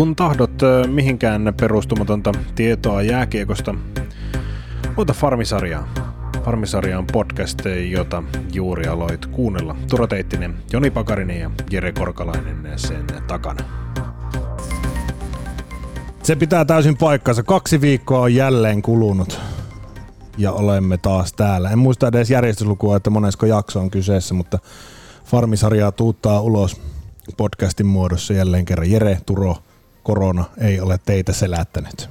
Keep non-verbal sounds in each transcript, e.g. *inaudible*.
Kun tahdot mihinkään perustumatonta tietoa jääkiekosta, ota Farmisarjaa. Farmisarja on podcast, jota juuri aloit kuunnella. Turo Teittinen, Joni Pakarinen ja Jere Korkalainen sen takana. Se pitää täysin paikkansa. Kaksi viikkoa on jälleen kulunut ja olemme taas täällä. En muista edes järjestyslukua, että monesko jakso on kyseessä, mutta Farmisarjaa tuuttaa ulos podcastin muodossa jälleen kerran. Jere, Turo, korona ei ole teitä selättänyt.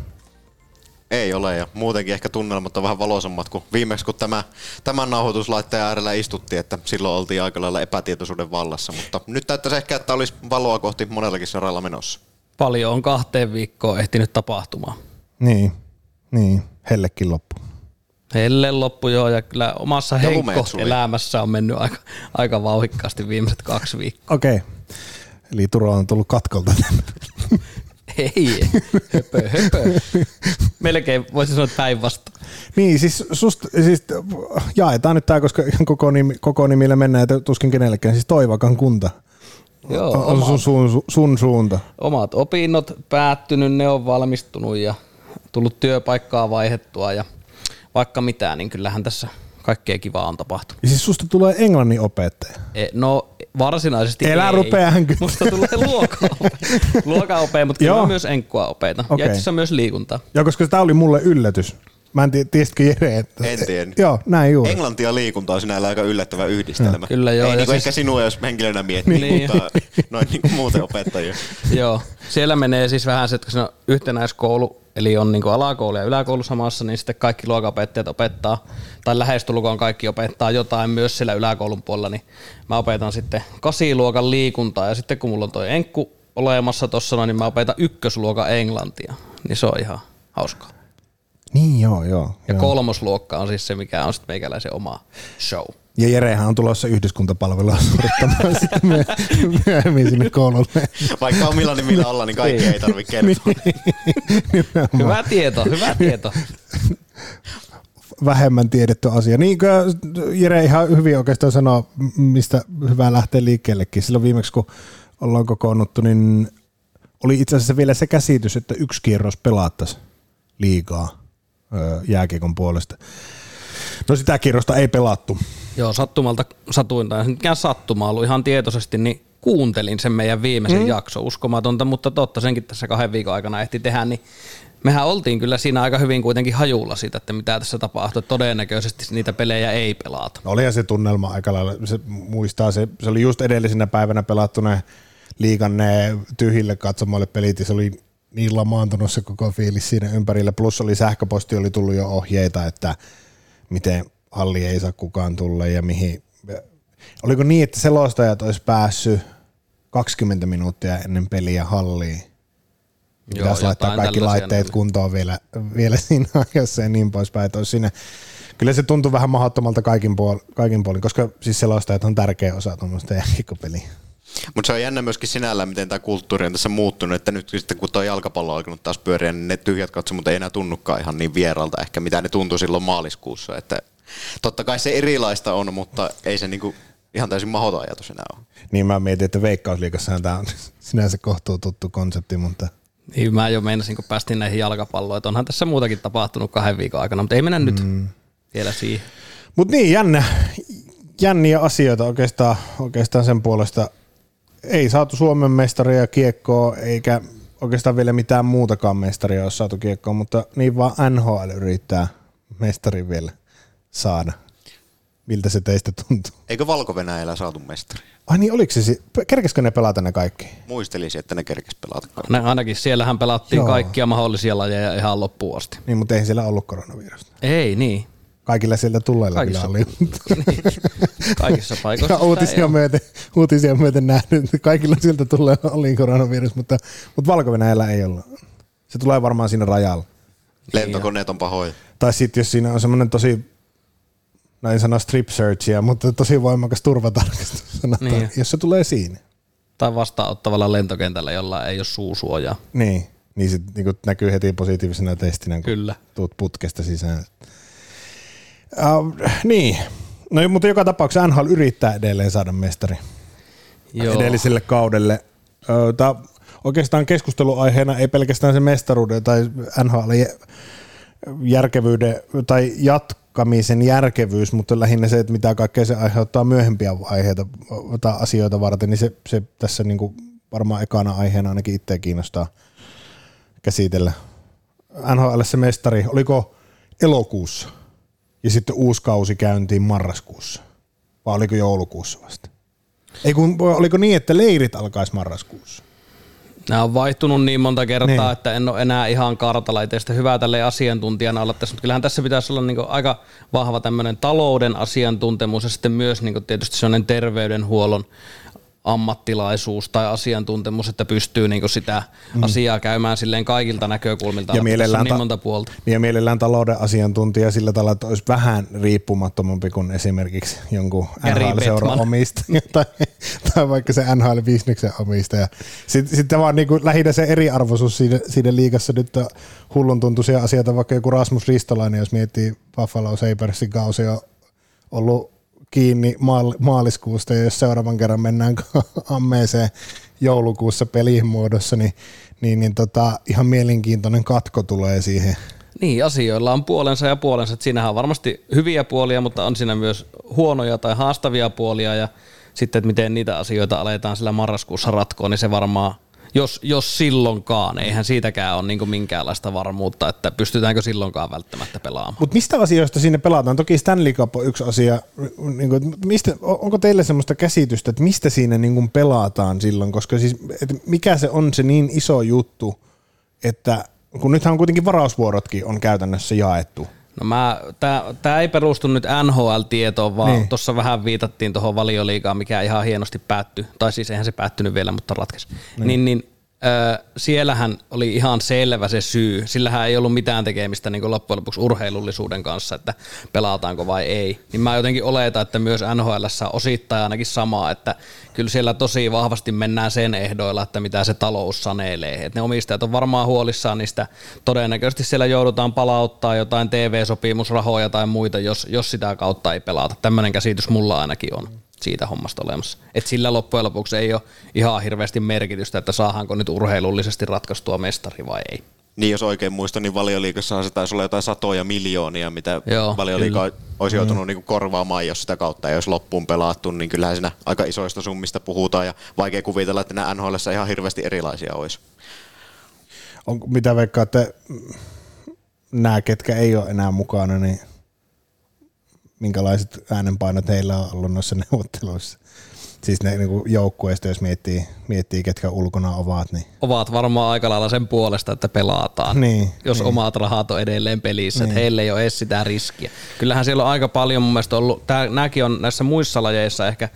Ei ole ja muutenkin ehkä tunnelmat on vähän valoisammat kuin viimeksi kun tämä, tämän nauhoituslaitteen äärellä istuttiin, että silloin oltiin aika lailla epätietoisuuden vallassa, mutta nyt näyttäisi ehkä, että olisi valoa kohti monellakin saralla menossa. Paljon on kahteen viikkoon ehtinyt tapahtumaan. Niin, niin, hellekin loppu. Helle loppu joo ja kyllä omassa suli. elämässä on mennyt aika, aika vauhikkaasti viimeiset kaksi viikkoa. Okei. Okay. Eli Turo on tullut katkolta. *laughs* Ei, höpö, höpö. Melkein voisin sanoa että päinvastoin. niin, siis, sust, siis jaetaan nyt tämä, koska ihan koko, nimi, koko nimillä mennään, että tuskin kenellekään. Siis Toivakan kunta Joo, on, on oma, sun, sun, sun suunta. omat opinnot päättynyt, ne on valmistunut ja tullut työpaikkaa vaihettua ja vaikka mitään, niin kyllähän tässä kaikkea kivaa on tapahtunut. Ja siis susta tulee englannin opettaja. E, No varsinaisesti Elä ei. rupea. Musta tulee *laughs* luokaope, luokaope mutta kyllä Joo. myös enkkua opetan. Okei. Ja itse asiassa myös liikuntaa. Joo, koska tämä oli mulle yllätys. Mä en tiedä, tiesitkö Jere, että... En tiennyt. Joo, näin juuri. Englanti ja liikunta on sinällä aika yllättävä yhdistelmä. Kyllä joo, Ei niin siis- ehkä sinua, jos henkilönä miettii, Niin. mutta noin niin kuin muuten opettajia. *laughs* Joo, siellä menee siis vähän se, että kun se on yhtenäiskoulu, eli on niin alakoulu ja yläkoulu samassa, niin sitten kaikki luokanopettajat opettaa, tai lähestulkoon kaikki opettaa jotain myös siellä yläkoulun puolella, niin mä opetan sitten kasiluokan liikuntaa, ja sitten kun mulla on toi enkku olemassa tossa, niin mä opetan ykkösluokan englantia, niin se on ihan hauskaa. Niin joo, joo. Ja joo. kolmosluokka on siis se, mikä on sitten meikäläisen oma show. Ja Jerehän on tulossa yhdyskuntapalvelua suorittamaan *laughs* sitten myö- myöhemmin sinne koululle. Vaikka omilla nimillä olla, niin kaikki ei tarvitse *laughs* kertoa. Nimenomaan. Hyvä tieto, hyvä tieto. Vähemmän tiedetty asia. Niin kuin Jere ihan hyvin oikeastaan sanoo, mistä hyvä lähteä liikkeellekin. Silloin viimeksi, kun ollaan kokoonnuttu, niin oli itse asiassa vielä se käsitys, että yksi kierros pelattaisiin liikaa jääkiekon puolesta. No sitä kierrosta ei pelattu. Joo, sattumalta satuin, tai mikään sattuma ollut ihan tietoisesti, niin kuuntelin sen meidän viimeisen mm. jakso, uskomatonta, mutta totta senkin tässä kahden viikon aikana ehti tehdä, niin mehän oltiin kyllä siinä aika hyvin kuitenkin hajulla siitä, että mitä tässä tapahtuu. Todennäköisesti niitä pelejä ei pelata. No olihan se tunnelma aika lailla, se muistaa, se, se oli just edellisenä päivänä pelattu ne liikan ne tyhjille katsomalle pelit ja se oli niin lamaantunut se koko fiilis siinä ympärillä. Plus oli sähköposti, oli tullut jo ohjeita, että miten halli ei saa kukaan tulla ja mihin. Oliko niin, että selostajat olisi päässyt 20 minuuttia ennen peliä halliin? Joo, Pitäisi laittaa kaikki laitteet näin. kuntoon vielä, vielä siinä *laughs* ajassa ja niin poispäin. Että olisi siinä, kyllä se tuntui vähän mahdottomalta kaikin, puol- kaikin puolin, koska siis selostajat on tärkeä osa tuommoista jääkiekkopeliä. Mutta se on jännä myöskin sinällään, miten tämä kulttuuri on tässä muuttunut, että nyt sitten kun tuo jalkapallo on alkanut taas pyöriä, niin ne tyhjät katsomut ei enää tunnukaan ihan niin vieralta ehkä, mitä ne tuntui silloin maaliskuussa. Että totta kai se erilaista on, mutta ei se niinku ihan täysin mahdoton ajatus enää ole. Niin mä mietin, että Veikkausliikassahan tämä on sinänsä kohtuu tuttu konsepti, mutta Niin mä jo meinasin, kun päästiin näihin jalkapalloihin, että onhan tässä muutakin tapahtunut kahden viikon aikana, mutta ei mennä mm. nyt vielä siihen. Mut niin, jännä, jänniä asioita oikeastaan, oikeastaan sen puolesta. Ei saatu Suomen mestaria kiekkoa, eikä oikeastaan vielä mitään muutakaan mestaria ole saatu kiekkoa, mutta niin vaan NHL yrittää mestarin vielä saada. Miltä se teistä tuntuu? Eikö valko saatu mestari? Ai niin, oliko se, si- kerkeskö ne pelata ne kaikki? Muistelisi, että ne kerkes pelata kaikki. Ne, ainakin siellähän pelattiin Joo. Joo. kaikkia mahdollisia lajeja ihan loppuun asti. Niin, mutta eihän siellä ollut koronavirusta. Ei niin. Kaikilla sieltä tulleilla kyllä Kaikissa, oli. niin. Kaikissa paikoissa. Ja uutisia myöten, uutisia myöten nähnyt, että kaikilla sieltä tulee oli koronavirus, mutta, mutta valko ei ollut. Se tulee varmaan siinä rajalla. Lentokoneet on pahoja. Tai sitten jos siinä on semmoinen tosi, no en sano strip searchia, mutta tosi voimakas turvatarkastus, sanotaan, Niin. jos se tulee siinä. Tai vastaanottavalla lentokentällä, jolla ei ole suusuojaa. Niin, niin se niin näkyy heti positiivisena testinä, kun Kyllä. tuut putkesta sisään. Uh, niin, no mutta joka tapauksessa NHL yrittää edelleen saada mestari. Joo. edelliselle kaudelle. Ö, Tää oikeastaan keskusteluaiheena ei pelkästään se mestaruuden tai NHL järkevyyden tai jatkamisen järkevyys, mutta lähinnä se, että mitä kaikkea se aiheuttaa myöhempiä vaiheita tai asioita varten, niin se, se tässä niin kuin varmaan ekana aiheena ainakin itse kiinnostaa käsitellä. NHL se mestari, oliko elokuussa ja sitten uusi kausi käyntiin marraskuussa vai oliko joulukuussa vasta? Ei kun, oliko niin, että leirit alkaisi marraskuussa? Nämä on vaihtunut niin monta kertaa, niin. että en ole enää ihan kartalla. Ei hyvää tälle asiantuntijana olla tässä, mutta kyllähän tässä pitäisi olla niin aika vahva tämmöinen talouden asiantuntemus ja sitten myös niin tietysti sellainen terveydenhuollon ammattilaisuus tai asiantuntemus, että pystyy niinku sitä mm. asiaa käymään silleen kaikilta näkökulmilta. Ja mielellään, niin monta puolta. ja mielellään talouden asiantuntija sillä tavalla, että olisi vähän riippumattomampi kuin esimerkiksi jonkun NHL-seuran omistaja tai, tai vaikka se NHL-bisneksen omistaja. Sitten, sitten vaan niinku lähinnä se eriarvoisuus siinä, siinä liigassa nyt on hullun tuntuisia asioita, vaikka joku Rasmus Ristolainen, jos miettii Buffalo Sabersin kausi on ollut kiinni maaliskuusta ja jos seuraavan kerran mennään *laughs* ammeeseen joulukuussa pelin muodossa, niin, niin, niin tota, ihan mielenkiintoinen katko tulee siihen. Niin, asioilla on puolensa ja puolensa. Että siinähän on varmasti hyviä puolia, mutta on siinä myös huonoja tai haastavia puolia ja sitten, että miten niitä asioita aletaan sillä marraskuussa ratkoa, niin se varmaan jos, jos silloinkaan. Eihän siitäkään ole niin minkäänlaista varmuutta, että pystytäänkö silloinkaan välttämättä pelaamaan. Mutta mistä asioista sinne pelataan? Toki Stanley Cup on yksi asia. Niin kuin, mistä, onko teille sellaista käsitystä, että mistä siinä niin kuin pelataan silloin? Koska siis, mikä se on se niin iso juttu, että kun nythän on kuitenkin varausvuorotkin on käytännössä jaettu – No mä, tää, tää ei perustu nyt NHL-tietoon, vaan niin. tuossa vähän viitattiin tuohon valioliigaan, mikä ihan hienosti päättyi. Tai siis eihän se päättynyt vielä, mutta ratkesi. Niin, niin, niin siellähän oli ihan selvä se syy. Sillähän ei ollut mitään tekemistä niin loppujen lopuksi urheilullisuuden kanssa, että pelataanko vai ei. Niin mä jotenkin oletan, että myös NHL on osittain ainakin samaa, että kyllä siellä tosi vahvasti mennään sen ehdoilla, että mitä se talous sanelee. Et ne omistajat on varmaan huolissaan niistä. Todennäköisesti siellä joudutaan palauttaa jotain TV-sopimusrahoja tai muita, jos, jos sitä kautta ei pelata. Tämmöinen käsitys mulla ainakin on siitä hommasta olemassa. Et sillä loppujen lopuksi ei ole ihan hirveästi merkitystä, että saadaanko nyt urheilullisesti ratkaistua mestari vai ei. Niin, jos oikein muistan, niin valioliikassa se taisi olla jotain satoja miljoonia, mitä Joo, valioliika kyllä. olisi joutunut mm. niin korvaamaan, jos sitä kautta ei olisi loppuun pelattu, niin kyllähän siinä aika isoista summista puhutaan ja vaikea kuvitella, että nämä NHL ihan hirveästi erilaisia olisi. On, mitä että nämä, ketkä ei ole enää mukana, niin minkälaiset äänenpainot heillä on ollut noissa neuvotteluissa. Siis ne niin joukkueista, jos miettii, miettii, ketkä ulkona ovat. Niin. Ovat varmaan aika lailla sen puolesta, että pelataan, niin, jos niin. omat rahat on edelleen pelissä, niin. että heille ei ole edes sitä riskiä. Kyllähän siellä on aika paljon mun mielestä ollut, tää, nämäkin on näissä muissa lajeissa ehkä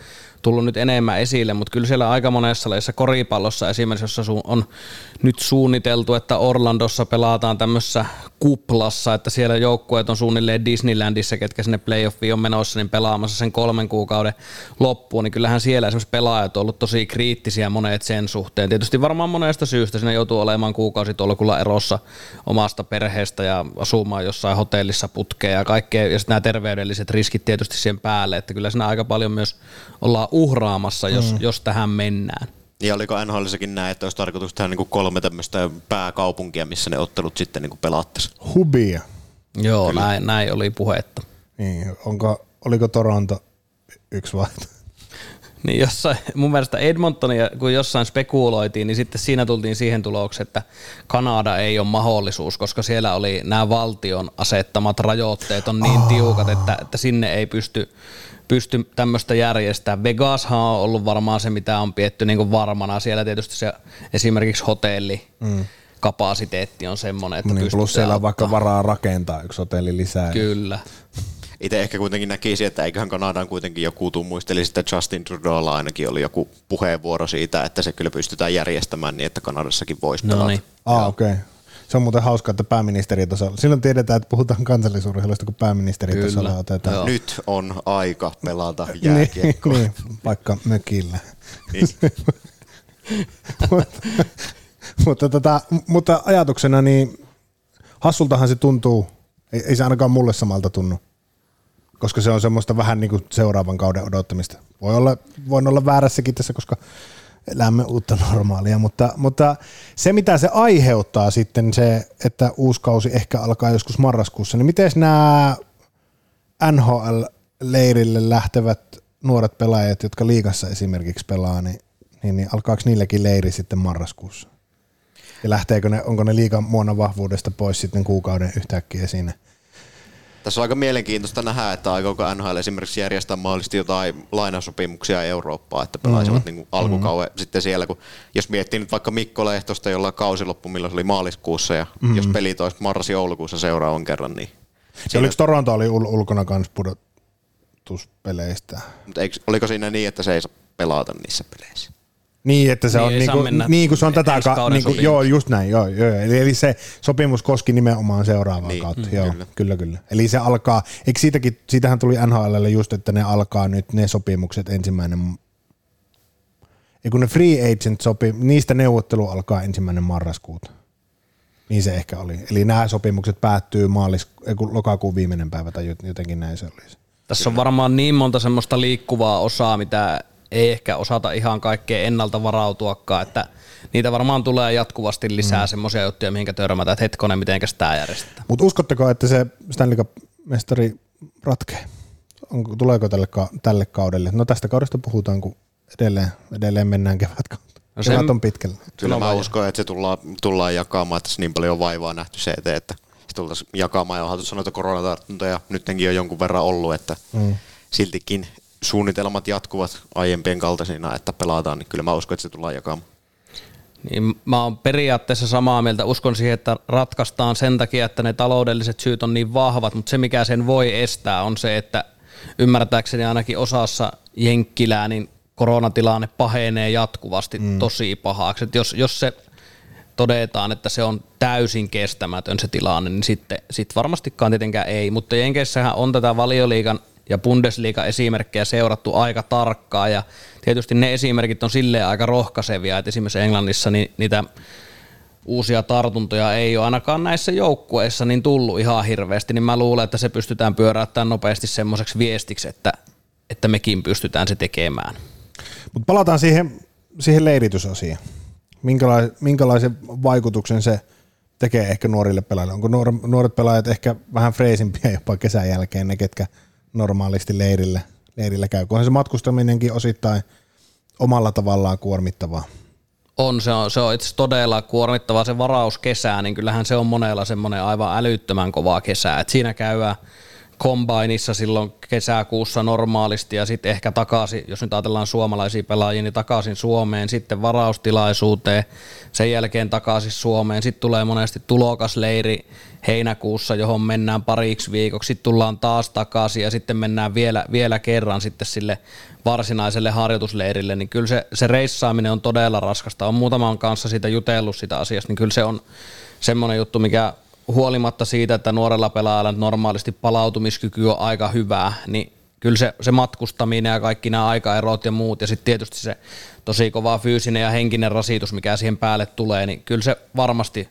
tullut nyt enemmän esille, mutta kyllä siellä aika monessa lajissa koripallossa esimerkiksi, jossa on nyt suunniteltu, että Orlandossa pelataan tämmöisessä kuplassa, että siellä joukkueet on suunnilleen Disneylandissa, ketkä sinne playoffiin on menossa, niin pelaamassa sen kolmen kuukauden loppuun, niin kyllähän siellä esimerkiksi pelaajat on ollut tosi kriittisiä monet sen suhteen. Tietysti varmaan monesta syystä siinä joutuu olemaan kuukausitolkulla erossa omasta perheestä ja asumaan jossain hotellissa putkea ja kaikkea, ja sitten nämä terveydelliset riskit tietysti siihen päälle, että kyllä siinä aika paljon myös ollaan uhraamassa, jos, mm. jos tähän mennään. Ja oliko NHLissakin näin, että olisi tarkoitus tehdä niin kolme tämmöistä pääkaupunkia, missä ne ottelut sitten niin pelattaisiin? Hubia. Joo, näin, näin, oli puhetta. Niin, onko, oliko Toronto yksi vaihtoehto? *laughs* Niin jossain, mun mielestä Edmontonia, kun jossain spekuloitiin, niin sitten siinä tultiin siihen tulokseen, että Kanada ei ole mahdollisuus, koska siellä oli nämä valtion asettamat rajoitteet on niin oh. tiukat, että, että sinne ei pysty pysty tämmöistä järjestämään. Vegashan on ollut varmaan se, mitä on pietty niin varmana. Siellä tietysti se esimerkiksi hotelli, mm. kapasiteetti on semmoinen, että niin, Plus siellä on vaikka varaa rakentaa yksi hotelli lisää. Kyllä. Itse ehkä kuitenkin näkisi, että eiköhän Kanadan kuitenkin joku tuu muisteli, että Justin Trudeaulla ainakin oli joku puheenvuoro siitä, että se kyllä pystytään järjestämään niin, että Kanadassakin voisi pelata. No niin. Ah, okei. Okay. Se on muuten hauska, että pääministeritasolla. Silloin tiedetään, että puhutaan kansallisurheilusta, kun pääministeritasolla otetaan. Joo. Nyt on aika pelata *laughs* niin, jääkiekkoa. niin, vaikka mökillä. Niin. *laughs* mutta, mutta, tota, mutta ajatuksena niin hassultahan se tuntuu, ei, ei se ainakaan mulle samalta tunnu, koska se on semmoista vähän niin kuin seuraavan kauden odottamista. Voi olla, voin olla väärässäkin tässä, koska elämme uutta normaalia, mutta, mutta se mitä se aiheuttaa sitten se, että uusi kausi ehkä alkaa joskus marraskuussa, niin miten nämä NHL-leirille lähtevät nuoret pelaajat, jotka liigassa esimerkiksi pelaa, niin, niin, niin alkaako niilläkin leiri sitten marraskuussa? Ja lähteekö ne, onko ne liikan muona vahvuudesta pois sitten kuukauden yhtäkkiä siinä? Tässä on aika mielenkiintoista nähdä, että aikooko NHL esimerkiksi järjestää mahdollisesti jotain lainasopimuksia Eurooppaan, että pelaisivat mm-hmm. niin alkukauden mm-hmm. sitten siellä, kun jos miettii nyt vaikka Mikko Lehtosta, jolla kausi loppu, milloin se oli maaliskuussa, ja mm-hmm. jos pelit olisi marras-joulukuussa seuraavan kerran, niin... Ja oliko Toronto oli ul- ulkona kanssa pudotuspeleistä? Mutta eikö, oliko siinä niin, että se ei saa pelata niissä peleissä? Niin, että se niin, on niinku, niin kuin se on tätä kautta. Niinku, joo, just näin. Joo, joo. Eli, eli, se sopimus koski nimenomaan seuraavaa niin, kautta. Mm, joo, kyllä. kyllä. kyllä, Eli se alkaa, eikö siitäkin, siitähän tuli NHLlle just, että ne alkaa nyt ne sopimukset ensimmäinen ja kun ne free agent sopi, niistä neuvottelu alkaa ensimmäinen marraskuuta. Niin se ehkä oli. Eli nämä sopimukset päättyy maalis, lokakuun viimeinen päivä tai jotenkin näin se olisi. Tässä on varmaan niin monta semmoista liikkuvaa osaa, mitä ei ehkä osata ihan kaikkea ennalta varautuakaan, että niitä varmaan tulee jatkuvasti lisää mm. semmoisia juttuja, mihinkä törmätään, että hetkonen, miten tämä järjestetään. Mutta uskotteko, että se Stanley Cup-mestari ratkee? Onko, tuleeko tälle, tälle kaudelle? No tästä kaudesta puhutaan, kun edelleen, edelleen mennään kevätkautta. No Kevät on pitkällä. Kyllä mä uskon, että se tullaan, tullaan jakamaan, että niin paljon vaivaa nähty se eteen, että se tultaisiin jakamaan. Ja onhan sanoa, että koronatartuntoja nyttenkin on jonkun verran ollut, että mm. siltikin suunnitelmat jatkuvat aiempien kaltaisina, että pelataan, niin kyllä mä uskon, että se tullaan jakamaan. Niin mä oon periaatteessa samaa mieltä. Uskon siihen, että ratkaistaan sen takia, että ne taloudelliset syyt on niin vahvat, mutta se mikä sen voi estää on se, että ymmärtääkseni ainakin osassa Jenkkilää, niin koronatilanne pahenee jatkuvasti mm. tosi pahaksi. Et jos, jos se todetaan, että se on täysin kestämätön se tilanne, niin sitten sit varmastikaan tietenkään ei. Mutta Jenkeissähän on tätä valioliikan ja Bundesliga esimerkkejä seurattu aika tarkkaan ja tietysti ne esimerkit on silleen aika rohkaisevia, että esimerkiksi Englannissa niin niitä uusia tartuntoja ei ole ainakaan näissä joukkueissa niin tullut ihan hirveästi, niin mä luulen, että se pystytään pyöräyttämään nopeasti semmoiseksi viestiksi, että, että mekin pystytään se tekemään. Mutta palataan siihen, siihen leiritysasiaan. Minkälais, minkälaisen vaikutuksen se tekee ehkä nuorille pelaajille? Onko nuor, nuoret pelaajat ehkä vähän freisimpiä jopa kesän jälkeen, ne ketkä normaalisti leirillä, leirillä käy. Kunhan se matkustaminenkin osittain omalla tavallaan kuormittavaa. On, se on, se on itse todella kuormittavaa se varaus kesää, niin kyllähän se on monella semmoinen aivan älyttömän kovaa kesää. Et siinä käydään kombainissa silloin kesäkuussa normaalisti ja sitten ehkä takaisin, jos nyt ajatellaan suomalaisia pelaajia, niin takaisin Suomeen, sitten varaustilaisuuteen, sen jälkeen takaisin Suomeen, sitten tulee monesti tulokasleiri heinäkuussa, johon mennään pariksi viikoksi, sitten tullaan taas takaisin ja sitten mennään vielä, vielä kerran sitten sille varsinaiselle harjoitusleirille, niin kyllä se, se reissaaminen on todella raskasta. On muutaman kanssa siitä jutellut sitä asiasta, niin kyllä se on semmoinen juttu, mikä huolimatta siitä, että nuorella pelaajalla normaalisti palautumiskyky on aika hyvää, niin kyllä se, se matkustaminen ja kaikki nämä aikaerot ja muut ja sitten tietysti se tosi kova fyysinen ja henkinen rasitus, mikä siihen päälle tulee, niin kyllä se varmasti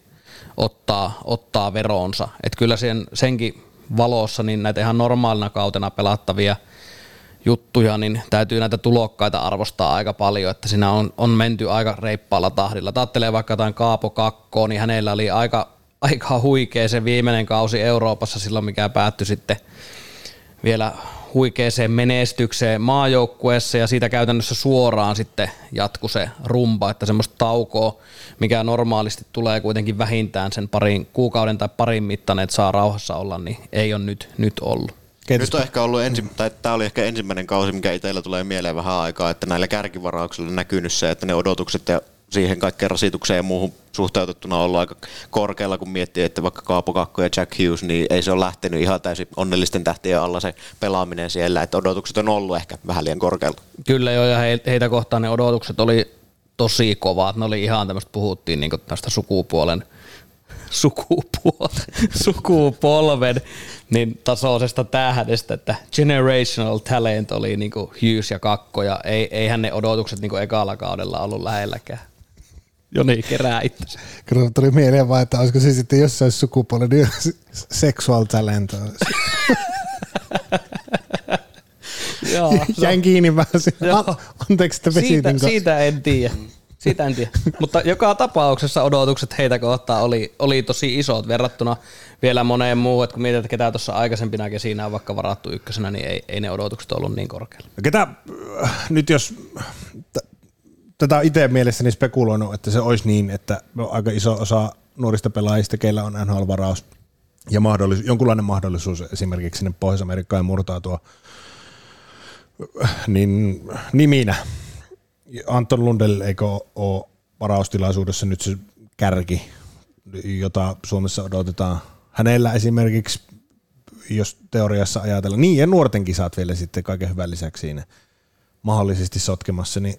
ottaa, ottaa veroonsa. Että kyllä sen, senkin valossa niin näitä ihan normaalina kautena pelattavia juttuja, niin täytyy näitä tulokkaita arvostaa aika paljon, että siinä on, on menty aika reippaalla tahdilla. Taattelee vaikka jotain Kaapo Kakkoa, niin hänellä oli aika aika huikea se viimeinen kausi Euroopassa silloin, mikä päättyi sitten vielä huikeeseen menestykseen maajoukkueessa ja siitä käytännössä suoraan sitten jatku se rumba, että semmoista taukoa, mikä normaalisti tulee kuitenkin vähintään sen parin kuukauden tai parin mittainen, että saa rauhassa olla, niin ei ole nyt, nyt ollut. Kiitos. Nyt on ehkä ollut ensi, tai tämä oli ehkä ensimmäinen kausi, mikä itsellä tulee mieleen vähän aikaa, että näillä kärkivarauksilla on näkynyt se, että ne odotukset ja siihen kaikkeen rasitukseen ja muuhun suhteutettuna ollut aika korkealla, kun miettii, että vaikka Kaapo Kakko ja Jack Hughes, niin ei se ole lähtenyt ihan täysin onnellisten tähtien alla se pelaaminen siellä, että odotukset on ollut ehkä vähän liian korkealla. Kyllä joo, ja heitä kohtaan ne odotukset oli tosi kovat, ne oli ihan tämmöistä, puhuttiin niin tästä sukupuolen *laughs* sukupuolen, *laughs* sukupolven niin tasoisesta tähdestä, että generational talent oli niin Hughes ja Kakko, ja ei, eihän ne odotukset niin ekalla kaudella ollut lähelläkään. Joni kerää itse. Kyllä tuli mieleen vaan, että olisiko se sitten jossain sukupuolen niin *laughs* sexual talent. *laughs* Joo, *laughs* Jäin kiinni vähän siinä. Joo. An- Anteeksi, että siitä, vesitin. ko- siitä en tiedä. Siitä en tiedä. Mutta joka tapauksessa odotukset heitä kohtaan oli, oli tosi isot verrattuna vielä moneen muuhun. Että kun mietit, että ketä tuossa aikaisempina kesinä on vaikka varattu ykkösenä, niin ei, ei ne odotukset ollut niin korkealla. Ketä, äh, nyt jos tätä on itse mielessäni spekuloinut, että se olisi niin, että aika iso osa nuorista pelaajista, keillä on NHL-varaus ja mahdollisuus, jonkunlainen mahdollisuus esimerkiksi sinne Pohjois-Amerikkaan murtautua, niin niminä Anton Lundell eikö ole varaustilaisuudessa nyt se kärki, jota Suomessa odotetaan. Hänellä esimerkiksi, jos teoriassa ajatellaan, niin ja nuorten kisat vielä sitten kaiken hyvän lisäksi siinä mahdollisesti sotkemassa, niin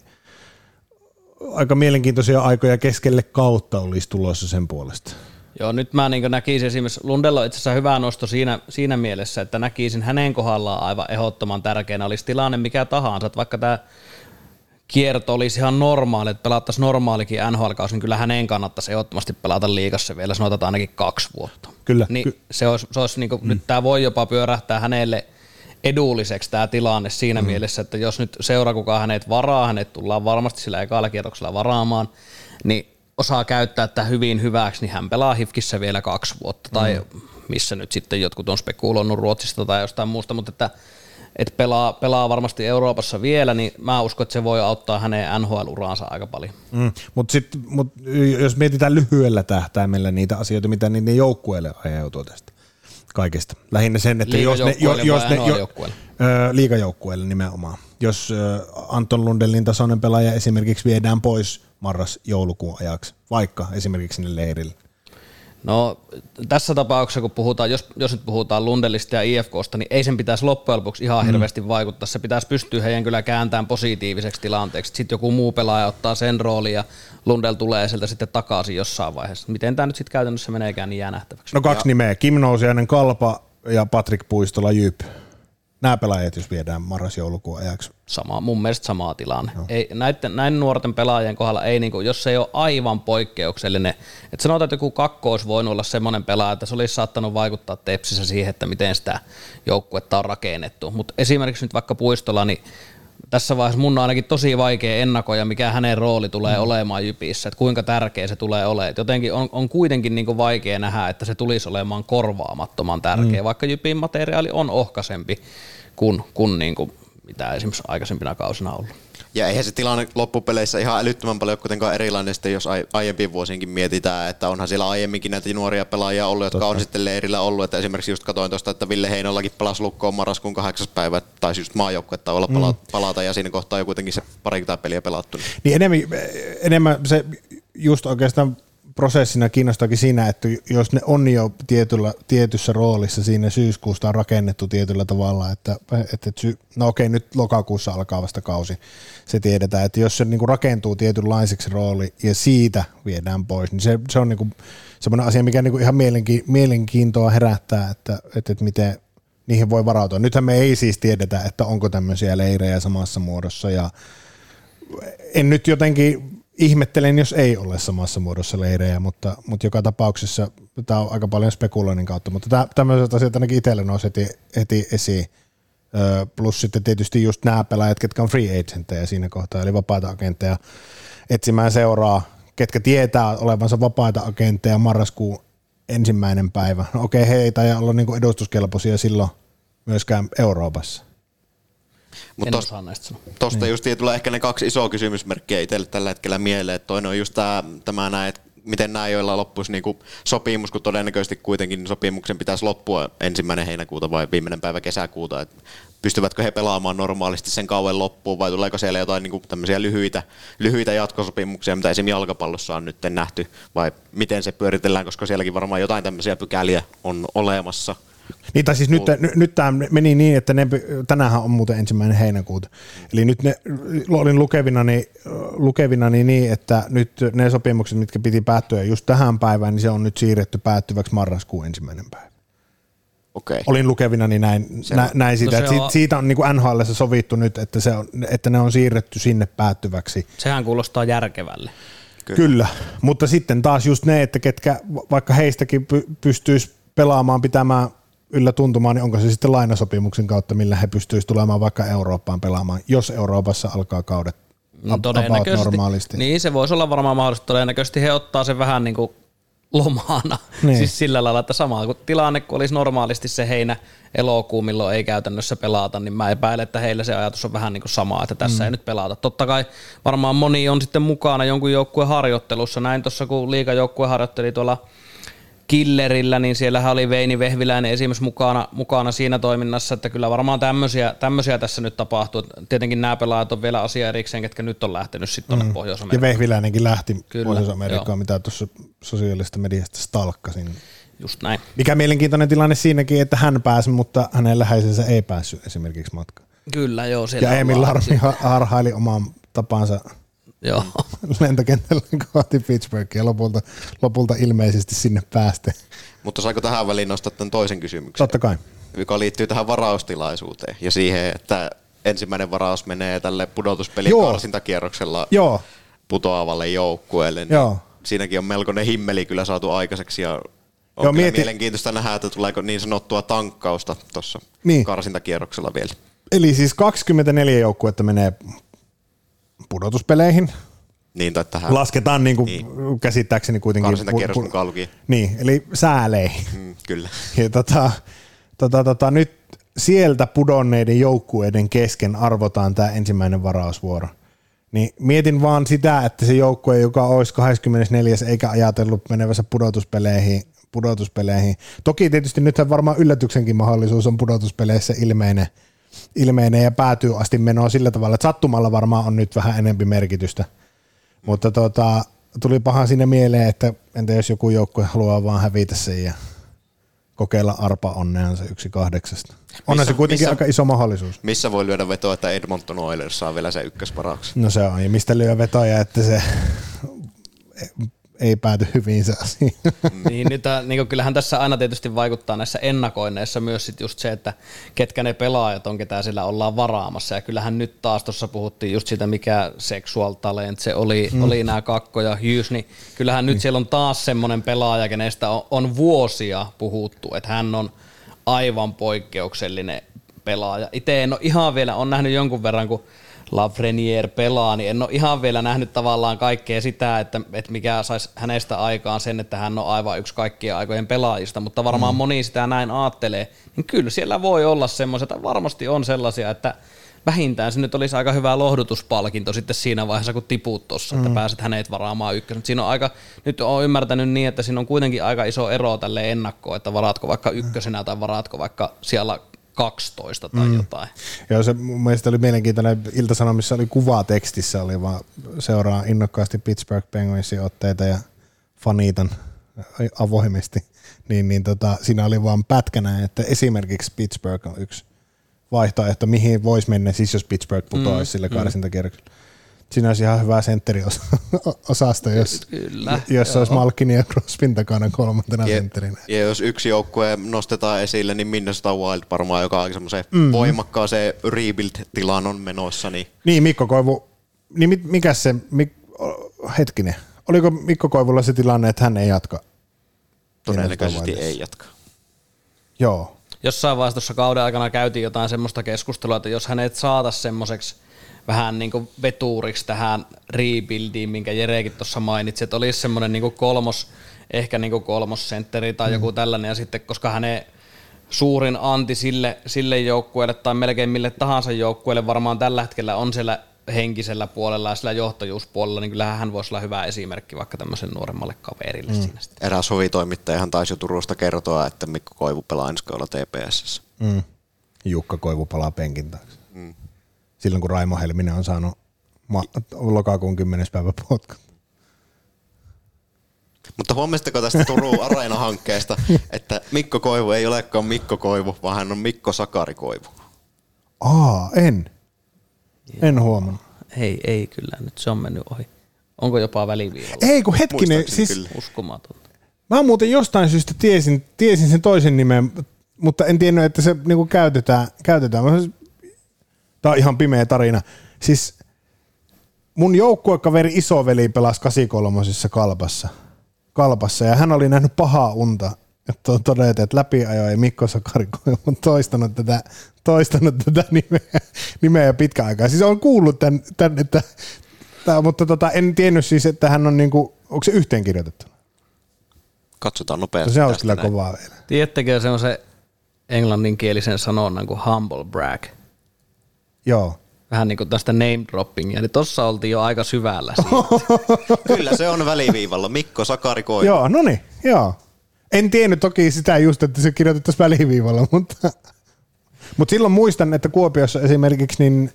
aika mielenkiintoisia aikoja keskelle kautta olisi tulossa sen puolesta. Joo, nyt mä niin näkisin esimerkiksi, Lundella on itse asiassa hyvä nosto siinä, siinä mielessä, että näkisin hänen kohdallaan aivan ehdottoman tärkeänä, olisi tilanne mikä tahansa, että vaikka tämä kierto olisi ihan normaali, että pelattaisiin normaalikin NHL-kausi, niin kyllä hänen kannattaisi ehdottomasti pelata liigassa vielä, sanotaan ainakin kaksi vuotta. Kyllä. Niin Ky- se olisi, se olisi niin kuin, mm. nyt tämä voi jopa pyörähtää hänelle edulliseksi tämä tilanne siinä mm. mielessä, että jos nyt seura kuka hänet varaa, hänet tullaan varmasti sillä ekalla kierroksella varaamaan, niin osaa käyttää tätä hyvin hyväksi, niin hän pelaa Hifkissä vielä kaksi vuotta, tai missä nyt sitten jotkut on spekuloinut Ruotsista tai jostain muusta, mutta että et pelaa, pelaa varmasti Euroopassa vielä, niin mä uskon, että se voi auttaa hänen NHL-uraansa aika paljon. Mm. Mutta mut, jos mietitään lyhyellä tähtäimellä niitä asioita, mitä niiden joukkueelle aiheutuu tästä kaikesta. Lähinnä sen, että jos ne, jo, jos ne jo, ö, liigajoukkueelle nimenomaan. Jos ö, Anton Lundellin tasoinen pelaaja esimerkiksi viedään pois marras-joulukuun ajaksi, vaikka esimerkiksi sinne leirille. No tässä tapauksessa, kun puhutaan, jos, jos nyt puhutaan Lundellista ja IFKsta, niin ei sen pitäisi loppujen lopuksi ihan mm. hirveästi vaikuttaa. Se pitäisi pystyä heidän kyllä kääntämään positiiviseksi tilanteeksi. Sitten joku muu pelaaja ottaa sen roolin ja Lundell tulee sieltä sitten takaisin jossain vaiheessa. Miten tämä nyt sitten käytännössä meneekään, niin jää nähtäväksi. No kaksi ja. nimeä, Kim Nousiainen Kalpa ja Patrick Puistola Jyp. Nämä pelaajat, jos viedään marras-joulukuun ajaksi. Sama, mun mielestä sama tilanne. Ei, näiden, näin nuorten pelaajien kohdalla, ei, niinku, jos se ei ole aivan poikkeuksellinen, että sanotaan, että joku kakko olisi voinut olla semmoinen pelaaja, että se olisi saattanut vaikuttaa tepsissä siihen, että miten sitä joukkuetta on rakennettu. Mutta esimerkiksi nyt vaikka Puistola, niin tässä vaiheessa mun on ainakin tosi vaikea ennakoida, mikä hänen rooli tulee mm. olemaan Jypissä, että kuinka tärkeä se tulee olemaan. Jotenkin on, on kuitenkin niin vaikea nähdä, että se tulisi olemaan korvaamattoman tärkeä, mm. vaikka Jypin materiaali on ohkaisempi kuin, kuin, niin kuin mitä esimerkiksi aikaisempina kausina on ollut. Ja eihän se tilanne loppupeleissä ihan älyttömän paljon kuitenkaan erilainen sitten, jos aiempiin vuosiinkin mietitään, että onhan siellä aiemminkin näitä nuoria pelaajia ollut, jotka Totta. on sitten leirillä ollut, että esimerkiksi just katsoin tuosta, että Ville Heinollakin pelasi lukkoon marraskuun kahdeksas päivä, tai just maajoukkuetta olla mm. palata, ja siinä kohtaa jo kuitenkin se parikymmentä peliä pelattu. Niin enemmän, enemmän se just oikeastaan prosessina kiinnostakin siinä, että jos ne on jo tietyllä, tietyssä roolissa siinä syyskuusta on rakennettu tietyllä tavalla, että, että sy, no okei, nyt lokakuussa alkaa vasta kausi, se tiedetään, että jos se niin kuin rakentuu tietynlaiseksi rooli ja siitä viedään pois, niin se, se on niin kuin semmoinen asia, mikä niin kuin ihan mielenki, mielenkiintoa herättää, että, että, että miten niihin voi varautua. Nythän me ei siis tiedetä, että onko tämmöisiä leirejä samassa muodossa ja en nyt jotenkin ihmettelen, jos ei ole samassa muodossa leirejä, mutta, mutta joka tapauksessa tämä on aika paljon spekuloinnin kautta, mutta tämmöiset asiat ainakin itselle nousi heti, heti esiin. Plus sitten tietysti just nämä pelaajat, ketkä on free agentteja siinä kohtaa, eli vapaita agentteja etsimään seuraa, ketkä tietää olevansa vapaita agentteja marraskuun ensimmäinen päivä. No okei, he ei olla niinku edustuskelpoisia silloin myöskään Euroopassa. Mutta tosta, tosta niin. just tulee ehkä ne kaksi isoa kysymysmerkkiä itselle tällä hetkellä mieleen. Että toinen on just tämä, tämä näin, että miten nämä, joilla loppuisi niinku sopimus, kun todennäköisesti kuitenkin sopimuksen pitäisi loppua ensimmäinen heinäkuuta vai viimeinen päivä kesäkuuta. Et pystyvätkö he pelaamaan normaalisti sen kauan loppuun vai tuleeko siellä jotain niinku tämmöisiä lyhyitä, lyhyitä jatkosopimuksia, mitä esimerkiksi jalkapallossa on nyt nähty vai miten se pyöritellään, koska sielläkin varmaan jotain tämmöisiä pykäliä on olemassa – niin, tai siis nyt, nyt, nyt tämä meni niin, että ne, tänäänhän on muuten ensimmäinen heinäkuuta. Eli nyt ne, olin lukevina, niin, lukevina niin, niin, että nyt ne sopimukset, mitkä piti päättyä just tähän päivään, niin se on nyt siirretty päättyväksi marraskuun ensimmäinen päivä. Okay. Olin lukevina niin näin, nä, näin sitä, no että on... siitä on niin kuin NHL sovittu nyt, että, se on, että ne on siirretty sinne päättyväksi. Sehän kuulostaa järkevälle. Kyllä. Kyllä, mutta sitten taas just ne, että ketkä vaikka heistäkin pystyisi pelaamaan, pitämään yllä tuntumaan, niin onko se sitten lainasopimuksen kautta, millä he pystyisivät tulemaan vaikka Eurooppaan pelaamaan, jos Euroopassa alkaa kaudet No, about normaalisti. Niin, se voisi olla varmaan mahdollista. Todennäköisesti he ottaa sen vähän niin kuin lomana. Niin. *laughs* Niin. Siis sillä lailla, että sama kuin tilanne, kun olisi normaalisti se heinä elokuu, milloin ei käytännössä pelata, niin mä epäilen, että heillä se ajatus on vähän niin kuin sama, että tässä mm. ei nyt pelata. Totta kai varmaan moni on sitten mukana jonkun joukkueen harjoittelussa. Näin tuossa, kun liikajoukkue harjoitteli tuolla Killerillä, niin siellähän oli Veini Vehviläinen esimerkiksi mukana, mukana siinä toiminnassa, että kyllä varmaan tämmöisiä, tämmöisiä tässä nyt tapahtuu. Tietenkin nämä pelaajat on vielä asia erikseen, ketkä nyt on lähtenyt sitten tuonne mm. pohjois Ja Vehviläinenkin lähti Kyllä, Pohjois-Amerikkaan, joo. mitä tuossa sosiaalista mediasta stalkkasin. Just näin. Mikä mielenkiintoinen tilanne siinäkin, että hän pääsi, mutta hänen läheisensä ei päässyt esimerkiksi matkaan. Kyllä, joo. Siellä Ja Emil Larmi ha- harhaili omaan tapansa Joo. *laughs* lentokentällä *laughs* kohti Pittsburghia ja lopulta, lopulta ilmeisesti sinne päästä. Mutta saiko tähän väliin nostaa tämän toisen kysymyksen, Totta kai. joka liittyy tähän varaustilaisuuteen ja siihen, että ensimmäinen varaus menee tälle pudotuspelin Joo. karsintakierroksella Joo, putoavalle joukkueelle. Niin Joo. Siinäkin on melkoinen himmeli kyllä saatu aikaiseksi ja on Joo, mieti- mielenkiintoista nähdä, että tuleeko niin sanottua tankkausta tuossa niin. karsintakierroksella vielä. eli siis 24 joukkuetta menee pudotuspeleihin. Niin, tai tähän Lasketaan niin kuin Niin. käsittääkseni kuitenkin. karsintakierros pu- pu- mukaan lukien. Niin, eli sääleihin. Mm, kyllä. Ja tota, tota, tota, nyt sieltä pudonneiden joukkueiden kesken arvotaan tämä ensimmäinen varausvuoro. Niin mietin vaan sitä, että se joukkue, joka olisi 24. eikä ajatellut menevänsä pudotuspeleihin, pudotuspeleihin. Toki tietysti nythän varmaan yllätyksenkin mahdollisuus on pudotuspeleissä ilmeinen, ilmeinen ja päätyy asti menoa sillä tavalla, että sattumalla varmaan on nyt vähän enempi merkitystä. Mutta tota, tuli pahan sinne mieleen, että entä jos joku joukkue haluaa vaan hävitä sen ja kokeilla arpa onneansa yksi kahdeksasta. Missä- se kuitenkin missä- aika iso mahdollisuus. Missä voi lyödä vetoa, että Edmonton Oilers saa vielä se ykkösvarauksen? No se on, ja mistä lyö vetoja, että se ei pääty hyvin se asia. niin, nyt, niin kuin, kyllähän tässä aina tietysti vaikuttaa näissä ennakoinneissa myös sit just se, että ketkä ne pelaajat on, ketä sillä ollaan varaamassa. Ja kyllähän nyt taas tuossa puhuttiin just siitä, mikä sexual talent se oli, mm. oli nämä Kakko ja Hughes, niin kyllähän nyt siellä on taas semmoinen pelaaja, kenestä on, on vuosia puhuttu, että hän on aivan poikkeuksellinen pelaaja. Itse en ole ihan vielä, on nähnyt jonkun verran, kun Lafreniere pelaa, niin en ole ihan vielä nähnyt tavallaan kaikkea sitä, että, että mikä saisi hänestä aikaan sen, että hän on aivan yksi kaikkien aikojen pelaajista, mutta varmaan mm. moni sitä näin ajattelee, niin kyllä siellä voi olla semmoisia, että varmasti on sellaisia, että vähintään se nyt olisi aika hyvä lohdutuspalkinto sitten siinä vaiheessa, kun tiput tuossa, että pääset hänet varaamaan ykkösen. Mutta Siinä on aika, nyt olen ymmärtänyt niin, että siinä on kuitenkin aika iso ero tälle ennakkoon, että varaatko vaikka ykkösenä tai varaatko vaikka siellä 12 tai mm. jotain. Joo, se mun mielestä oli mielenkiintoinen. Iltasanomissa oli kuva tekstissä, oli vaan seuraa innokkaasti Pittsburgh Penguinsin otteita ja faniitan avoimesti. Niin, niin tota, siinä oli vaan pätkänä, että esimerkiksi Pittsburgh on yksi vaihtoehto, mihin voisi mennä, siis jos Pittsburgh putoaisi mm, sille karsintakierrokselle. Siinä olisi ihan hyvä sentteriosasto, *laughs* jos, Kyllä, jos joo. olisi Malkin ja Crosbyn takana kolmantena Ja, sentterinä. ja jos yksi joukkue nostetaan esille, niin Minnesota Wild varmaan, joka on semmoiseen mm. voimakkaaseen rebuild-tilaan on menossa, niin Niin, Mikko Koivu, niin mit, mikä se, Mik, hetkinen, oliko Mikko Koivulla se tilanne, että hän ei jatka? todennäköisesti ei jatka. Joo, Jossain vaiheessa tuossa kauden aikana käytiin jotain semmoista keskustelua, että jos hänet saataisiin semmoiseksi vähän niin kuin vetuuriksi tähän rebuildiin, minkä Jerekin tuossa mainitsi, että olisi semmoinen niin kuin kolmos, ehkä niin kuin kolmossentteri tai joku tällainen, ja sitten koska hänen suurin anti sille, sille joukkueelle tai melkein mille tahansa joukkueelle varmaan tällä hetkellä on siellä henkisellä puolella ja sillä johtajuuspuolella, niin kyllähän hän voisi olla hyvä esimerkki vaikka tämmöisen nuoremmalle kaverille mm. siinä sitten. Eräs hovitoimittajahan taisi jo Turusta kertoa, että Mikko Koivu pelaa ensi kaudella TPSssä. mm. Jukka Koivu palaa penkin taakse. Silloin kun Raimo Helminen on saanut ma- lokakuun 10. päivä potkut. Mutta huomasitteko tästä Turun Areena-hankkeesta, *laughs* että Mikko Koivu ei olekaan Mikko Koivu, vaan hän on Mikko Sakari Koivu. Aa, en. En huomannut. Ei, ei kyllä, nyt se on mennyt ohi. Onko jopa väliviivalla? Ei kun hetkinen, siis kyllä. Uskomatonta. mä muuten jostain syystä tiesin, tiesin sen toisen nimen, mutta en tiennyt, että se niinku käytetään. käytetään. Mä Tää on ihan pimeä tarina. Siis mun joukkuekaveri isoveli pelasi 83 kalpassa. kalpassa ja hän oli nähnyt pahaa unta että on todettu, että läpiajo ei Mikko Sakari on toistanut tätä, toistanut tätä nimeä, nimeä jo pitkä aikaa. Siis on kuullut tämän, tämän että, tämä, mutta tota, en tiennyt siis, että hän on niinku, onko se yhteen kirjoitettu? Katsotaan nopeasti. Se tästä kyllä näin. kovaa vielä. Tiedättekö se on se englanninkielisen sanonnan kuin humble brag? Joo. Vähän niin kuin tästä name droppingia, niin tossa oltiin jo aika syvällä siinä. *laughs* Kyllä se on väliviivalla. Mikko Sakari Koivu. Joo, no niin, joo. En tiennyt toki sitä just, että se kirjoitettaisiin väliviivalla, *laughs* mutta, mutta silloin muistan, että Kuopiossa esimerkiksi, niin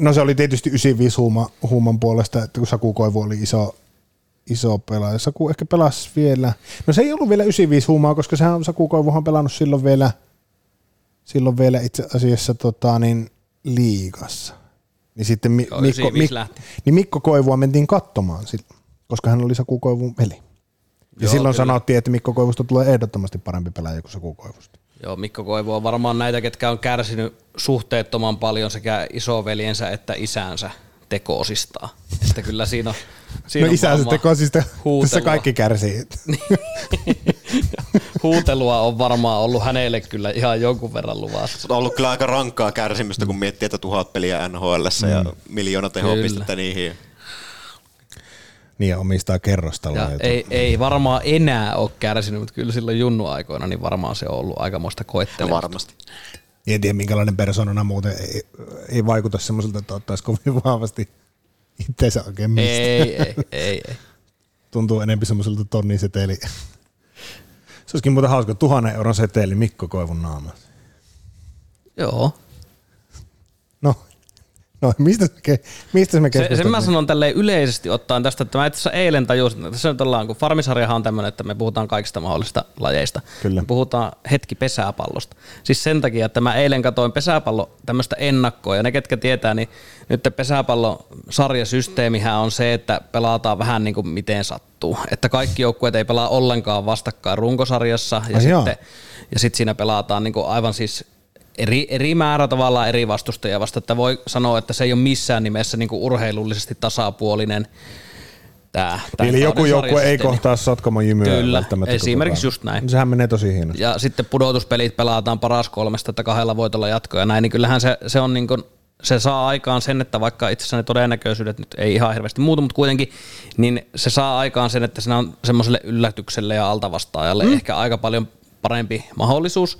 no se oli tietysti 95 huuma, huuman puolesta, että kun Saku Koivu oli iso, iso pelaaja. Saku ehkä pelasi vielä, no se ei ollut vielä 95 huumaa, koska sehän on Saku Koivuhan pelannut silloin vielä, silloin vielä itse asiassa tota, niin liigassa. Niin sitten Mi- Joo, Mikko, 95 Mik- niin Mikko Koivua mentiin katsomaan koska hän oli Saku Koivun veli. Ja Joo, silloin kyllä. sanottiin, että Mikko Koivusta tulee ehdottomasti parempi pelaaja kuin Saku Koivusta. Joo, Mikko Koivu on varmaan näitä, ketkä on kärsinyt suhteettoman paljon sekä isoveljensä että isänsä tekoosistaan. Että kyllä siinä on, siinä no on isänsä varmaan tekosista, tässä kaikki kärsii. *laughs* *laughs* Huutelua on varmaan ollut hänelle kyllä ihan jonkun verran luvassa. Se on ollut kyllä aika rankkaa kärsimystä, kun miettii, että tuhat peliä NHL ja miljoona tehopistettä niihin. niin ja omistaa kerrostaloja. Ja ei, ei varmaan enää ole kärsinyt, mutta kyllä silloin junnu aikoina niin varmaan se on ollut aikamoista koettelua. varmasti. En tiedä, minkälainen persoonana muuten ei, ei vaikuta semmoiselta, että ottaisi kovin vahvasti itseensä oikein mistä. Ei, ei, ei, ei. Tuntuu enemmän semmoiselta tonnin seteli. Se olisikin muuten hauska, tuhannen euron seteli Mikko Koivun naama. Joo. No, mistä, me mistä me Se, sen mä sanon tälleen yleisesti ottaen tästä, että mä itse asiassa eilen tajusin, että tässä nyt ollaan, kun farmisarjahan on tämmöinen, että me puhutaan kaikista mahdollisista lajeista. Kyllä. Me puhutaan hetki pesäpallosta. Siis sen takia, että mä eilen katoin pesäpallo tämmöistä ennakkoa, ja ne ketkä tietää, niin nyt pesäpallon sarjasysteemihän on se, että pelataan vähän niin kuin miten sattuu. Että kaikki joukkueet ei pelaa ollenkaan vastakkain runkosarjassa, ja Ai joo. sitten ja sitten siinä pelataan niin kuin aivan siis eri, eri määrä tavallaan eri vastustajia vasta, että voi sanoa, että se ei ole missään nimessä niin kuin urheilullisesti tasapuolinen tämä, Eli joku joukkue ei kohtaa Sotkamon jymyä Kyllä, esimerkiksi just näin. Sehän menee tosi hienosti. Ja sitten pudotuspelit pelataan paras kolmesta, että kahdella voitolla jatkoja ja näin, niin kyllähän se, se on niin kuin, se saa aikaan sen, että vaikka itse asiassa ne todennäköisyydet nyt ei ihan hirveästi muutu, mutta kuitenkin, niin se saa aikaan sen, että siinä on semmoiselle yllätykselle ja altavastaajalle mm. ehkä aika paljon parempi mahdollisuus,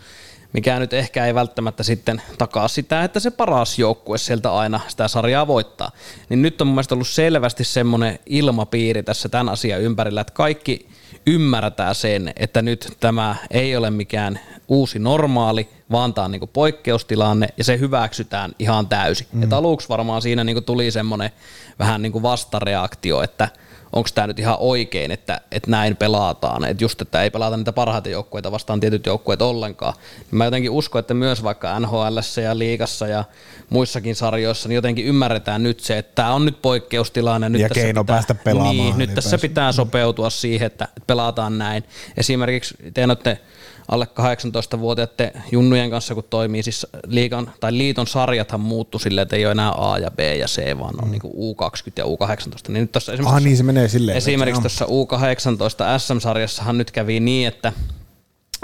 mikä nyt ehkä ei välttämättä sitten takaa sitä, että se paras joukkue sieltä aina sitä sarjaa voittaa. Niin nyt on mun mielestä ollut selvästi semmoinen ilmapiiri tässä tämän asian ympärillä, että kaikki ymmärtää sen, että nyt tämä ei ole mikään uusi normaali, vaan tämä on niinku poikkeustilanne ja se hyväksytään ihan täysin. Mm. Et aluksi varmaan siinä niinku tuli semmoinen vähän niinku vastareaktio, että onko tämä nyt ihan oikein, että, että näin pelataan, että just, että ei pelata niitä parhaita joukkueita vastaan tietyt joukkueet ollenkaan. Niin mä jotenkin uskon, että myös vaikka NHL ja liigassa ja muissakin sarjoissa, niin jotenkin ymmärretään nyt se, että tämä on nyt poikkeustilanne. Nyt Ja tässä keino päästä pelaamaan Niin, nyt tässä ylipäänsä. pitää sopeutua siihen, että pelataan näin. Esimerkiksi te noitte alle 18-vuotiaiden junnujen kanssa, kun toimii, siis liigan, tai liiton sarjathan muuttu silleen, että ei ole enää A ja B ja C, vaan on mm. niin U20 ja U18. Niin nyt tuossa esimerkiksi, Ah niin, se menee silleen. esimerkiksi tuossa U18 SM-sarjassahan nyt kävi niin, että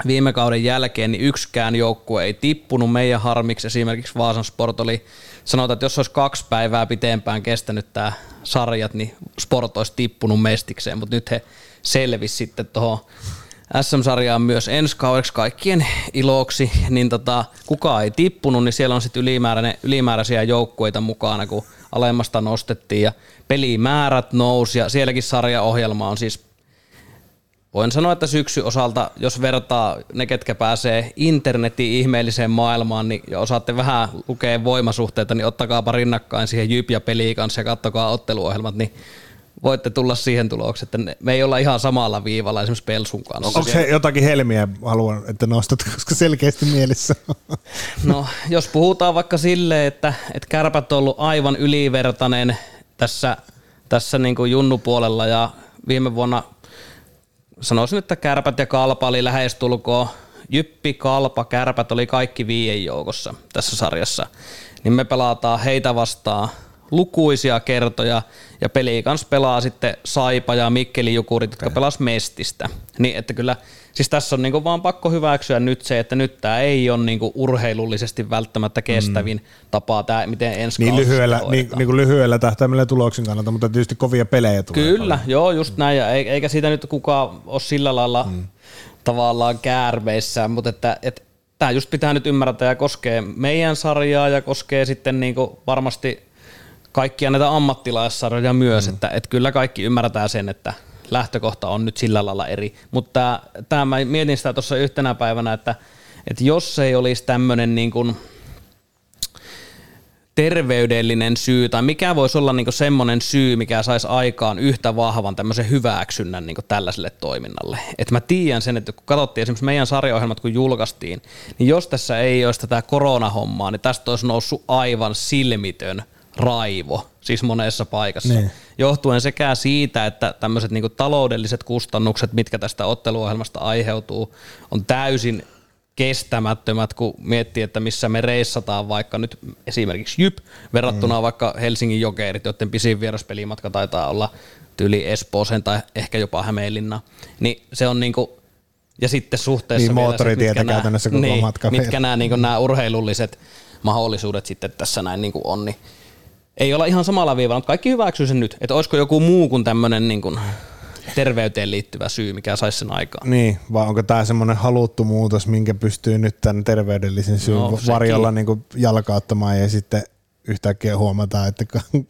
viime kauden jälkeen niin yksikään joukkue ei tippunut meidän harmiksi. Esimerkiksi Vaasan Sport oli, sanotaan, että jos olisi kaksi päivää pitempään kestänyt tämä sarjat, niin Sport olisi tippunut mestikseen, mutta nyt he selvisi sitten tuohon SM-sarjaan myös ensi kaudeksi kaikkien iloksi, niin tota, kukaan ei tippunut, niin siellä on sitten ylimääräisiä joukkueita mukana, kun alemmasta nostettiin ja pelimäärät nousi. Ja sielläkin sarjaohjelma on siis voin sanoa, että syksy osalta, jos vertaa ne, ketkä pääsee internetin ihmeelliseen maailmaan, niin ja osaatte vähän lukea voimasuhteita, niin ottakaapa rinnakkain siihen Jyp ja peli kanssa ja kattokaa otteluohjelmat, niin voitte tulla siihen tulokseen, että ne- me ei olla ihan samalla viivalla esimerkiksi Pelsun kanssa. Onko se jotakin helmiä haluan, että nostat, koska selkeästi mielessä. No, jos puhutaan vaikka silleen, että, että kärpät on ollut aivan ylivertainen tässä, tässä niin kuin junnupuolella ja viime vuonna sanoisin, että kärpät ja kalpa oli lähestulkoon Jyppi, Kalpa, Kärpät oli kaikki viien joukossa tässä sarjassa. Niin me pelataan heitä vastaan lukuisia kertoja ja peli kanssa pelaa sitten Saipa ja Mikkeli Jukurit, jotka pelas Mestistä. Niin että kyllä, siis tässä on niinku vaan pakko hyväksyä nyt se, että nyt tämä ei ole niinku urheilullisesti välttämättä kestävin mm. tapa, tää, miten ensi Niin lyhyellä, niin, niin kuin lyhyellä tähtäimellä tuloksen kannalta, mutta tietysti kovia pelejä tulee. Kyllä, paljon. joo, just näin, ja ei- eikä siitä nyt kukaan ole sillä lailla mm. tavallaan käärmeissä, mutta että, että tämä just pitää nyt ymmärtää ja koskee meidän sarjaa ja koskee sitten niinku varmasti kaikkia näitä ammattilaissarjoja myös, mm. että, että kyllä kaikki ymmärretään sen, että lähtökohta on nyt sillä lailla eri, mutta tämä mä mietin sitä tuossa yhtenä päivänä, että, että jos ei olisi tämmöinen niin kuin, terveydellinen syy, tai mikä voisi olla niinku semmoinen syy, mikä saisi aikaan yhtä vahvan tämmöisen hyväksynnän niinku tällaiselle toiminnalle. Et mä tiedän sen, että kun katsottiin esimerkiksi meidän sarjaohjelmat, kun julkaistiin, niin jos tässä ei olisi tätä koronahommaa, niin tästä olisi noussut aivan silmitön raivo, siis monessa paikassa. Niin. Johtuen sekä siitä, että tämmöiset niinku taloudelliset kustannukset, mitkä tästä otteluohjelmasta aiheutuu, on täysin kestämättömät, kun miettii, että missä me reissataan vaikka nyt esimerkiksi Jyp verrattuna mm. vaikka Helsingin Jokerit, joiden pisin vieraspelimatka taitaa olla tyyli Espooseen tai ehkä jopa Hämeenlinna, niin se on niinku, ja sitten suhteessa Niin, vielä se, mitkä nämä- käytännössä koko niin, matka mitkä nämä, niinku, nämä urheilulliset mahdollisuudet sitten tässä näin niinku on, niin ei olla ihan samalla viivalla, mutta kaikki hyväksyy sen nyt, että olisiko joku muu kuin tämmöinen niinku terveyteen liittyvä syy, mikä saisi sen aikaan. Niin, vai onko tämä semmoinen haluttu muutos, minkä pystyy nyt tämän terveydellisen syyn No, varjolla niin kuin jalkauttamaan ja sitten yhtäkkiä huomataan, että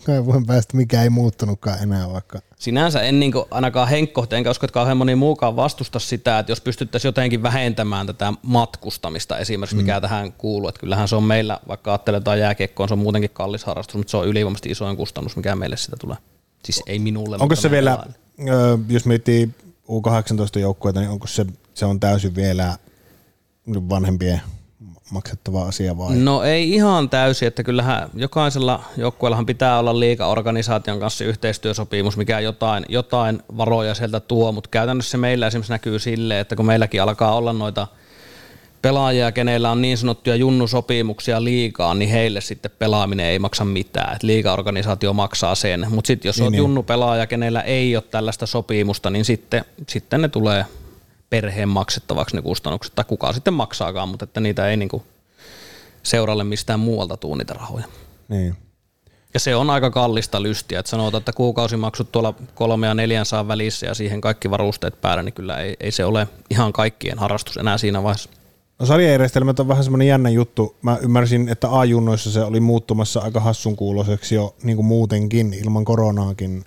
kaivojen päästä mikä ei muuttunutkaan enää vaikka. Sinänsä en niin ainakaan Henkko, enkä usko, että kauhean moni muukaan vastusta sitä, että jos pystyttäisiin jotenkin vähentämään tätä matkustamista esimerkiksi, mikä mm. tähän kuuluu. Että kyllähän se on meillä, vaikka ajatteletaan jääkiekkoon, se on muutenkin kallis harrastus, mutta se on ylivoimaisesti isoin kustannus, mikä meille sitä tulee. Siis ei minulle. Onko se vielä, ö, jos miettii U18 joukkueita, niin onko se, se on täysin vielä vanhempien maksettava asia vai? No ei ihan täysin, että kyllähän jokaisella joukkueellahan pitää olla liiga-organisaation kanssa yhteistyösopimus, mikä jotain, jotain varoja sieltä tuo, mutta käytännössä se meillä esimerkiksi näkyy silleen, että kun meilläkin alkaa olla noita pelaajia, kenellä on niin sanottuja junnusopimuksia liikaa, niin heille sitten pelaaminen ei maksa mitään. Et liiga-organisaatio maksaa sen, mutta sitten jos niin, on niin. junnu pelaaja, kenellä ei ole tällaista sopimusta, niin sitten, sitten ne tulee perheen maksettavaksi ne kustannukset, tai kuka sitten maksaakaan, mutta että niitä ei niinku seuralle mistään muualta tuu niitä rahoja. Niin. Ja se on aika kallista lystiä, että sanotaan, että kuukausimaksut tuolla kolme ja neljän saa välissä ja siihen kaikki varusteet päällä, niin kyllä ei, ei se ole ihan kaikkien harrastus enää siinä vaiheessa. No sarjajärjestelmät on vähän semmoinen jännä juttu. Mä ymmärsin, että A-junnoissa se oli muuttumassa aika hassun kuuloiseksi jo niin kuin muutenkin. Ilman koronaakin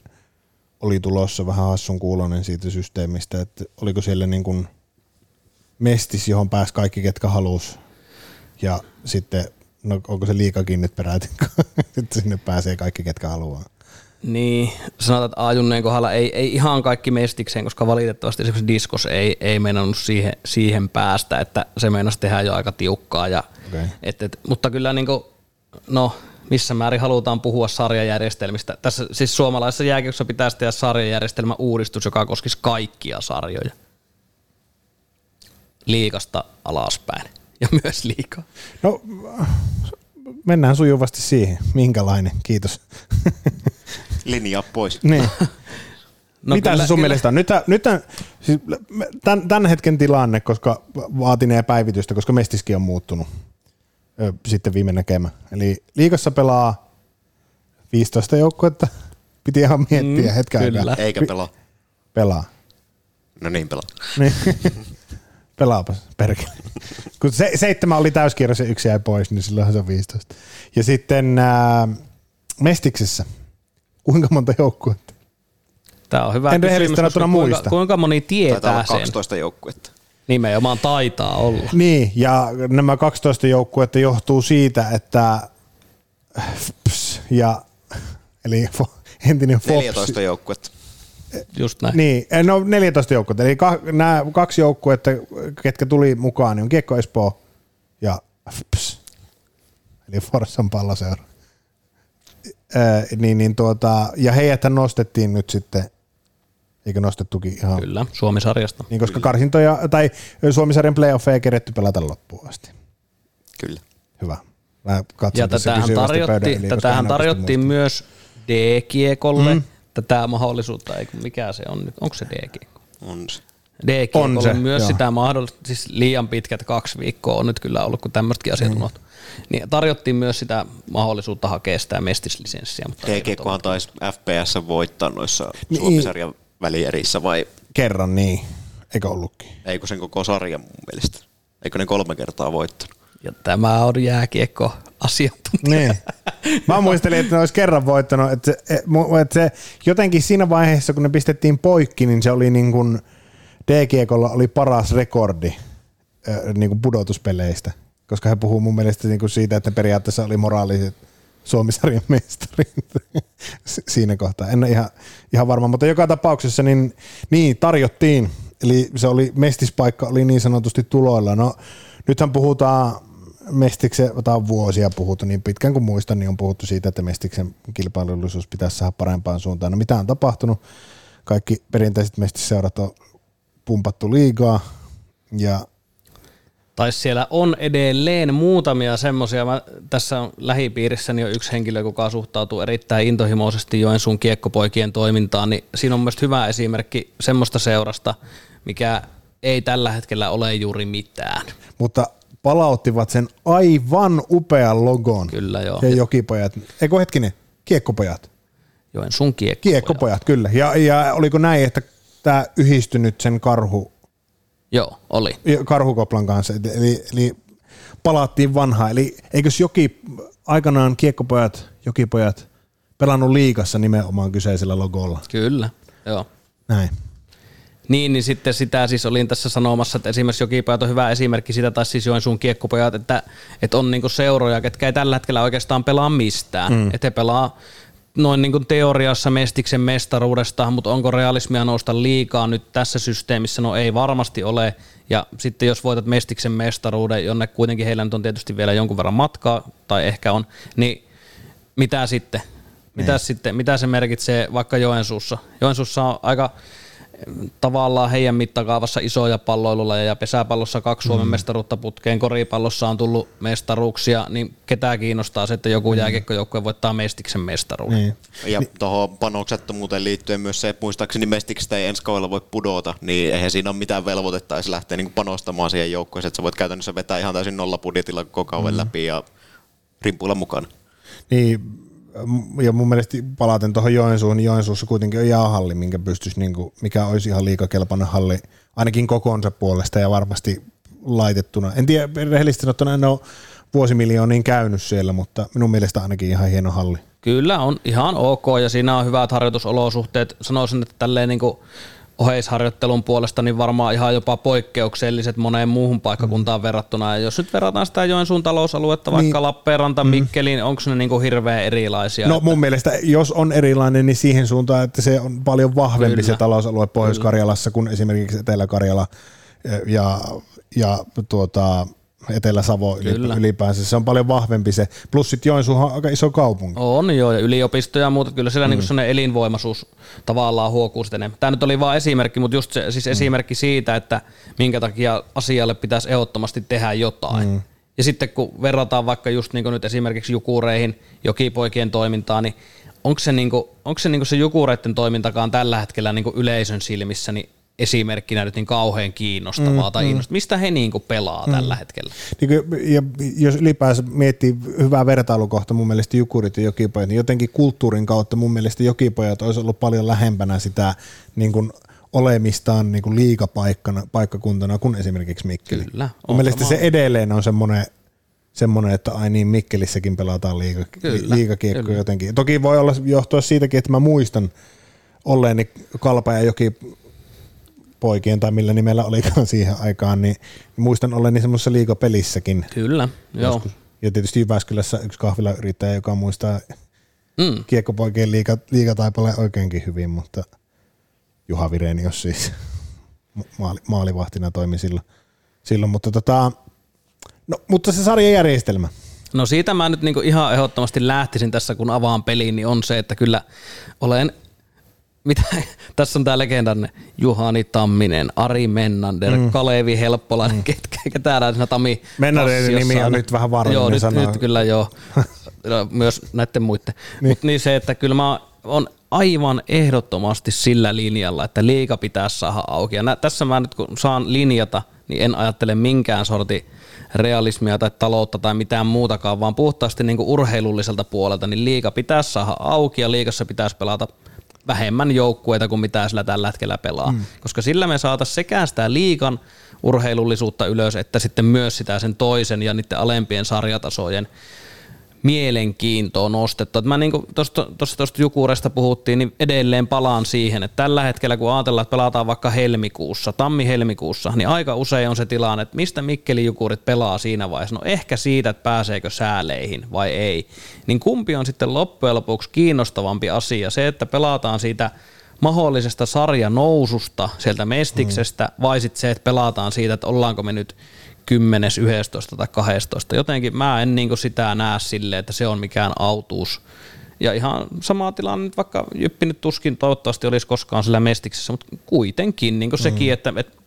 oli tulossa vähän hassun kuuloinen siitä systeemistä, että oliko siellä niin kuin mestis, johon pääsi kaikki, ketkä halus. Ja sitten, no onko se liikakin nyt peräti, että *laughs* sinne pääsee kaikki, ketkä haluaa. Niin, sanotaan, että A-junneen kohdalla ei, ei ihan kaikki mestikseen, koska valitettavasti esimerkiksi Diskos ei, ei meinannut siihen, siihen päästä, että se meinasi tehdä jo aika tiukkaa. Ja, Okei. et, et, mutta kyllä niin kuin, no, missä määrin halutaan puhua sarjajärjestelmistä. Tässä siis suomalaisessa jääkiekossa pitäisi tehdä sarjajärjestelmä uudistus, joka koskisi kaikkia sarjoja. Liikasta alaspäin ja myös liikaa. No, mennään sujuvasti siihen. Minkälainen? Kiitos. Linjaa pois. *laughs* niin. No No Mitä kyllä- se sun kyllä- mielestä on? Nyt, nyt siis tämän, tämän hetken tilanne, koska vaatinee päivitystä, koska Mestiskin on muuttunut ö, sitten viime näkemä. Eli liikassa pelaa 15 joukkuetta. *laughs* Piti ihan miettiä Mm, hetken kyllä. aikaa. Eikä pelaa. Pelaa. No niin pelaa. Niin. *laughs* Pelaapas, perkele. Kun se, seitsemän oli täyskierros ja yksi jäi pois, niin silloinhan se on 15. Ja sitten ää, Mestiksessä, kuinka monta joukkuetta? Tämä on hyvä En kysymys, koska kuinka, muista. kuinka moni Taitaa tietää olla sen? 12 joukkuetta. Nimenomaan taitaa olla. Niin, ja nämä 12 joukkuetta johtuu siitä, että FPS ja eli entinen FOPS. 14 joukkuetta. Just näin. Niin, no 14 joukkuetta. Eli ka- nämä kaksi joukkuetta, ketkä tuli mukaan, niin on Kiekko Espoo ja FPS. Eli Forssan palloseura. Ää, niin, niin tuota, ja heidät nostettiin nyt sitten, eikö nostettukin ihan Kyllä, Suomi-sarjasta. Niin, koska karsintoja, tai Suomisarjan playoffeja ei keretty pelata loppuun asti. Kyllä. Hyvä. Mä katson Ja tässä tätähän kysyvästi pöydän tätähän tarjottiin muista. myös D-kiekolle mm. tätä mahdollisuutta, ei kun mikä se on nyt, onko se D-kiekko? On se. D-kiekolle On se, myös joo. sitä mahdollista, siis liian pitkät kaksi viikkoa on nyt kyllä ollut, kun tämmöistäkin asiat mm. Niin tarjottiin myös sitä mahdollisuutta hakea sitä mestislisenssiä. Mutta ei DG-kohan taisi FPS voittaa noissa Niin. Suomisarjan välierissä vai Kerran niin, eikö ollutkin? eikö sen koko sarjan mun mielestä? Eikö ne kolme kertaa voittanut? Ja tämä on jääkiekko asiantuntija. Niin. Mä muistelin, että ne olisi kerran voittanut, että se, mu- että se jotenkin siinä vaiheessa, kun ne pistettiin poikki, niin se oli niin kuin D-kiekolla oli paras rekordi niin kuin pudotuspeleistä, koska he puhuu mun mielestä niin kuin siitä, että ne periaatteessa oli moraaliset Suomisarjan mestarit Si- siinä kohtaa. En ole ihan, ihan varma, mutta joka tapauksessa niin, niin tarjottiin, eli se oli, mestispaikka oli niin sanotusti tuloilla. No nythän puhutaan Mestiksen, on vuosia puhuttu, niin pitkään kuin muistan, niin on puhuttu siitä, että Mestiksen kilpailullisuus pitäisi saada parempaan suuntaan. No mitä on tapahtunut? Kaikki perinteiset Mestisseurat on pumpattu liigaa ja Tai siellä on edelleen muutamia semmoisia. Tässä on lähipiirissäni on yksi henkilö, joka suhtautuu erittäin intohimoisesti Joensuun kiekkopoikien toimintaan, niin siinä on myös hyvä esimerkki semmoista seurasta, mikä ei tällä hetkellä ole juuri mitään. mutta palauttivat sen aivan upean logon. Kyllä joo. Ja jokipojat, eikö hetkinen, kiekkopojat. Joensuun kiekko. Kiekkopojat, kyllä. Ja, ja oliko näin, että tämä yhdistynyt sen karhu, Joo, oli. karhukoplan kanssa, eli, eli palattiin vanhaan. Eli eikös joki, aikanaan kiekkopojat, jokipojat pelannut liigassa nimenomaan kyseisellä logolla? Kyllä, joo. Näin. Niin, niin sitten sitä siis olin tässä sanomassa, että esimerkiksi Jokipojat on hyvä esimerkki sitä, tai siis Joensuun kiekkopojat, että, että on niinku seuroja, ketkä ei tällä hetkellä oikeastaan pelaa mistään. Mm. Että he pelaa noin niin kuin teoriassa mestiksen mestaruudesta, mutta onko realismia nousta liikaa nyt tässä systeemissä? No ei varmasti ole. Ja sitten jos voitat mestiksen mestaruuden, jonne kuitenkin heillä nyt on tietysti vielä jonkun verran matkaa, tai ehkä on, niin mitä sitten? Mitä, sitten, mitä se merkitsee vaikka Joensuussa? Joensuussa on aika tavallaan heidän mittakaavassa isoja palloilulla ja pesäpallossa kaksi Suomen mm. mestaruutta putkeen, koripallossa on tullut mestaruuksia, niin ketään kiinnostaa se, että joku mm. jääkiekkojoukkue voittaa mestiksen mestaruuden. Niin. Ja tuohon panoksettomuuteen liittyen myös se, että muistaakseni Mestiksestä ei ensi kaudella voi pudota, niin eihän siinä ole mitään velvoitetta edes lähteä niin panostamaan siihen joukkueeseen, että sä voit käytännössä vetää ihan täysin nollabudjetilla koko kauden mm. läpi ja rimpuilla mukana. Niin, ja mun mielestä palaten tuohon Joensuuhun, niin Joensuussa kuitenkin on jäähalli, minkä pystyisi, niin kuin, mikä olisi ihan liikakelpainen halli, ainakin kokoonsa puolesta ja varmasti laitettuna. En tiedä, rehellisesti sanottuna en ole vuosimiljooniin käynyt siellä, mutta minun mielestä ainakin ihan hieno halli. Kyllä on ihan ok ja siinä on hyvät harjoitusolosuhteet. Sanoisin, että tälleen niin kuin oheisharjoittelun puolesta niin varmaan ihan jopa poikkeukselliset moneen muuhun paikkakuntaan mm. verrattuna. Ja jos nyt verrataan sitä Joensuun talousaluetta vaikka Niin. niin. Lappeenranta, mm. Mikkeliin, onko ne niin kuin hirveän erilaisia? No mun mielestä, jos on erilainen, niin siihen suuntaan, että se on paljon vahvempi Kyllä. se talousalue Pohjois-Karjalassa kuin esimerkiksi Etelä-Karjala ja, ja tuota, Etelä-Savo Kyllä. ylipäänsä. Se on paljon vahvempi se. Plus sitten Joensuuhan on aika iso kaupunki. On joo, ja yliopistoja ja muuta, kyllä siellä mm. niin sellainen elinvoimaisuus tavallaan huokuu sitten enemmän. Tämä nyt oli vain esimerkki, mutta just se, siis esimerkki siitä, että minkä takia asialle pitäisi ehdottomasti tehdä jotain. Mm. Ja sitten kun verrataan vaikka just niin nyt esimerkiksi Jukureihin, Jokipoikien toimintaan, niin onko se, niin kuin, onko se, niin se Jukureiden toimintakaan tällä hetkellä niin yleisön silmissä niin esimerkkinä nyt niin kauhean kiinnostavaa mm, tai innostavaa. Mistä he niin kuin pelaa mm. tällä hetkellä? Niin kuin, ja jos ylipäänsä miettii hyvää vertailukohta mun mielestä Jukurit ja Jokipojat, niin jotenkin kulttuurin kautta mun mielestä Jokipojat olisi ollut paljon lähempänä sitä niin kuin olemistaan niin kuin liigapaikkana, paikkakuntana kuin esimerkiksi Mikkeli. Kyllä, Mun mielestä se edelleen on semmoinen, semmoinen, että ai niin, Mikkelissäkin pelataan liiga, Kyllä, liigakiekko kyllä. jotenkin. Toki voi olla johtua siitäkin, että mä muistan olleeni Kalpa ja Joki poikien tai millä nimellä olikaan *laughs* siihen aikaan, niin muistan olleeni semmoisessa liigapelissäkin Kyllä, joo. joskus. Ja tietysti Jyväskylässä yksi kahvilayrittäjä, joka muistaa Mm. kiekkopoikien liiga, liigataipaleen oikeinkin hyvin, mutta Juha Virenius siis *laughs* maali, maalivahtina toimi silloin. silloin mutta, tota, no, mutta se sarjajärjestelmä. No siitä mä nyt niinku ihan ehdottomasti lähtisin tässä, kun avaan peliin, niin on se, että kyllä olen mitä, *laughs* tässä on tämä legendarinen Juhani Tamminen, Ari Mennander, mm. Kalevi Helppolainen, mm. ketkä, ketä siinä Tami Mennaderin nimi on nyt vähän vaarallinen joo, nyt, nyt kyllä joo, *laughs* myös näiden muiden. niin. Mutta niin se, että kyllä mä on aivan ehdottomasti sillä linjalla, että liika pitää saada auki. Ja nä, tässä mä nyt kun saan linjata, niin en ajattele minkään sorti realismia tai taloutta tai mitään muutakaan, vaan puhtaasti niin kuin urheilulliselta puolelta, niin liika pitää saada auki ja liikassa pitäisi pelata vähemmän joukkueita kuin mitä sillä tällä hetkellä pelaa. Mm. Koska sillä me saataisiin sekä sitä liikan urheilullisuutta ylös, että sitten myös sitä sen toisen ja niiden alempien sarjatasojen mielenkiintoa nostettu. Että mä niin tuosta Jukuresta puhuttiin, niin edelleen palaan siihen, että tällä hetkellä kun ajatellaan, että pelataan vaikka helmikuussa, tammi-helmikuussa, niin aika usein on se tilanne, että mistä Mikkeli Jukurit pelaa siinä vaiheessa. No ehkä siitä, että pääseekö sääleihin vai ei. Niin kumpi on sitten loppujen lopuksi kiinnostavampi asia? Se, että pelataan siitä mahdollisesta sarjanoususta sieltä mestiksestä, mm. vai sitten se, että pelataan siitä, että ollaanko me nyt 10, 11 tai 12. Jotenkin mä en niin sitä näe silleen, että se on mikään autuus. Ja ihan sama tilanne vaikka Jyppi nyt tuskin toivottavasti olisi koskaan sillä mestiksessä, mutta kuitenkin niin mm. sekin, että, että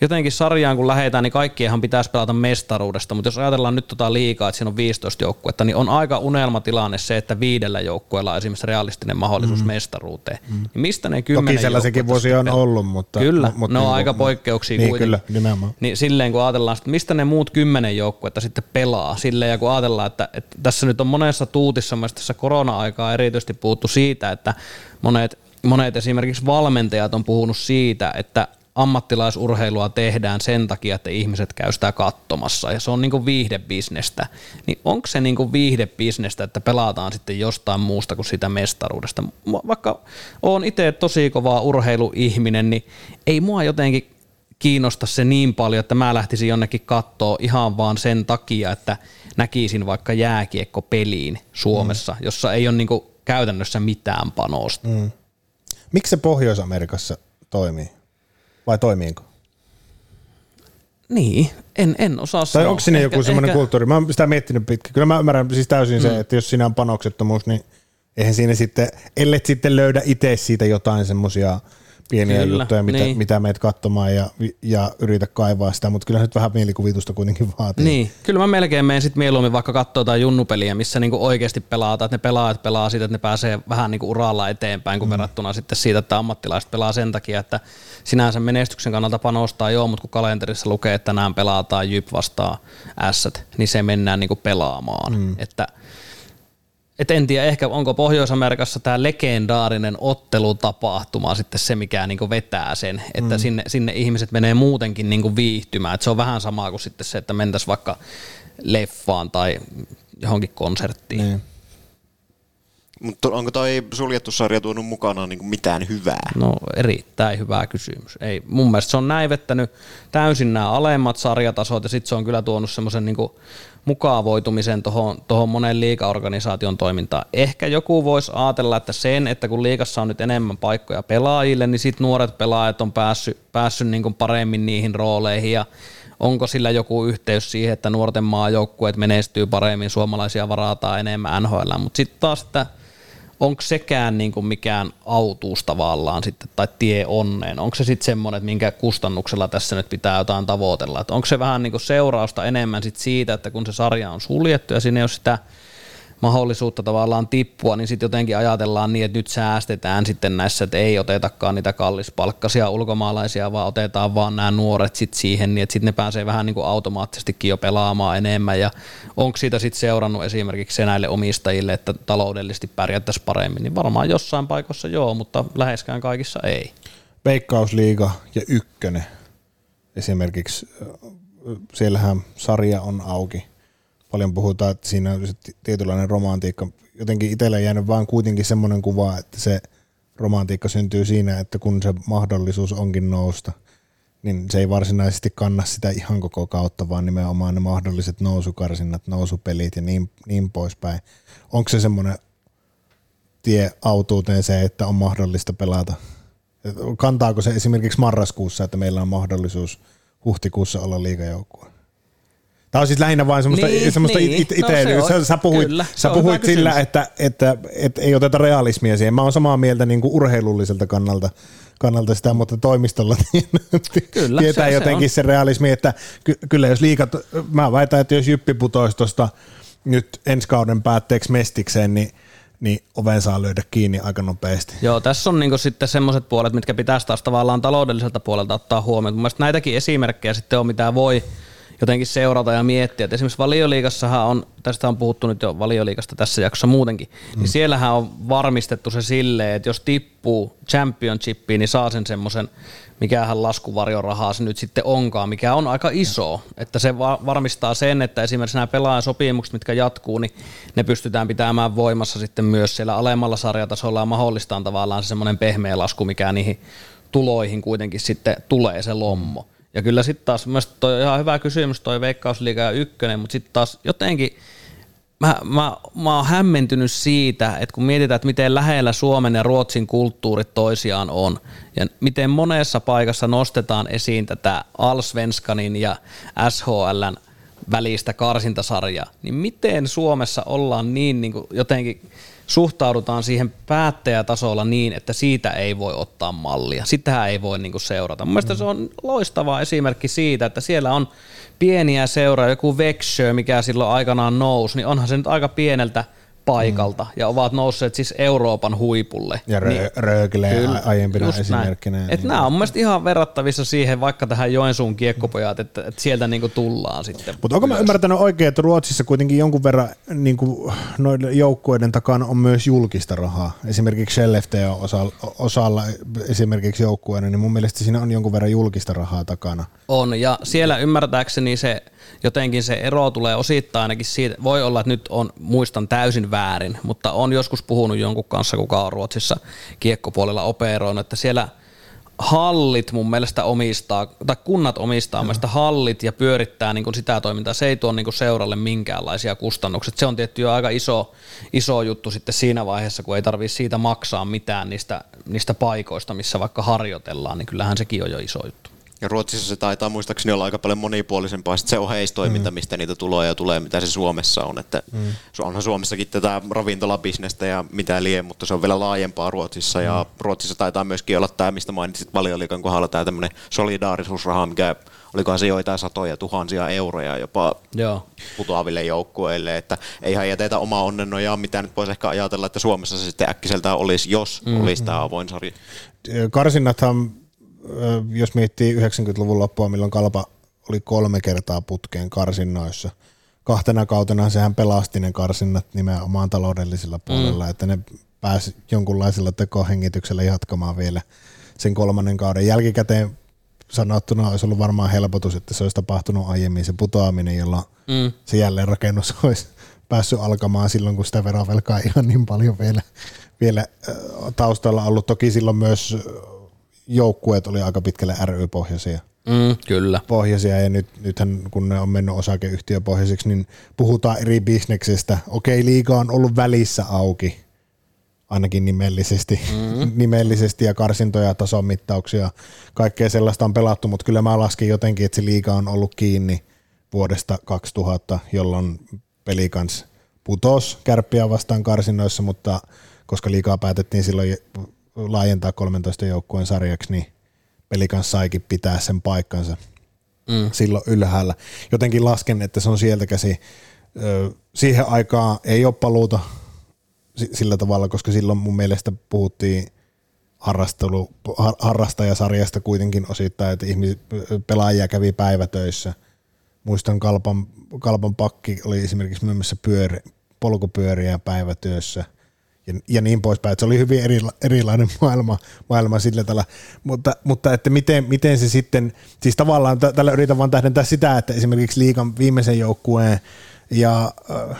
jotenkin sarjaan kun lähdetään, niin kaikkienhan pitäisi pelata mestaruudesta, mutta jos ajatellaan nyt tota liikaa, että siinä on 15 joukkuetta, niin on aika unelmatilanne se, että viidellä joukkueella on esimerkiksi realistinen mahdollisuus mm. mestaruuteen. Mm. Niin mistä ne kymmenen Toki sellaisenkin vuosi on ollut, mutta... Kyllä, mutta ne on niin, aika poikkeuksia niin, kuitenkin. Kyllä, nimenomaan. Niin silleen kun ajatellaan, että mistä ne muut kymmenen joukkuetta sitten pelaa, silleen ja kun ajatellaan, että, että tässä nyt on monessa tuutissa, myös tässä korona-aikaa erityisesti puhuttu siitä, että monet monet esimerkiksi valmentajat on puhunut siitä, että ammattilaisurheilua tehdään sen takia, että ihmiset käy sitä katsomassa ja se on niin viihdebisnestä, niin onko se niin viihdebisnestä, että pelataan sitten jostain muusta kuin sitä mestaruudesta? Vaikka on itse tosi kova urheiluihminen, niin ei mua jotenkin kiinnosta se niin paljon, että mä lähtisin jonnekin katsoa ihan vaan sen takia, että näkisin vaikka jääkiekkopeliin Suomessa, mm. jossa ei ole niin käytännössä mitään panosta. Mm. Miksi se Pohjois-Amerikassa toimii? Vai toimiinko? Niin, en, en osaa tai sanoa. onko sinne joku semmoinen ehkä... kulttuuri? Mä oon sitä miettinyt pitkä. Kyllä mä ymmärrän siis täysin mm. se, että jos siinä on panoksettomuus, niin eihän siinä sitten, ellei sitten löydä itse siitä jotain semmoisia pieniä kyllä, juttuja, mitä, niin. mitä meet katsomaan ja, ja yritä kaivaa sitä, mutta kyllä nyt vähän mielikuvitusta kuitenkin vaatii. Niin, kyllä mä melkein menen sitten mieluummin vaikka katsoa jotain junnupeliä, missä niinku oikeasti pelataan, että ne pelaajat pelaa siitä, että ne pääsee vähän niinku uralla eteenpäin, kun mm. verrattuna sitten siitä, että ammattilaiset pelaa sen takia, että sinänsä menestyksen kannalta panostaa joo, mutta kun kalenterissa lukee, että tänään pelataan Jyp vastaan S, niin se mennään niinku pelaamaan. Mm. Että et en tiedä, ehkä onko Pohjois-Amerikassa tämä legendaarinen ottelutapahtuma sitten se, mikä niinku vetää sen, että mm. sinne, sinne ihmiset menee muutenkin niinku viihtymään. Et se on vähän samaa kuin sitten se, että mentäisiin vaikka leffaan tai johonkin konserttiin. Niin. Mutta onko toi suljettu sarja tuonut mukana niin mitään hyvää? No erittäin hyvä kysymys. Ei, mun mielestä se on näivettänyt täysin nämä alemmat sarjatasot ja sitten se on kyllä tuonut semmoisen niin mukavoitumisen tuohon tohon monen liikaorganisaation toimintaan. Ehkä joku voisi ajatella, että sen, että kun liikassa on nyt enemmän paikkoja pelaajille, niin sitten nuoret pelaajat on päässyt, päässyt niin paremmin niihin rooleihin ja onko sillä joku yhteys siihen, että nuorten maajoukkueet menestyy paremmin, suomalaisia varataan enemmän NHL, mutta sitten taas, että onko sekään niin kuin mikään autuus tavallaan sitten, tai tie onneen? Onko se sitten semmoinen, että minkä kustannuksella tässä nyt pitää jotain tavoitella? Että onko se vähän niin kuin seurausta enemmän sit siitä, että kun se sarja on suljettu ja sinne ei ole sitä mahdollisuutta tavallaan tippua, niin sitten jotenkin ajatellaan niin, että nyt säästetään sitten näissä, että ei otetakaan niitä kallispalkkaisia ulkomaalaisia, vaan otetaan vaan nämä nuoret sitten siihen, niin että sitten ne pääsee vähän niin kuin automaattisestikin jo pelaamaan enemmän, ja onko siitä sitten seurannut esimerkiksi se näille omistajille, että taloudellisesti pärjättäisiin paremmin, niin varmaan jossain paikassa joo, mutta läheskään kaikissa ei. Veikkausliiga ja ykkönen. Esimerkiksi, siellähän sarja on auki paljon puhutaan, että siinä on tietynlainen romantiikka. Jotenkin itsellä jäänyt vaan kuitenkin semmoinen kuva, että se romantiikka syntyy siinä, että kun se mahdollisuus onkin nousta, niin se ei varsinaisesti kanna sitä ihan koko kautta, vaan nimenomaan ne mahdolliset nousukarsinnat, nousupelit ja niin, niin poispäin. Onko se semmoinen tie autuuteen se, että on mahdollista pelata? Kantaako se esimerkiksi marraskuussa, että meillä on mahdollisuus huhtikuussa olla liigajoukkue? Tämä on siis lähinnä vain semmoista, Niin, semmoista niin. it, No se iteilyä. sä, sä puhuit, kyllä, se sä puhuit hyvä sillä, kysymys. että, että, että, ei oteta realismia siihen. Mä oon samaa mieltä niin kuin urheilulliselta kannalta, kannalta sitä, mutta toimistolla *laughs* Kyllä, tietää se- se jotenkin on. se, realismi, että ky, kyllä jos liikat, mä väitän, että jos Jyppi putoisi tuosta nyt ensi kauden päätteeksi mestikseen, niin, niin oven saa löydä kiinni aika nopeasti. Joo, tässä on niinku sitten semmoiset puolet, mitkä pitäisi taas tavallaan taloudelliselta puolelta ottaa huomioon. Mun näitäkin esimerkkejä sitten on, mitä voi jotenkin seurata ja miettiä. Et esimerkiksi valioliikassahan on, tästä on puhuttu nyt jo valioliikasta tässä jaksossa muutenkin, mm. niin siellähän on varmistettu se silleen, että jos tippuu championshipiin, niin saa sen semmoisen, mikähän laskuvarjorahaa se nyt sitten onkaan, mikä on aika iso. Että se va- varmistaa sen, että esimerkiksi nämä pelaajasopimukset, mitkä jatkuu, niin ne pystytään pitämään voimassa sitten myös siellä alemmalla sarjatasolla ja mahdollistaan tavallaan se semmoinen pehmeä lasku, mikä niihin tuloihin kuitenkin sitten tulee se lommo. Ja kyllä sitten taas, mielestäni toi ihan hyvä kysymys toi Veikkausliiga ja ykkönen, mutta sitten taas jotenkin mä, mä, mä oon hämmentynyt siitä, että kun mietitään, että miten lähellä Suomen ja Ruotsin kulttuurit toisiaan on, ja miten monessa paikassa nostetaan esiin tätä Allsvenskanin ja SHLn välistä karsintasarjaa, niin miten Suomessa ollaan niin, niin kuin jotenkin suhtaudutaan siihen päättäjätasolla niin, että siitä ei voi ottaa mallia. Sitähän ei voi niin kuin seurata. Mun mielestä se on loistava esimerkki siitä, että siellä on pieniä seuraa, joku Växjö, mikä silloin aikanaan nousi, niin onhan se nyt aika pieneltä paikalta ja ovat nousseet siis Euroopan huipulle. Ja Niin- rö, Röökile Kyllä, aiempina esimerkkinä. Näin. Et niin. nämä on mun ihan verrattavissa siihen vaikka tähän Joensuun kiekkopojat, että, että sieltä niinku tullaan sitten. Mutta onko mä ymmärtänyt oikein, että Ruotsissa kuitenkin jonkun verran niin kuin noiden joukkueiden takana on myös julkista rahaa. Esimerkiksi Skellefteå on osalla, osalla esimerkiksi joukkueena, niin mun mielestä siinä on jonkun verran julkista rahaa takana. On, ja siellä ymmärtääkseni se jotenkin se ero tulee osittain ainakin siitä, voi olla, että nyt on, muistan täysin väärin, mutta on joskus puhunut jonkun kanssa, kuka on Ruotsissa kiekkopuolella operoinut, että siellä hallit mun mielestä omistaa, tai kunnat omistaa mun mielestä hallit ja pyörittää niin sitä toimintaa. Se ei tuo niin seuralle minkäänlaisia kustannuksia. Se on tietty jo aika iso, iso juttu sitten siinä vaiheessa, kun ei tarvitse siitä maksaa mitään niistä, niistä paikoista, missä vaikka harjoitellaan, niin kyllähän sekin on jo iso juttu. Ja Ruotsissa se taitaa muistaakseni olla aika paljon monipuolisempaa. Sitten se oheistoiminta, mm. mistä niitä tuloja tulee, mitä se Suomessa on. Että mm. Onhan Suomessakin tätä ravintolabisnestä ja mitä lie, mutta se on vielä laajempaa Ruotsissa. Mm. Ja Ruotsissa taitaa myöskin olla tämä, mistä mainitsit valioliikan kohdalla, tämä tämmöinen solidaarisuusraha, mikä olikohan se joitain satoja tuhansia euroja jopa Joo. putoaville joukkueille, että eihän jätetä omaa onnennojaa, mitä nyt voisi ehkä ajatella, että Suomessa se sitten äkkiseltään olisi, jos mm. olisi tämä avoin sarja. Karsinnathan, jos miettii 90-luvun loppua, milloin Kalpa oli kolme kertaa putkeen karsinnoissa. Kahtena kautena sehän pelasti ne karsinnat nimenomaan taloudellisella puolella, mm. että ne pääsi jonkunlaisella tekohengityksellä jatkamaan vielä sen kolmannen kauden. Jälkikäteen sanottuna olisi ollut varmaan helpotus, että se olisi tapahtunut aiemmin se putoaminen, jolla Mm. se jälleenrakennus *laughs* olisi päässyt alkamaan silloin, kun sitä verovelkaa ei ihan niin paljon vielä, vielä taustalla ollut. Toki silloin myös joukkueet oli aika pitkälle ry-pohjaisia. Mm, kyllä. Pohjaisia ja nyt, nythän kun ne on mennyt osakeyhtiöpohjaisiksi, niin puhutaan eri bisneksestä. Okei, liiga on ollut välissä auki, ainakin nimellisesti, mm. *laughs* nimellisesti ja karsintoja, tasomittauksia, kaikkea sellaista on pelattu, mutta kyllä mä laskin jotenkin, että se liiga on ollut kiinni vuodesta 2000, jolloin pelikans putos kärppiä vastaan karsinnoissa, mutta koska liikaa päätettiin silloin laajentaa 13 joukkueen sarjaksi, niin pelikans saikin pitää sen paikkansa mm. silloin ylhäällä. Jotenkin lasken, että se on sieltä käsi. Siihen aikaan ei ole paluuta si- sillä tavalla, koska silloin mun mielestä puhuttiin harrastelu, har- harrastajasarjasta kuitenkin osittain, että ihmis, pelaajia kävi päivätöissä. Muistan Kalpan, Kalpan pakki oli esimerkiksi myymässä pyöri, polkupyöriä päivätyössä ja, ja niin poispäin. Että se oli hyvin eri, erilainen *laughs* maailma, maailma sillä tavalla. Mutta, mutta että miten, miten se sitten, siis tavallaan tä- tällä yritän vaan tähdentää sitä, että esimerkiksi liikan viimeisen joukkueen ja äh,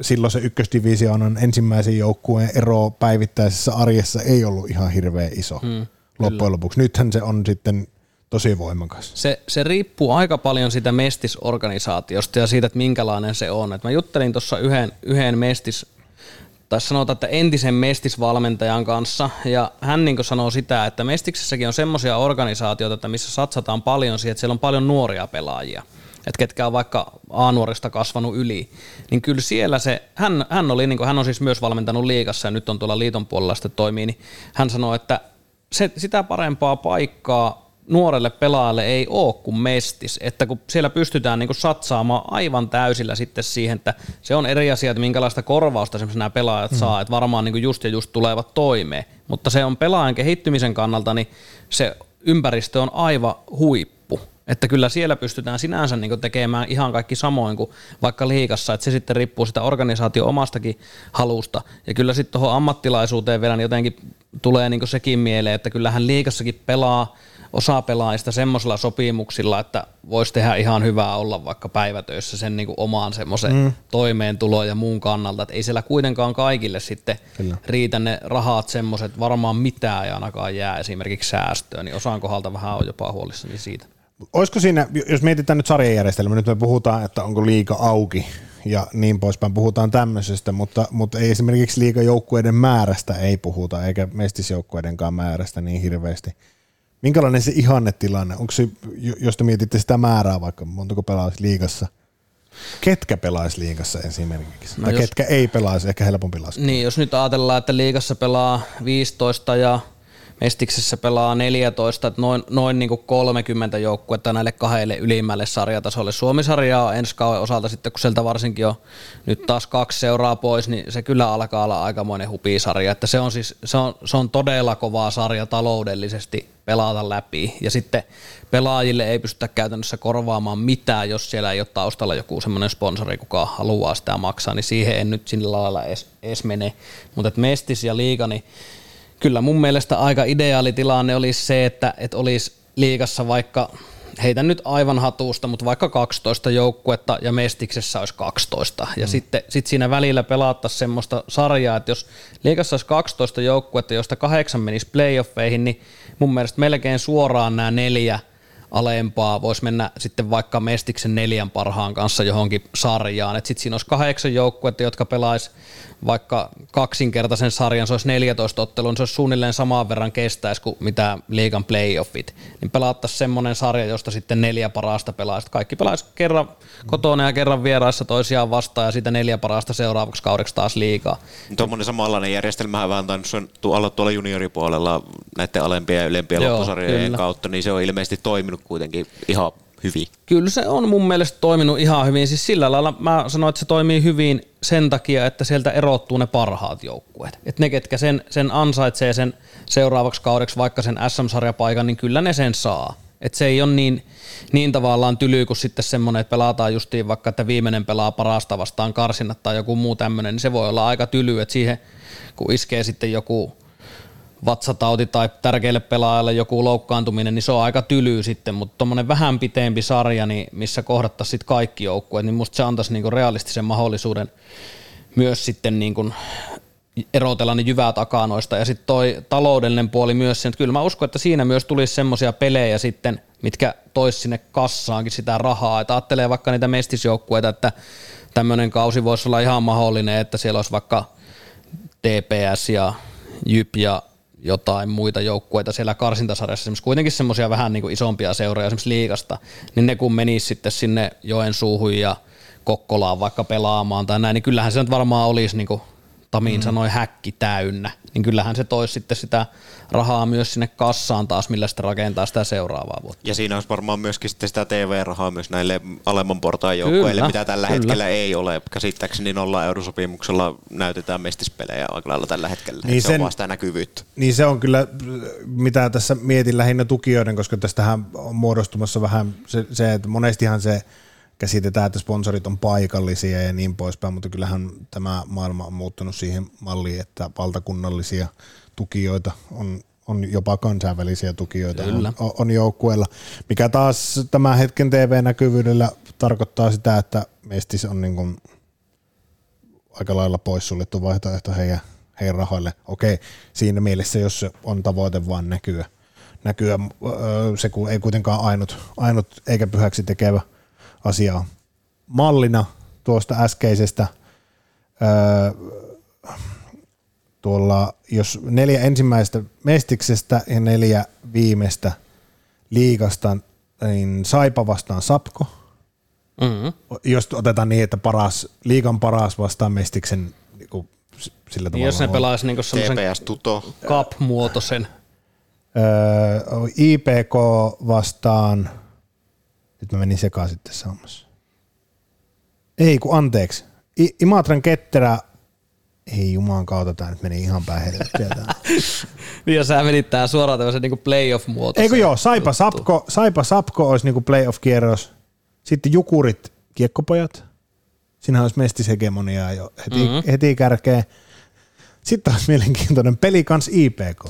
silloin se ykkösdivisioonan ensimmäisen joukkueen ero päivittäisessä arjessa ei ollut ihan hirveän iso hmm, loppujen lopuksi. Nythän se on sitten tosi voimakas. Se, se riippuu aika paljon siitä mestisorganisaatiosta ja siitä, että minkälainen se on. Et mä juttelin tuossa yhden, yhden mestis, tai sanotaan, että entisen mestisvalmentajan kanssa, ja hän niin sanoo sitä, että mestiksessäkin on semmoisia organisaatioita, että missä satsataan paljon siihen, että siellä on paljon nuoria pelaajia. että ketkä on vaikka A-nuorista kasvanut yli, niin kyllä siellä se, hän, hän, oli, niin kuin, hän on siis myös valmentanut liikassa ja nyt on tuolla liiton puolella sitten toimii, niin hän sanoi, että se, sitä parempaa paikkaa nuorelle pelaajalle ei ole kuin mestis, että kun siellä pystytään niin kuin satsaamaan aivan täysillä sitten siihen, että se on eri asia, että minkälaista korvausta esimerkiksi nämä pelaajat mm. saa, että varmaan niin kuin just ja just tulevat toimeen, mutta se on pelaajan kehittymisen kannalta, niin se ympäristö on aivan huippu. Että kyllä siellä pystytään sinänsä niin tekemään ihan kaikki samoin kuin vaikka liikassa, että se sitten riippuu sitä organisaatio omastakin halusta. Ja kyllä sitten tuohon ammattilaisuuteen vielä niin jotenkin tulee niin sekin mieleen, että kyllähän liikassakin pelaa osa pelaajista semmoisilla sopimuksilla, että voisi tehdä ihan hyvää olla vaikka päivätöissä sen niin omaan semmoisen mm. toimeentulo ja muun kannalta, että ei siellä kuitenkaan kaikille sitten Kyllä. riitä ne rahat semmoiset, varmaan mitään ei ainakaan jää esimerkiksi säästöön, niin osaan kohdalta vähän on jopa huolissani siitä. Olisiko siinä, jos mietitään nyt sarjajärjestelmä, nyt me puhutaan, että onko liika auki ja niin poispäin, puhutaan tämmöisestä, mutta, mutta ei esimerkiksi liikajoukkueiden määrästä ei puhuta, eikä mestisjoukkueidenkaan määrästä niin hirveästi. Minkälainen se ihannetilanne? Onko se, jos te mietitte sitä määrää vaikka, montako pelaisi liigassa? Ketkä pelaisi liigassa esimerkiksi? No tai jos, ketkä ei pelaisi, ehkä helpompi laskea. Niin, jos nyt ajatellaan, että liigassa pelaa 15 ja Mestiksessä pelaa 14, että noin, noin niin kuin 30 joukkuetta näille kahdelle ylimmälle sarjatasolle. Suomisarjaa ensi kauden osalta sitten, kun sieltä varsinkin on nyt taas kaksi seuraa pois, niin se kyllä alkaa olla aikamoinen hupisarja. Että se on siis se on, se on todella kovaa sarja taloudellisesti pelata läpi. Ja sitten pelaajille ei pystytä käytännössä korvaamaan mitään, jos siellä ei ole taustalla joku semmoinen sponsori, kuka haluaa sitä maksaa, niin siihen en nyt sillä lailla edes, edes mene. Mutta Mestis ja Liiga, niin kyllä mun mielestä aika ideaali tilanne olisi se, että, että olisi liikassa vaikka, heitä nyt aivan hatusta, mutta vaikka 12 joukkuetta ja Mestiksessä olisi 12. Ja mm. sitten sit siinä välillä pelattaisiin semmoista sarjaa, että jos liikassa olisi 12 joukkuetta, joista kahdeksan menisi playoffeihin, niin mun mielestä melkein suoraan nämä neljä – alempaa, voisi mennä sitten vaikka Mestiksen neljän parhaan kanssa johonkin sarjaan. Sitten siinä olisi kahdeksan joukkuetta, jotka pelaisi vaikka kaksinkertaisen sarjan, se olisi 14 ottelun, se olisi suunnilleen samaan verran kestäisi kuin mitä liigan playoffit. Niin pelattaisiin semmoinen sarja, josta sitten neljä parasta pelaisi. Kaikki pelaisi kerran kotona ja kerran vieraissa toisiaan vastaan ja sitten neljä parasta seuraavaksi kaudeksi taas liikaa. Tuommoinen samanlainen järjestelmä vähän tainnut olla tuolla junioripuolella näiden alempien ja ylempien loppusarjojen kautta, niin se on ilmeisesti toiminut kuitenkin ihan hyvin. Kyllä se on mun mielestä toiminut ihan hyvin. Siis sillä lailla mä sanoin, että se toimii hyvin sen takia, että sieltä erottuu ne parhaat joukkueet. Että ne, ketkä sen, sen ansaitsee sen seuraavaksi kaudeksi vaikka sen SM-sarjapaikan, niin kyllä ne sen saa. Että se ei ole niin, niin tavallaan tyly kuin sitten semmoinen, että pelataan justiin vaikka, että viimeinen pelaa parasta vastaan karsinnat tai joku muu tämmöinen, niin se voi olla aika tyly, että siihen kun iskee sitten joku vatsatauti tai tärkeille pelaajalle joku loukkaantuminen, niin se on aika tyly sitten, mutta tuommoinen vähän pitempi sarja, niin missä kohdattaisiin sitten kaikki joukkueet, niin musta se antaisi niinku realistisen mahdollisuuden myös sitten niinku erotella ne jyvät akanoista. Ja sitten toi taloudellinen puoli myös että kyllä mä uskon, että siinä myös tulisi semmoisia pelejä sitten, mitkä tois sinne kassaankin sitä rahaa. Että ajattelee vaikka niitä mestisjoukkueita, että tämmöinen kausi voisi olla ihan mahdollinen, että siellä olisi vaikka TPS ja Jyp ja jotain muita joukkueita siellä karsintasarjassa, esimerkiksi kuitenkin semmoisia vähän niin kuin isompia seuroja esimerkiksi liikasta, niin ne kun menisi sitten sinne Joensuuhun ja Kokkolaan vaikka pelaamaan tai näin, niin kyllähän se nyt varmaan olisi niin kuin Tamiin mm. sanoi häkki täynnä, niin kyllähän se toisi sitten sitä rahaa myös sinne kassaan taas, millä sitten rakentaa sitä seuraavaa vuotta. Ja siinä olisi varmaan myöskin sitten sitä TV-rahaa myös näille alemman portaan joukkueille, mitä tällä kyllä. hetkellä ei ole. Käsittääkseni nolla eurosopimuksella näytetään mestispelejä aika lailla tällä hetkellä. Niin se sen, on vaan sitä näkyvyyttä. Niin se on kyllä, mitä tässä mietin lähinnä tukijoiden, koska tästähän on muodostumassa vähän se, se että monestihan se käsitetään, että sponsorit on paikallisia ja niin poispäin, mutta kyllähän tämä maailma on muuttunut siihen malliin, että valtakunnallisia tukijoita on, on jopa kansainvälisiä tukijoita on, on joukkueella, mikä taas tämän hetken TV-näkyvyydellä tarkoittaa sitä, että Mestis on niin kuin aika lailla poissuljettu vaihtoehto heidän, heidän rahoille. Okei, siinä mielessä, jos se on tavoite vaan näkyä, näkyä se kun ei kuitenkaan ainut, ainut eikä pyhäksi tekevä – asiaa. Mallina tuosta äskeisestä öö, tuolla, jos neljä ensimmäistä mestiksestä ja neljä viimeistä liikasta, niin Saipa vastaan Sapko, Mm-hmm. Jos otetaan niin, että paras, liigan paras vastaan Mestiksen niin kuin, sillä Niin tavalla. jos ne on. pelaisi niinku semmoisen TPS Tuto. cup-muotoisen. Öö, IPK vastaan, nyt mä menin sekaisin tässä hommassa. Ei kun anteeksi. I- Imatran ketterä, ei juman kautta, tämä nyt meni ihan päin helvettiä. *laughs* Niin ja sä menit tää suoraan tämmöisen niinku playoff-muotoisen. Eikö joo, Saipa Sapko, Saipa Sapko olisi niinku playoff-kierros. Sitten Jukurit Kiekkopojat. Siinähän olisi mestishegemoniaa jo heti, Mhm. mm-hmm. heti kärkeen. Sitten olisi mielenkiintoinen peli kans IPK.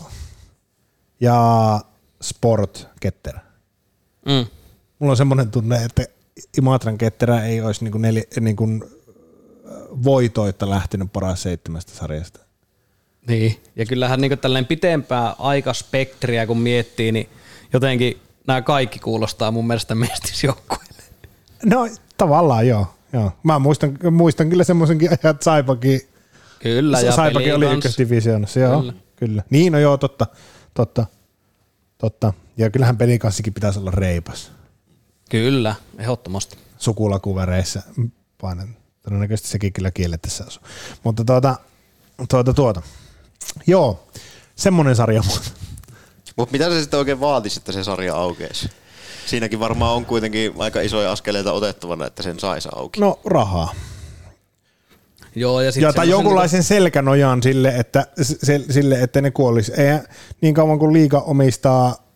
Ja Sport Ketterä. Mm. Mulla on semmoinen tunne, että Imatran Ketterä ei olisi niinku neljä, niinku voitoitta lähtenyt paras seitsemästä sarjasta. Niin, ja kyllähän niin tällainen pitempää aikaspektriä kun miettii, niin jotenkin nämä kaikki kuulostaa mun mielestä mestisjoukkueelle. No tavallaan joo. joo. Mä muistan, muistan kyllä semmoisenkin *laughs* ajan, että Saipakin Kyllä, ja Saipakin oli ykkösdivisioonassa, joo. Kyllä. Kyllä. kyllä. Niin, no joo, totta, totta, totta. Ja kyllähän pelikanssikin pitäisi olla reipas Kyllä, ehdottomasti. sukulakuvereissa. Painan. Todennäköisesti sekin kyllä kiellettäessä asuu. Mutta tuota, tuota, tuota. Joo, semmoinen sarja. Mutta mitä se sitten oikein vaatisi, että se sarja aukeisi? Siinäkin varmaan on kuitenkin aika isoja askeleita otettavana, että sen saisi auki. No rahaa. Joo, ja sit Ja tai semmosen jonkunlaisen selkänojan sille, että, se, sille, että ne kuolisi. Ei, niin kauan kuin liiga omistaa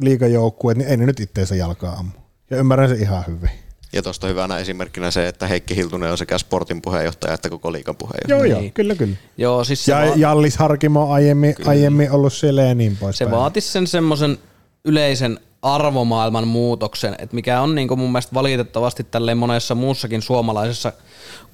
liigajoukkueet, niin ei ne nyt itteensä jalkaa ammu. Ja ymmärrän se ihan hyvin. Ja tuosta hyvänä esimerkkinä se, että Heikki Hiltunen on sekä sportin puheenjohtaja että koko liikan puheenjohtaja. Joo, Niin. joo, kyllä, kyllä. Joo, siis se, Ja va- Jallis Harkimo aiemmin, aiemmin ollut siellä ja niin pois. se vaatisi sen semmoisen yleisen arvomaailman muutoksen, että mikä on niin mun mielestä valitettavasti tälleen monessa muussakin suomalaisessa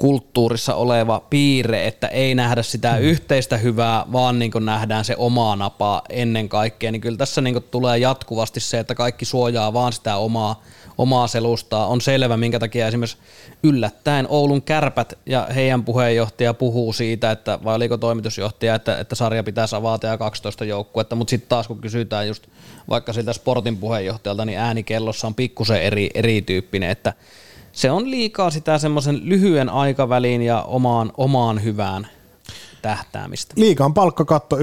kulttuurissa oleva piirre, että ei nähdä sitä Hmm. yhteistä hyvää, vaan niin nähdään se omaa napaa ennen kaikkea, niin kyllä tässä niin tulee jatkuvasti se, että kaikki suojaa vaan sitä omaa, omaa selustaa. On selvä, minkä takia esimerkiksi yllättäen Oulun kärpät ja heidän puheenjohtaja puhuu siitä, että vai oliko toimitusjohtaja, että, että sarja pitäisi avata ja 12 joukkuetta, mutta sitten taas kun kysytään just vaikka siltä sportin puheenjohtajalta, niin äänikellossa on pikkusen eri, erityyppinen, että se on liikaa sitä semmoisen lyhyen aikavälin ja omaan, omaan hyvään tähtäämistä. Liikaan palkkakatto 1,8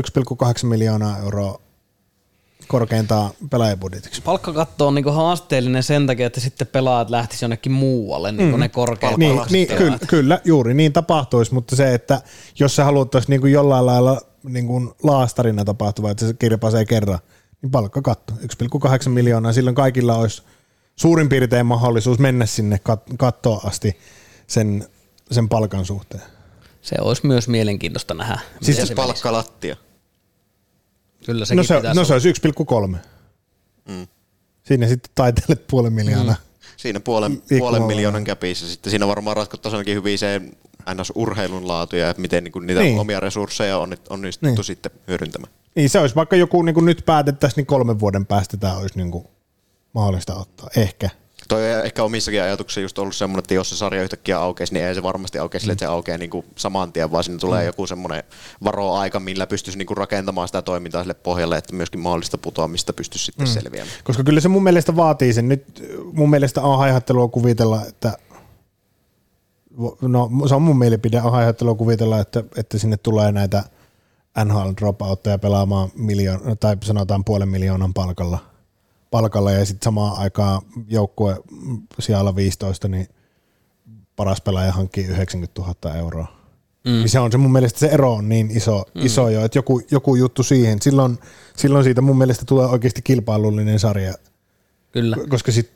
miljoonaa euroa korkeintaan pelaajabudjetiksi. Palkkakatto on niinku haasteellinen sen takia, että sitten pelaajat lähtisivät jonnekin muualle, niin kuin ne korkeat Niin, niin kyllä, kyllä, juuri niin tapahtuisi, mutta se, että jos se haluttaisiin niin kuin jollain lailla niin kuin laastarina tapahtuva, että se kirpasee kerran, niin palkkakatto 1,8 miljoonaa, silloin kaikilla olisi suurin piirtein mahdollisuus mennä sinne kat- kattoon asti sen, sen palkan suhteen. Se olisi myös mielenkiintoista nähdä. Siis miten Siis se palkkalattia. Kyllä sekin No se, pitäisi no se olisi 1,3. Mm. Siinä sitten taitelet puolen miljoonaa. Siinä puolen, puolen miljoonan käpissä. Sitten siinä varmaan ratkottaisiin ainakin hyvin se NS-urheilun laatu ja että miten niin niitä Niin. omia resursseja on onnistuttu Niin. niin. sitten hyödyntämään. Niin se olisi vaikka joku niin kuin nyt päätettäisiin, niin kolmen vuoden päästä tämä olisi niin kuin mahdollista ottaa. Ehkä. Toi on ehkä omissakin ajatuksissa just ollut semmoinen, että jos se sarja yhtäkkiä aukeisi, niin ei se varmasti aukea sille, että se aukeaa niin saman tien, vaan sinne tulee joku semmoinen varoaika, millä pystyisi niin rakentamaan sitä toimintaa sille pohjalle, että myöskin mahdollista putoamista pystyisi sitten selviämään. Koska kyllä se mun mielestä vaatii sen. Nyt mun mielestä on haihattelua kuvitella, että no se on mun mielipide, on haihattelua kuvitella, että, että sinne tulee näitä NHL dropoutteja pelaamaan miljoon, tai sanotaan puolen miljoonan palkalla, palkalla ja sitten samaan aikaan joukkue siellä 15, niin paras pelaaja hankkii 90 000 euroa. Mm. Niin se on se mun mielestä se ero on niin iso, mm. iso jo, että joku, joku juttu siihen. Silloin, silloin siitä mun mielestä tulee oikeasti kilpailullinen sarja, Kyllä. koska sit,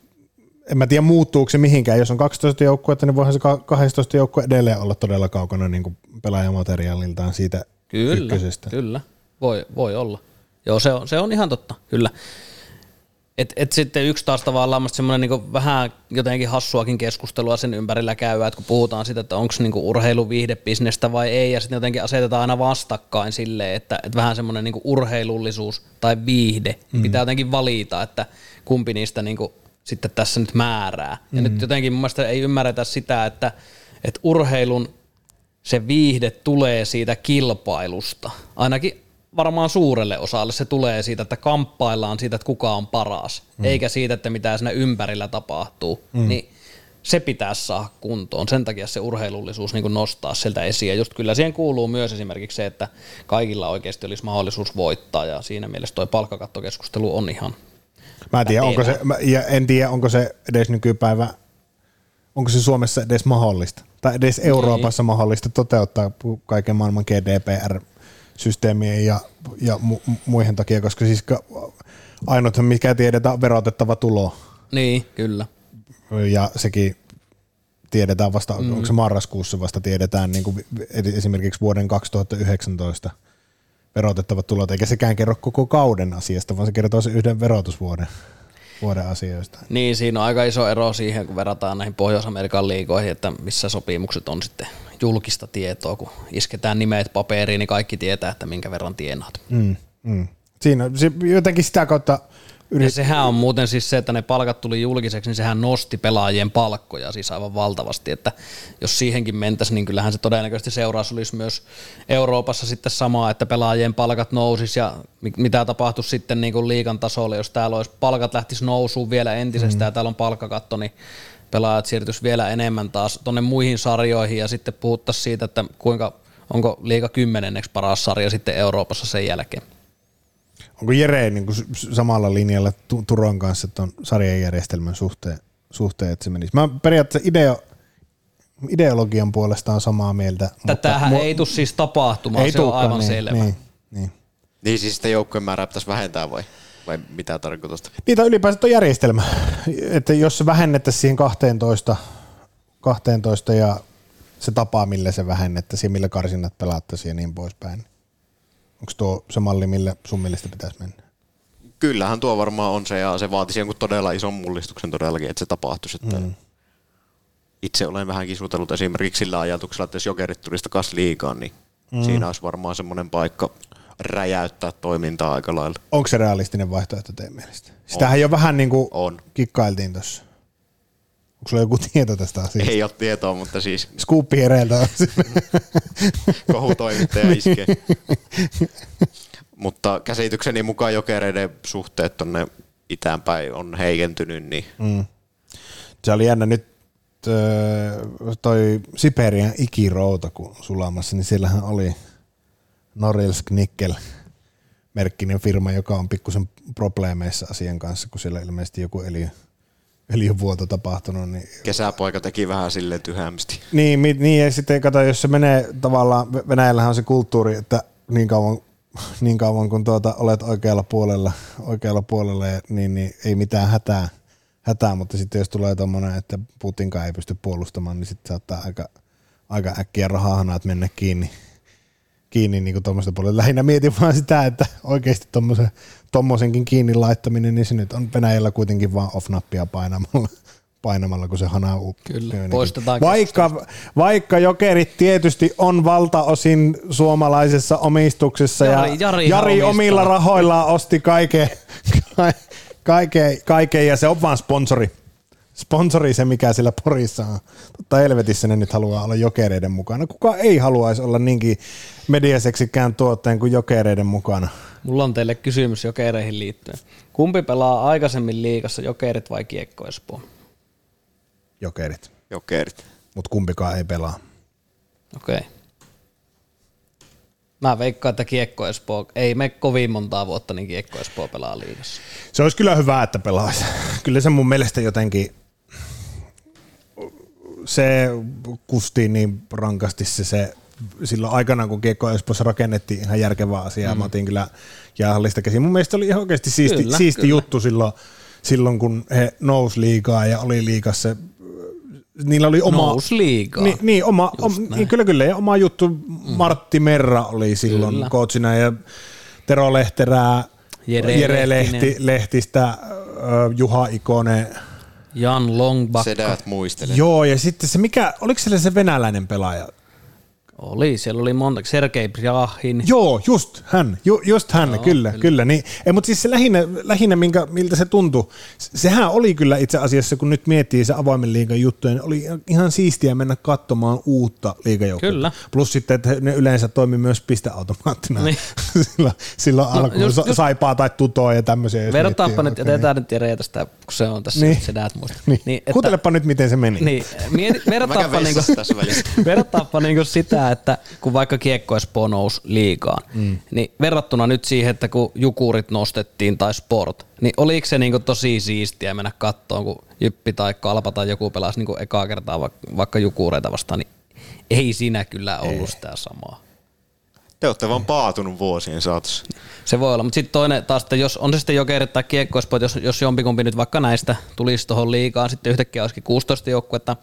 en mä tiedä muuttuuko se mihinkään. Jos on 12 joukkuetta, niin voihan se ka- 12 joukkue edelleen olla todella kaukana niin kuin pelaajamateriaaliltaan siitä Kyllä, ykkösestä. kyllä. Voi, voi olla. Joo, se on, se on ihan totta, kyllä. Et, et sitten yksi taas tavallaan semmoinen niinku vähän jotenkin hassuakin keskustelua sen ympärillä käydään, että kun puhutaan siitä, että onko niinku urheilu viihdebisnestä vai ei, ja sitten jotenkin asetetaan aina vastakkain silleen, että, että vähän semmoinen niinku urheilullisuus tai viihde, mm. pitää jotenkin valita, että kumpi niistä niinku sitten tässä nyt määrää. Ja mm. nyt jotenkin mun mielestä ei ymmärretä sitä, että, että urheilun se viihde tulee siitä kilpailusta. Ainakin varmaan suurelle osalle se tulee siitä, että kamppaillaan siitä, että kuka on paras, mm. eikä siitä, että mitä siinä ympärillä tapahtuu. Mm. Niin se pitää saada kuntoon. Sen takia se urheilullisuus niin nostaa sieltä esiin. Ja just kyllä siihen kuuluu myös esimerkiksi se, että kaikilla oikeasti olisi mahdollisuus voittaa ja siinä mielessä tuo palkkakattokeskustelu on ihan Mä en tiedä, onko se, mä- ja en tiedä, onko se edes nykypäivä, onko se Suomessa edes mahdollista, tai edes Euroopassa mahdollista toteuttaa kaiken maailman GDPR-systeemien ja, ja mu- mu- muihin takia, koska siis ainuthan mikä tiedetään on verotettava tulo, Niin, kyllä. ja sekin tiedetään vasta, mm. onko se marraskuussa vasta tiedetään niin kuin esimerkiksi vuoden 2019 verotettavat tulot, eikä sekään kerro koko kauden asiasta, vaan se kertoo sen yhden verotusvuoden vuoden asioista. Niin, siinä on aika iso ero siihen, kun verrataan näihin Pohjois-Amerikan liigoihin, että missä sopimukset on sitten julkista tietoa, kun isketään nimet paperiin, niin kaikki tietää, että minkä verran tienaat. Mm, mm. Siinä on se, jotenkin sitä kautta Ja yrit... sehän on muuten siis se, että ne palkat tuli julkiseksi, niin sehän nosti pelaajien palkkoja siis aivan valtavasti, että jos siihenkin mentäisiin, niin kyllähän se todennäköisesti seuraus olisi myös Euroopassa sitten samaa, että pelaajien palkat nousis ja mi- mitä tapahtuisi sitten niin kuin liigan tasolla, jos täällä olisi palkat lähtisi nousuun vielä entisestään mm. ja täällä on palkkakatto, niin pelaajat siirtyisi vielä enemmän taas tuonne muihin sarjoihin ja sitten puhuttaisiin siitä, että kuinka onko liiga kymmenenneksi paras sarja sitten Euroopassa sen jälkeen. Onko Jere niin kuin samalla linjalla Tu- Turon kanssa tuon sarjajärjestelmän suhteen, suhteen, että se menisi? Mä periaatteessa ideo, ideologian puolesta on samaa mieltä. Tätähän mu- ei tule siis tapahtumaan, se on aivan niin, selvä. Niin, niin. Niin siis sitä joukkojen määrää pitäisi vähentää vai, vai mitä tarkoitusta? Niitä ylipäänsä tuo järjestelmä, että jos se vähennettäisiin siihen 12, 12 ja se tapa, millä se vähennettäisiin, millä karsinnat pelattaisiin ja niin poispäin. Onko tuo se malli, millä sun mielestä pitäisi mennä? Kyllähän tuo varmaan on se ja se vaatisi jonkun todella ison mullistuksen todellakin, että se tapahtuisi. Että mm. Itse olen vähän kisutellut esimerkiksi sillä ajatuksella, että jos jokerit tulisi takaisin liikaan, niin mm. siinä olisi varmaan semmoinen paikka räjäyttää toimintaa aika lailla. Onko se realistinen vaihtoehto teidän mielestä? Sitähän jo vähän niin kuin On. kikkailtiin tuossa. Onko sulla joku tieto tästä asiasta? Ei ole tietoa, mutta siis Skuuppi hereiltä on *laughs* kohutoimittaja iskee. mutta käsitykseni mukaan jokereiden suhteet tonne itäänpäin on heikentynyt, niin Mm. Se oli jännä nyt öö, toi Siperian ikirouta, kun sulamassa, niin siellähän oli Norilsk Nickel merkkinen firma, joka on pikkusen probleemeissa asian kanssa, kun siellä ilmeisesti joku öljy, öljyvuoto tapahtunut. Niin, kesäpoika teki vähän silleen tyhämsti. niin, niin, ja sitten kato, jos se menee tavallaan, Venäjällähän on se kulttuuri, että niin kauan, niin kauan kun tuota, olet oikealla puolella, oikealla puolella niin, niin, ei mitään hätää, hätää, mutta sitten jos tulee tuommoinen, että Putinkaan ei pysty puolustamaan, niin sitten saattaa aika, aika äkkiä rahahanaat mennä kiinni, kiinni niin tuommoista puolella. Lähinnä mietin vaan sitä, että oikeasti tommosen, tommosenkin kiinni laittaminen, niin se nyt on Venäjällä kuitenkin vaan off-nappia painamalla, painamalla kun se hana u- Kyllä, jonnekin. poistetaan Vaikka, vaikka jokerit tietysti on valtaosin suomalaisessa omistuksessa Jari- ja Jari omistaa. omilla rahoillaan osti kaiken, *laughs* kaiken, kaiken ja se on vaan sponsori. Sponsori se, mikä sillä Porissa on. Totta helvetissä ne nyt haluaa olla jokereiden mukana. Kuka ei haluaisi olla niinkin mediaseksikään tuotteen kuin jokereiden mukana? Mulla on teille kysymys jokereihin liittyen. Kumpi pelaa aikaisemmin liigassa, jokerit vai kiekko Espoo? Jokerit. Jokerit. Mutta kumpikaan ei pelaa. Okei. Okay. Mä veikkaan, että kiekko Espoo, ei me kovin montaa vuotta, niin kiekko Espoo pelaa liigassa. Se olisi kyllä hyvä, että pelaisi. Kyllä se mun mielestä jotenkin se kusti niin rankasti se, se silloin aikana, kun Kiekko Espoossa rakennettiin ihan järkevää asiaa, mm. mä otin kyllä jäähallista käsiin. Mun mielestä oli ihan oikeasti siisti, Kyllä, siisti kyllä. juttu silloin, silloin, kun he nousi liikaa ja oli liikassa. Niillä oli oma... Nous liigaa. Niin, niin, oma, om, niin, kyllä, kyllä. Ja oma juttu, Martti Merra oli silloin Kyllä. coachina ja Tero Lehterää, Jere Jere. Lehti, Lehtistä, Juha Ikonen. Jan Longbakka. Sedät muistelen. Joo, ja sitten se mikä, oliko siellä se venäläinen pelaaja? Oli, siellä oli monta. Sergei Bryahin. Joo, just hän, ju, just hän, Joo, kyllä, kyllä. kyllä niin. Ei, mutta siis se lähinnä, lähinnä minkä, miltä se tuntui, sehän oli kyllä itse asiassa, kun nyt miettii se avoimen liigan juttuja, niin oli ihan siistiä mennä katsomaan uutta liigajoukkoa. Kyllä. Plus sitten, että ne yleensä toimi myös pisteautomaattina. Niin. *laughs* silloin silloin no, alkuun just, just, saipaa tai tutoa ja tämmöisiä. Vertaappa nyt, ja teetään nyt Jere tästä, kun se on tässä, niin. se näet muista. Niin. niin että, Kuuntelepa nyt, miten se meni. Niin, mieti, vertaappa, niinku, vertaappa niinku sitä, että kun vaikka kiekko Espoo nousi liikaan, mm. niin verrattuna nyt siihen, että kun Jukurit nostettiin tai Sport, niin oliko se niinku tosi siistiä mennä kattoon, kun Jyppi tai Kalpa tai joku pelasi niinku ekaa kertaa vaikka Jukureita vastaan, niin ei siinä kyllä ollut ei. sitä samaa. Te olette vaan paatunut vuosien saatossa. Se voi olla, mutta sitten toinen taas, että jos on se sitten jokerit tai kiekkoispot, jos, jos jompikumpi nyt vaikka näistä tulisi tuohon liikaan, sitten yhtäkkiä olisikin 16 joukkuetta,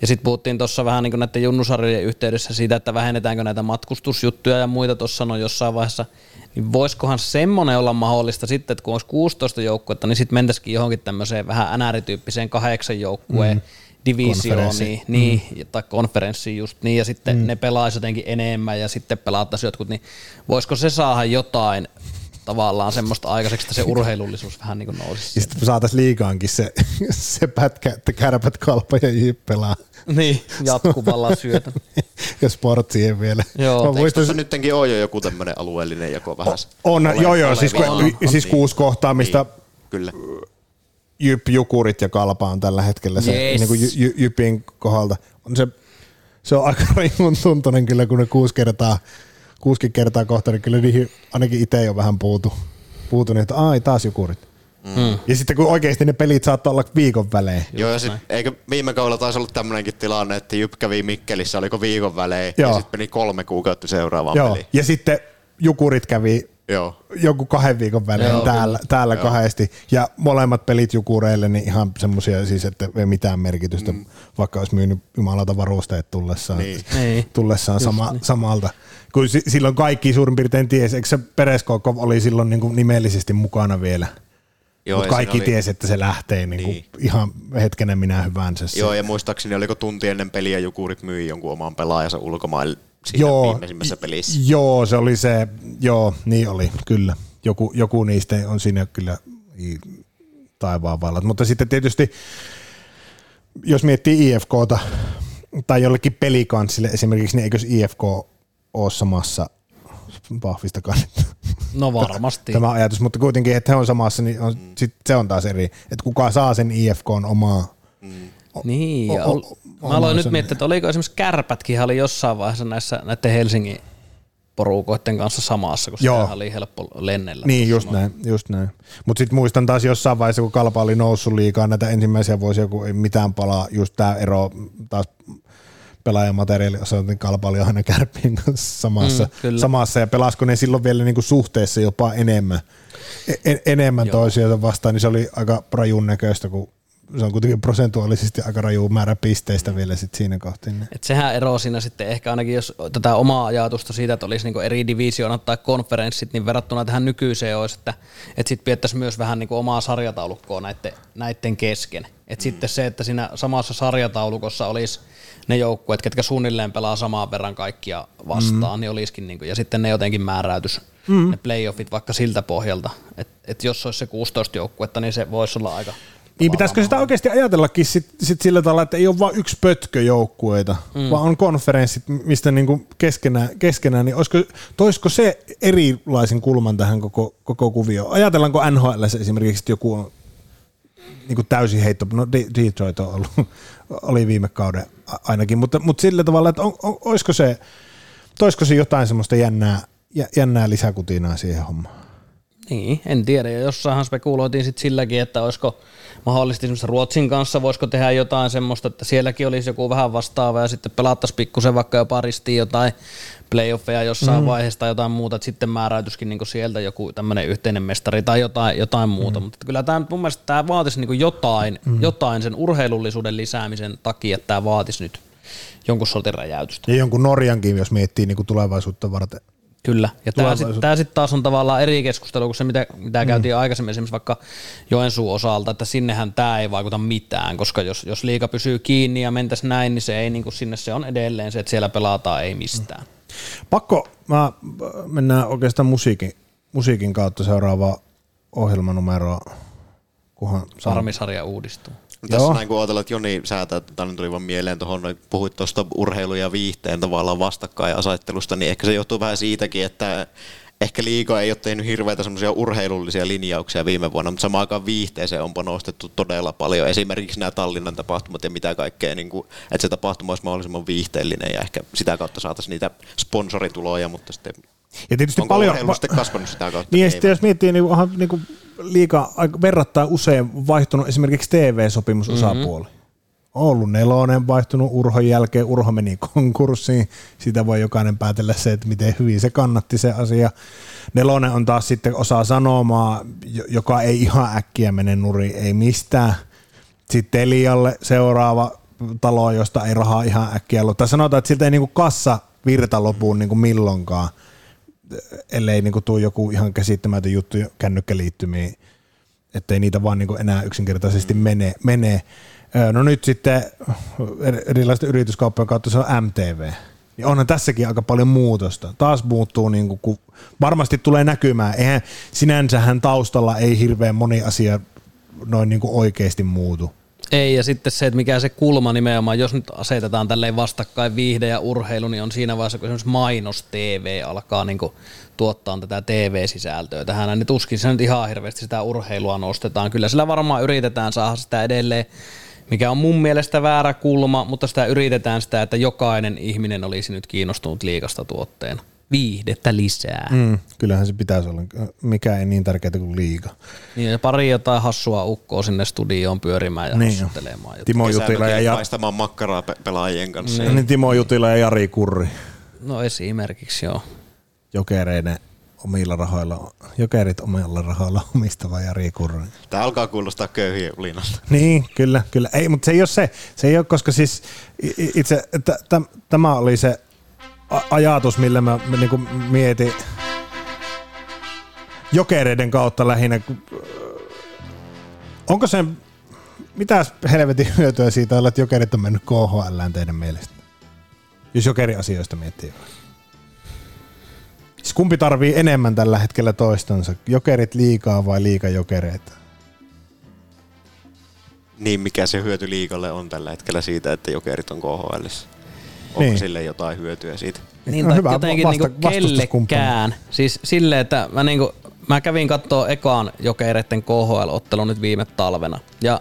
ja sitten puhuttiin tuossa vähän niin kuin näiden junnusarjojen yhteydessä siitä, että vähennetäänkö näitä matkustusjuttuja ja muita tuossa no jossain vaiheessa, niin voisikohan semmoinen olla mahdollista sitten, että kun olisi 16 joukkuetta, niin sitten mentäisikin johonkin tämmöiseen vähän NR-tyyppiseen kahdeksan joukkueen mm divisiooniin, niin, mm. tai konferenssiin just niin, ja sitten mm. ne pelaisi jotenkin enemmän ja sitten pelattaisi jotkut, niin voisiko se saada jotain tavallaan semmoista aikaiseksi, että se urheilullisuus vähän niin kuin nousisi. Ja sitten saataisiin liikaankin se, *laughs* se pätkä, että kärpät, kalpa ja pelaa. Niin, jatkuvalla syötä. *laughs* ja sport siihen vielä. Joo. Eikö tuossa nyttenkin ole jo joku tämmöinen alueellinen jako vähän? On, on joo joo, siis, on, siis on, kuusi kohtaa, mistä niin, kyllä. Jyp, Jukurit ja Kalpa on tällä hetkellä se yes. niin kuin jy, Jypin kohdalta. On se, se on aika *laughs* rajun tuntunen kyllä, kun ne kuusi kertaa, kuusi kertaa kohta, niin kyllä niihin ainakin itse jo vähän puutu, puutu niin, että ai taas Jukurit. Mm. Ja sitten kun oikeasti ne pelit saattaa olla viikon välein. Joo, ja sitten eikö viime kaudella taisi olla tämmöinenkin tilanne, että Jyp kävi Mikkelissä, oliko viikon välein, Joo. ja sitten meni kolme kuukautta seuraavaan Joo. peliin. Ja sitten Jukurit kävi Joo. joku kahden viikon välein Joo, täällä, täällä Joo. kahdesti. Ja molemmat pelit Jukureille, niin ihan semmoisia siis, että ei mitään merkitystä, mm. vaikka olisi myynyt jumalata varusteet tullessaan, niin. *laughs* niin. tullessaan sama, niin. samalta. Kun silloin kaikki suurin piirtein tiesi, eikö se Pereskokov oli silloin niin kuin nimellisesti mukana vielä? Joo, Mutta kaikki oli... tiesi, että se lähtee niin niin. ihan hetkenen minä hyvänsä. Joo, ja muistaakseni oliko tunti ennen peliä Jukurit myi jonkun oman pelaajansa ulkomaille siinä joo, viimeisimmässä pelissä. Joo, se oli se, joo, niin oli, kyllä. Joku, joku niistä on siinä kyllä taivaan vallat. Mutta sitten tietysti, jos miettii IFKta tai jollekin pelikanssille esimerkiksi, niin eikös IFK ole samassa vahvistakaan. No varmasti. Tämä ajatus, mutta kuitenkin, että he on samassa, niin on, mm. sit se on taas eri. Että kuka saa sen IFK on omaa mm. Niin, ja ol, mä aloin nyt miettiä, että oliko esimerkiksi kärpätkin oli jossain vaiheessa näissä näiden Helsingin porukoiden kanssa samassa, kun se oli helppo lennellä. Niin, just näin, just näin. Mutta sitten muistan taas jossain vaiheessa, kun Kalpa oli noussut liikaa näitä ensimmäisiä vuosia, kun ei mitään palaa, just tämä ero taas pelaajamateriaali niin Kalpa oli aina kärppien kanssa samassa, mm, samassa ja pelasko ne silloin vielä niinku suhteessa jopa enemmän, en, enemmän toisiaan vastaan, niin se oli aika rajun näköistä, kun se on kuitenkin prosentuaalisesti aika raju määrä pisteistä vielä sit siinä kohti. Niin. Et sehän ero siinä sitten ehkä ainakin, jos tätä omaa ajatusta siitä, että olisi niinku eri divisioonat tai konferenssit, niin verrattuna tähän nykyiseen olisi, että, että sitten piettäisiin myös vähän niinku omaa sarjataulukkoa näiden, näiden kesken. Et mm. sitten se, että siinä samassa sarjataulukossa olisi ne joukkueet, ketkä suunnilleen pelaa samaan verran kaikkia vastaan, mm. niin olisikin, niinku, ja sitten ne jotenkin määräytys, mm. ne playoffit vaikka siltä pohjalta, että et jos olisi se 16 joukkuetta, niin se voisi olla aika niin pitäisikö sitä oikeasti ajatellakin sit, sit sillä tavalla, että ei ole vain yksi pötkö joukkueita, mm. vaan on konferenssit, mistä niinku keskenään, keskenään, niin olisiko, toisiko se erilaisen kulman tähän koko, koko kuvioon? Ajatellaanko NHL esimerkiksi, että joku on niinku täysin heitto, no Detroit on ollut, *laughs* oli viime kauden ainakin, mutta, mutta sillä tavalla, että on, on, olisiko se, toisiko se jotain semmoista jännää, jännää lisäkutinaa siihen hommaan? Niin, en tiedä. Ja jossainhan spekuloitiin sitten silläkin, että olisiko mahdollisesti esimerkiksi Ruotsin kanssa, voisiko tehdä jotain semmoista, että sielläkin olisi joku vähän vastaava ja sitten pelattaisiin pikkusen vaikka jopa ristiin jotain playoffeja jossain mm. vaiheessa tai jotain muuta, että sitten määräytyskin niin sieltä joku tämmöinen yhteinen mestari tai jotain, jotain muuta. Mm. Mutta kyllä tämä mun mielestä tämä vaatisi niin jotain, mm. jotain sen urheilullisuuden lisäämisen takia, että tämä vaatisi nyt jonkun sortin räjäytystä. Ja jonkun Norjankin, jos miettii niin tulevaisuutta varten. Kyllä, ja tämä sitten sit taas on tavallaan eri keskustelu kuin se, mitä, mitä mm. käytiin aikaisemmin esimerkiksi vaikka Joensuun osalta, että sinnehän tämä ei vaikuta mitään, koska jos, jos liika pysyy kiinni ja mentäisi näin, niin se ei niin kuin sinne se on edelleen se, että siellä pelataan ei mistään. Pakko, mä, mennään oikeastaan musiikin, musiikin kautta seuraavaan ohjelmanumeroon, kunhan Sarmisarja uudistuu. Tässä Joo. näin kun ajatellaan, että Joni säätää, että tänne tuli vaan mieleen tuohon, noin puhuit tuosta urheilun ja viihteen tavallaan vastakkainasettelusta, niin ehkä se johtuu vähän siitäkin, että ehkä liiga ei ole tehnyt hirveitä semmoisia urheilullisia linjauksia viime vuonna, mutta samaan aikaan viihteeseen on panostettu todella paljon. Esimerkiksi nämä Tallinnan tapahtumat ja mitä kaikkea, niin kuin, että se tapahtuma olisi mahdollisimman viihteellinen ja ehkä sitä kautta saataisiin niitä sponsorituloja, mutta sitten Ja tietysti onko paljon, urheilu sitten kasvanut sitä kautta? Niin ja sitten jos miettii, niin onhan niin kuin liikaa aika verrattain usein vaihtunut esimerkiksi TV-sopimusosapuoli. Mm-hmm. On ollut nelonen vaihtunut Urhon jälkeen, Urho meni konkurssiin, sitä voi jokainen päätellä se, että miten hyvin se kannatti se asia. Nelonen on taas sitten osaa sanomaa, jo- joka ei ihan äkkiä mene nuri, ei mistään. Sitten Telialle seuraava talo, josta ei rahaa ihan äkkiä ollut. Tai sanotaan, että siltä ei niinku kassa virta lopuun niinku milloinkaan ellei niinku tuu joku ihan käsittämätön juttu kännykkäliittymiin, ettei niitä vaan niinku enää yksinkertaisesti mene. mene. Ö, No nyt sitten eri- erilaisten yrityskauppojen kautta se on MTV. Niin onhan tässäkin aika paljon muutosta. Taas muuttuu, niin kuin, varmasti tulee näkymään. Eihän sinänsähän taustalla ei hirveän moni asia noin niin kuin oikeasti muutu. Ei, ja sitten se, että mikä se kulma nimenomaan, jos nyt asetetaan tälleen vastakkain viihde ja urheilu, niin on siinä vaiheessa, kun esimerkiksi mainos TV alkaa niin tuottaa tätä TV-sisältöä tähän, niin tuskin se nyt ihan hirveästi sitä urheilua nostetaan. Kyllä sillä varmaan yritetään saada sitä edelleen, mikä on mun mielestä väärä kulma, mutta sitä yritetään sitä, että jokainen ihminen olisi nyt kiinnostunut liikasta tuotteena. Viihdettä lisää. Mm. Kyllähän se pitäisi olla. Mikä ei niin tärkeää kuin liiga. Niin, ja pari jotain hassua ukkoa sinne studioon pyörimään ja Niin niin jo. hassuttelemaan. Timo Jutila ja, paistamaan makkaraa pe- pelaajien kanssa. niin. Timo Jutila ja Jari Kurri. No esimerkiksi joo. jokereiden omilla rahoilla, jokerit omilla rahoilla omistava Jari Kurri. Tämä alkaa kuulostaa köyhien ulinalta. Niin, kyllä, kyllä. Ei, mutta se ei ole se. Se ei ole, koska siis itse, tämä oli se ajatus, millä mä, mä niinku mietin jokereiden kautta lähinnä. kun- Onko se, mitä helvetin hyötyä siitä olla, että jokerit on mennyt KHL teidän mielestä? Jos jokeriasioista miettii. Siis kumpi tarvii enemmän tällä hetkellä toistansa? Jokerit liikaa vai liika jokereita? Niin, mikä se hyöty liikalle on tällä hetkellä siitä, että jokerit on KHL. Onko Niin. niin. sille jotain hyötyä siitä? Niin, No tai hyvä jotenkin vasta- niinku kellekään. Siis silleen, että mä, niinku, mä kävin kattoo ekaan jokereiden KHL-ottelun nyt viime talvena. Ja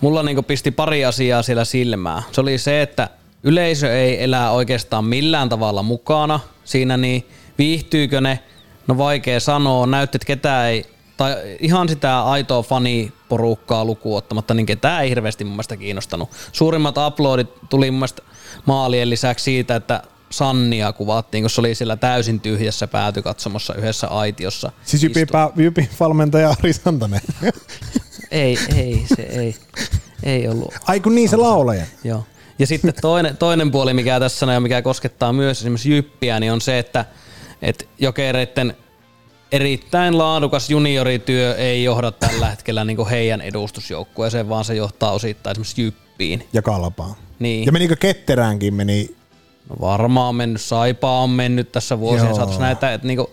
mulla niinku pisti pari asiaa siellä silmää. Se oli se, että yleisö ei elää oikeastaan millään tavalla mukana siinä, niin viihtyykö ne? No vaikea sanoa. Näytti, että ketään ei tai ihan sitä aitoa faniporukkaa lukuun ottamatta, niin ketään ei hirveästi mun mielestä kiinnostanut. Suurimmat uploadit tuli mun mielestä maalien lisäksi siitä, että Sannia kuvattiin, kun se oli siellä täysin tyhjässä päätykatsomossa yhdessä aitiossa. Siis Jypin, istui. pää, Jypin valmentaja Ari Santanen. *laughs* Ei, ei, se ei, ei ollut. Ai kun niin se laulaja. Joo. Ja sitten toinen, toinen puoli, mikä tässä on ja mikä koskettaa myös esimerkiksi Jyppiä, niin on se, että, että jokereiden erittäin laadukas juniorityö ei johda tällä hetkellä niin heidän edustusjoukkueeseen, vaan se johtaa osittain esimerkiksi Jyppiin. Ja kalpaa. Niin. Ja menikö ketteräänkin meni? No varmaan on mennyt, Saipaa on mennyt tässä vuosien saatossa näitä, että niinku,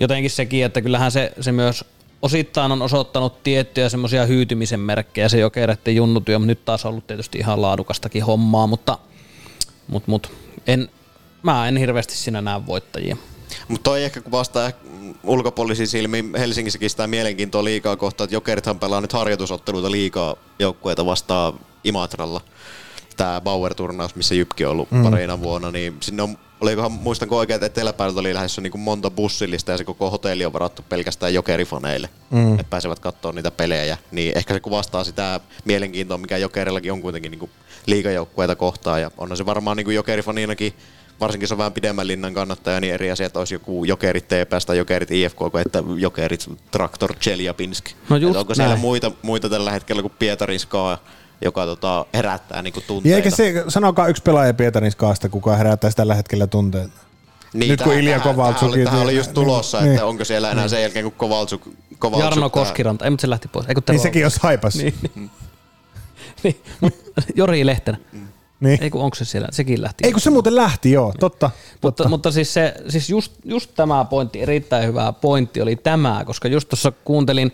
jotenkin sekin, että kyllähän se, se myös osittain on osoittanut tiettyjä semmoisia hyytymisen merkkejä se jokereiden junnutyö, mutta nyt taas on ollut tietysti ihan laadukastakin hommaa, mutta mut, mut, en, mä en hirveästi siinä näe voittajia. Mutta toi ehkä kuvastaa ehkä ulkopuolisiin silmiin Helsingissäkin sitä mielenkiintoa liikaa kohtaa, että Jokerithan pelaa nyt harjoitusotteluita liikaa joukkueita vastaan Imatralla. Tämä Bauer-turnaus, missä Jypki on ollut mm. parina vuonna, niin sinne on, olikohan, muistanko oikein, että eteläpäältä oli lähes niin kuin monta bussillista ja se koko hotelli on varattu pelkästään jokerifaneille, mm. että pääsevät katsoa niitä pelejä. Niin ehkä se kuvastaa sitä mielenkiintoa, mikä Jokerillakin on kuitenkin niin kuin liigajoukkueita kohtaan ja onhan se varmaan niin kuin jokerifaninakin varsinkin jos on vähän pidemmän linnan kannattaja, niin eri asia, että olisi joku jokerit TPS tai jokerit IFK, kuin että jokerit Traktor Chelyabinsk. No just onko siellä näin. muita, muita tällä hetkellä kuin Pietarin Skaa, joka tota, herättää niinku tunteita? eikä se, sanokaa yksi pelaaja Pietarin skaasta, kuka herättää sitä tällä hetkellä tunteita. Niin, Nyt kun Ilja Kovaltsuk- Tähän oli, tähän oli just tulossa, Niin. että onko siellä enää sen jälkeen, kun Kovaltsuk... Kovaltsuk Jarno tää- Koskiranta, ei mutta se lähti pois. Ei, kun Niin sekin olisi haipas. Niin, niin. *laughs* niin. Jori Lehtenä. Niin. Ei kun onko se siellä, sekin lähti. Ei kun se muuten lähti, joo, totta. Mutta, mutta siis, se, siis just, just tämä pointti, erittäin hyvä pointti oli tämä, koska just tuossa kuuntelin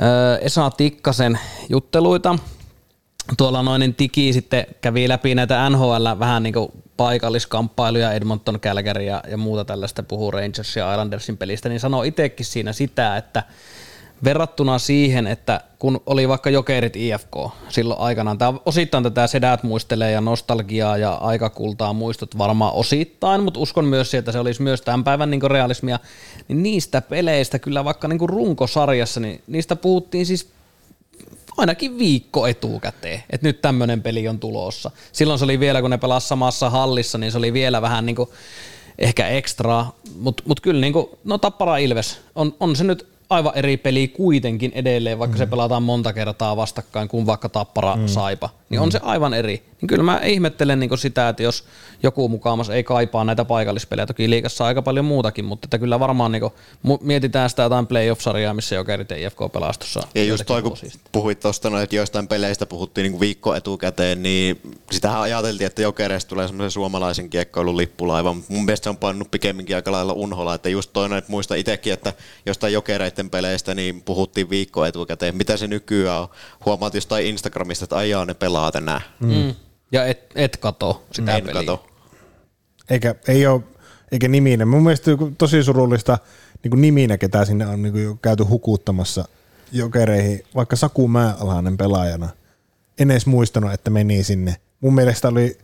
äh, Esa Tikkasen jutteluita. Tuolla noin niin Tiki sitten kävi läpi näitä NHL vähän niin kuin paikalliskamppailuja, Edmonton, Calgary ja, ja muuta tällaista, puhuu Rangers ja Islandersin pelistä, niin sanoi itsekin siinä sitä, että verrattuna siihen, että kun oli vaikka Jokerit IFK silloin aikanaan, tämä osittain tätä sedät muistelee ja nostalgiaa ja aikakultaa muistot varmaan osittain, mutta uskon myös että se olisi myös tämän päivän niin realismia, niin niistä peleistä kyllä vaikka niin runkosarjassa, niin niistä puhuttiin siis ainakin viikko etukäteen, että nyt tämmöinen peli on tulossa. Silloin se oli vielä, kun ne pelasivat samassa hallissa, niin se oli vielä vähän niin kuin ehkä ekstraa, mutta mut kyllä niin kuin, no Tappara Ilves, on, on se nyt aivan eri peli kuitenkin edelleen, vaikka mm. se pelataan monta kertaa vastakkain kuin vaikka Tappara mm. Saipa, niin mm. on se aivan eri. Niin kyllä mä ihmettelen niin sitä, että jos joku mukaamassa ei kaipaa näitä paikallispelejä, toki liikassa aika paljon muutakin, mutta että kyllä varmaan niin kuin, mietitään sitä jotain playoff-sarjaa, missä Jokerit ja IFK pelastossa. Ja just toi, kun puhuit tuosta, no, että joistain peleistä puhuttiin niin viikko etukäteen, niin sitähän ajateltiin, että Jokereista tulee semmoisen suomalaisen kiekkoilun lippulaiva, mutta mun mielestä se on pannut pikemminkin aika lailla unhola, että just toinen, että muista itsekin, että jostain Jokereiden peleistä niin puhuttiin viikko etukäteen, mitä se nykyään on. Huomaat jostain Instagramista, että ajaa ne pelaa tänään. Mm. Ja et, et kato sitä en peliä. kato. Eikä, ei ole, eikä niminen. Mun mielestä tosi surullista niin kuin niminä, ketä sinne on niin kuin jo käyty hukuttamassa jokereihin, vaikka Saku Määalainen pelaajana. En edes muistanut, että meni sinne. Mun mielestä oli,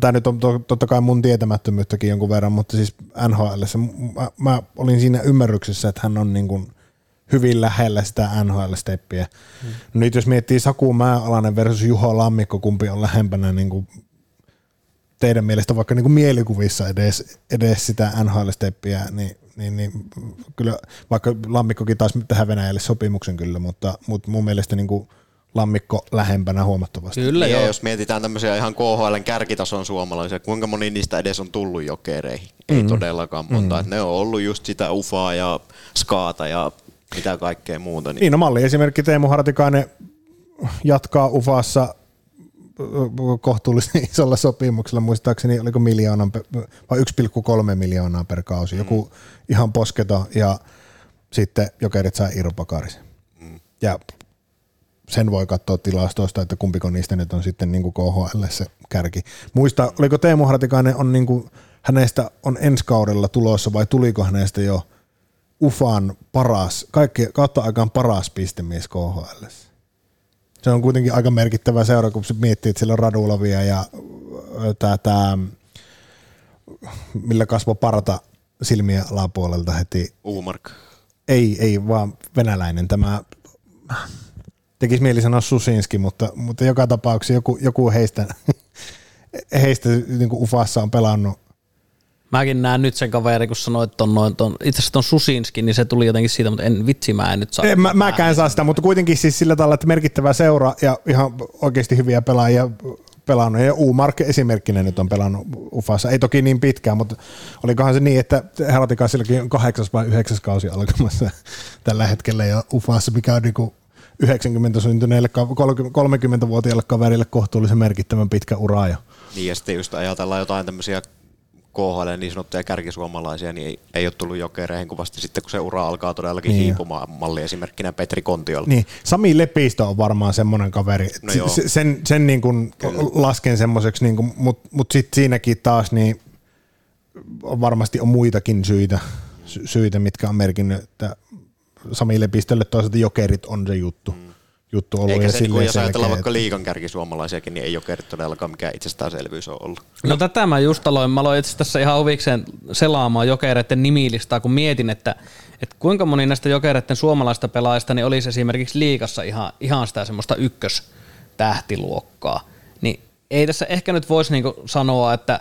tämä nyt on to, totta kai mun tietämättömyyttäkin jonkun verran, mutta siis NHL, mä, mä olin siinä ymmärryksessä, että hän on niin kuin hyvin lähellä sitä NHL-steppiä. No nyt jos miettii Saku Määalainen versus Juho Lammikko, kumpi on lähempänä niin kuin teidän mielestä vaikka niin kuin mielikuvissa edes, edes sitä NHL-steppiä, niin, niin, niin kyllä vaikka Lammikkokin taas tehdä Venäjälle sopimuksen kyllä, mutta, mutta mun mielestä niin kuin Lammikko lähempänä huomattavasti. Kyllä ja joo. jos mietitään tämmöisiä ihan KHLn kärkitason suomalaisia, kuinka moni niistä edes on tullut jokereihin? Ei mm. todellakaan monta. Mm. Ne on ollut just sitä ufaa ja skaata ja mitä kaikkea muuta. Niin. Niin, no malli esimerkki Teemu Hartikainen jatkaa Ufassa kohtuullisen *laughs* isolla sopimuksella, muistaakseni oliko miljoonan vai 1,3 miljoonaa per kausi, joku mm. ihan posketo ja sitten jokerit saa Iiro Pakarisen. Mm. Ja sen voi katsoa tilastoista, että kumpiko niistä nyt on sitten niin KHL se kärki. Muista, oliko Teemu Hartikainen on niin kuin, hänestä on ensi kaudella tulossa vai tuliko hänestä jo UFAn paras, kaikki, kautta aikaan paras pistemies KHL. Se on kuitenkin aika merkittävä seura, kun se miettii, että siellä on Radulovia ja tämä, tämä millä kasvo parta silmiä alapuolelta heti. Uumark. Ei, ei, vaan venäläinen. Tämä tekisi mieli sanoa Susinski, mutta, mutta joka tapauksessa joku, joku heistä, *laughs* heistä niin kuin Ufassa on pelannut Mäkin näen nyt sen kaverin, kun sanoit että on noin, ton, itse asiassa ton Susinski, niin se tuli jotenkin siitä, mutta en vitsi, mä en nyt saa. En, mä, mäkään saa sitä, mutta kuitenkin siis sillä tavalla, että merkittävä seura ja ihan oikeasti hyviä pelaajia pelannut. Ja U-Mark esimerkkinä nyt on pelannut Ufassa. Ei toki niin pitkään, mutta olikohan se niin, että Herotikaisillakin on kahdeksas vai yhdeksäs kausi alkamassa *laughs* tällä hetkellä ja Ufassa, mikä on niin 90 syntyneille 30-vuotiaille kaverille kohtuullisen merkittävän pitkä ura jo. Niin ja sitten just ajatellaan jotain tämmöisiä KHL niin sanottuja kärkisuomalaisia, niin ei, ei ole tullut jokereihin kuvasti sitten, kun se ura alkaa todellakin niin hiipumaan. Malli esimerkkinä Petri Kontiolla. Niin, Sami Lepistö on varmaan semmoinen kaveri. No no sen sen niin kuin lasken semmoiseksi, niin mutta mut sitten siinäkin taas niin varmasti on muitakin syitä, syitä, mitkä on merkinnyt, että Sami Lepistölle toisaalta jokerit on se juttu. Mm juttu ollut. Eikä ja se, niin kun jos ajatellaan että... vaikka liikan kärkisuomalaisiakin, niin ei ole todellakaan mikään itsestäänselvyys on ollut. No tätä mä just aloin. Mä aloin itse tässä ihan huvikseen selaamaan jokereiden nimilistaa, kun mietin, että, että kuinka moni näistä jokereiden suomalaista pelaajista niin olisi esimerkiksi liikassa ihan, ihan sitä semmoista ykköstähtiluokkaa. Niin ei tässä ehkä nyt voisi niinku sanoa, että,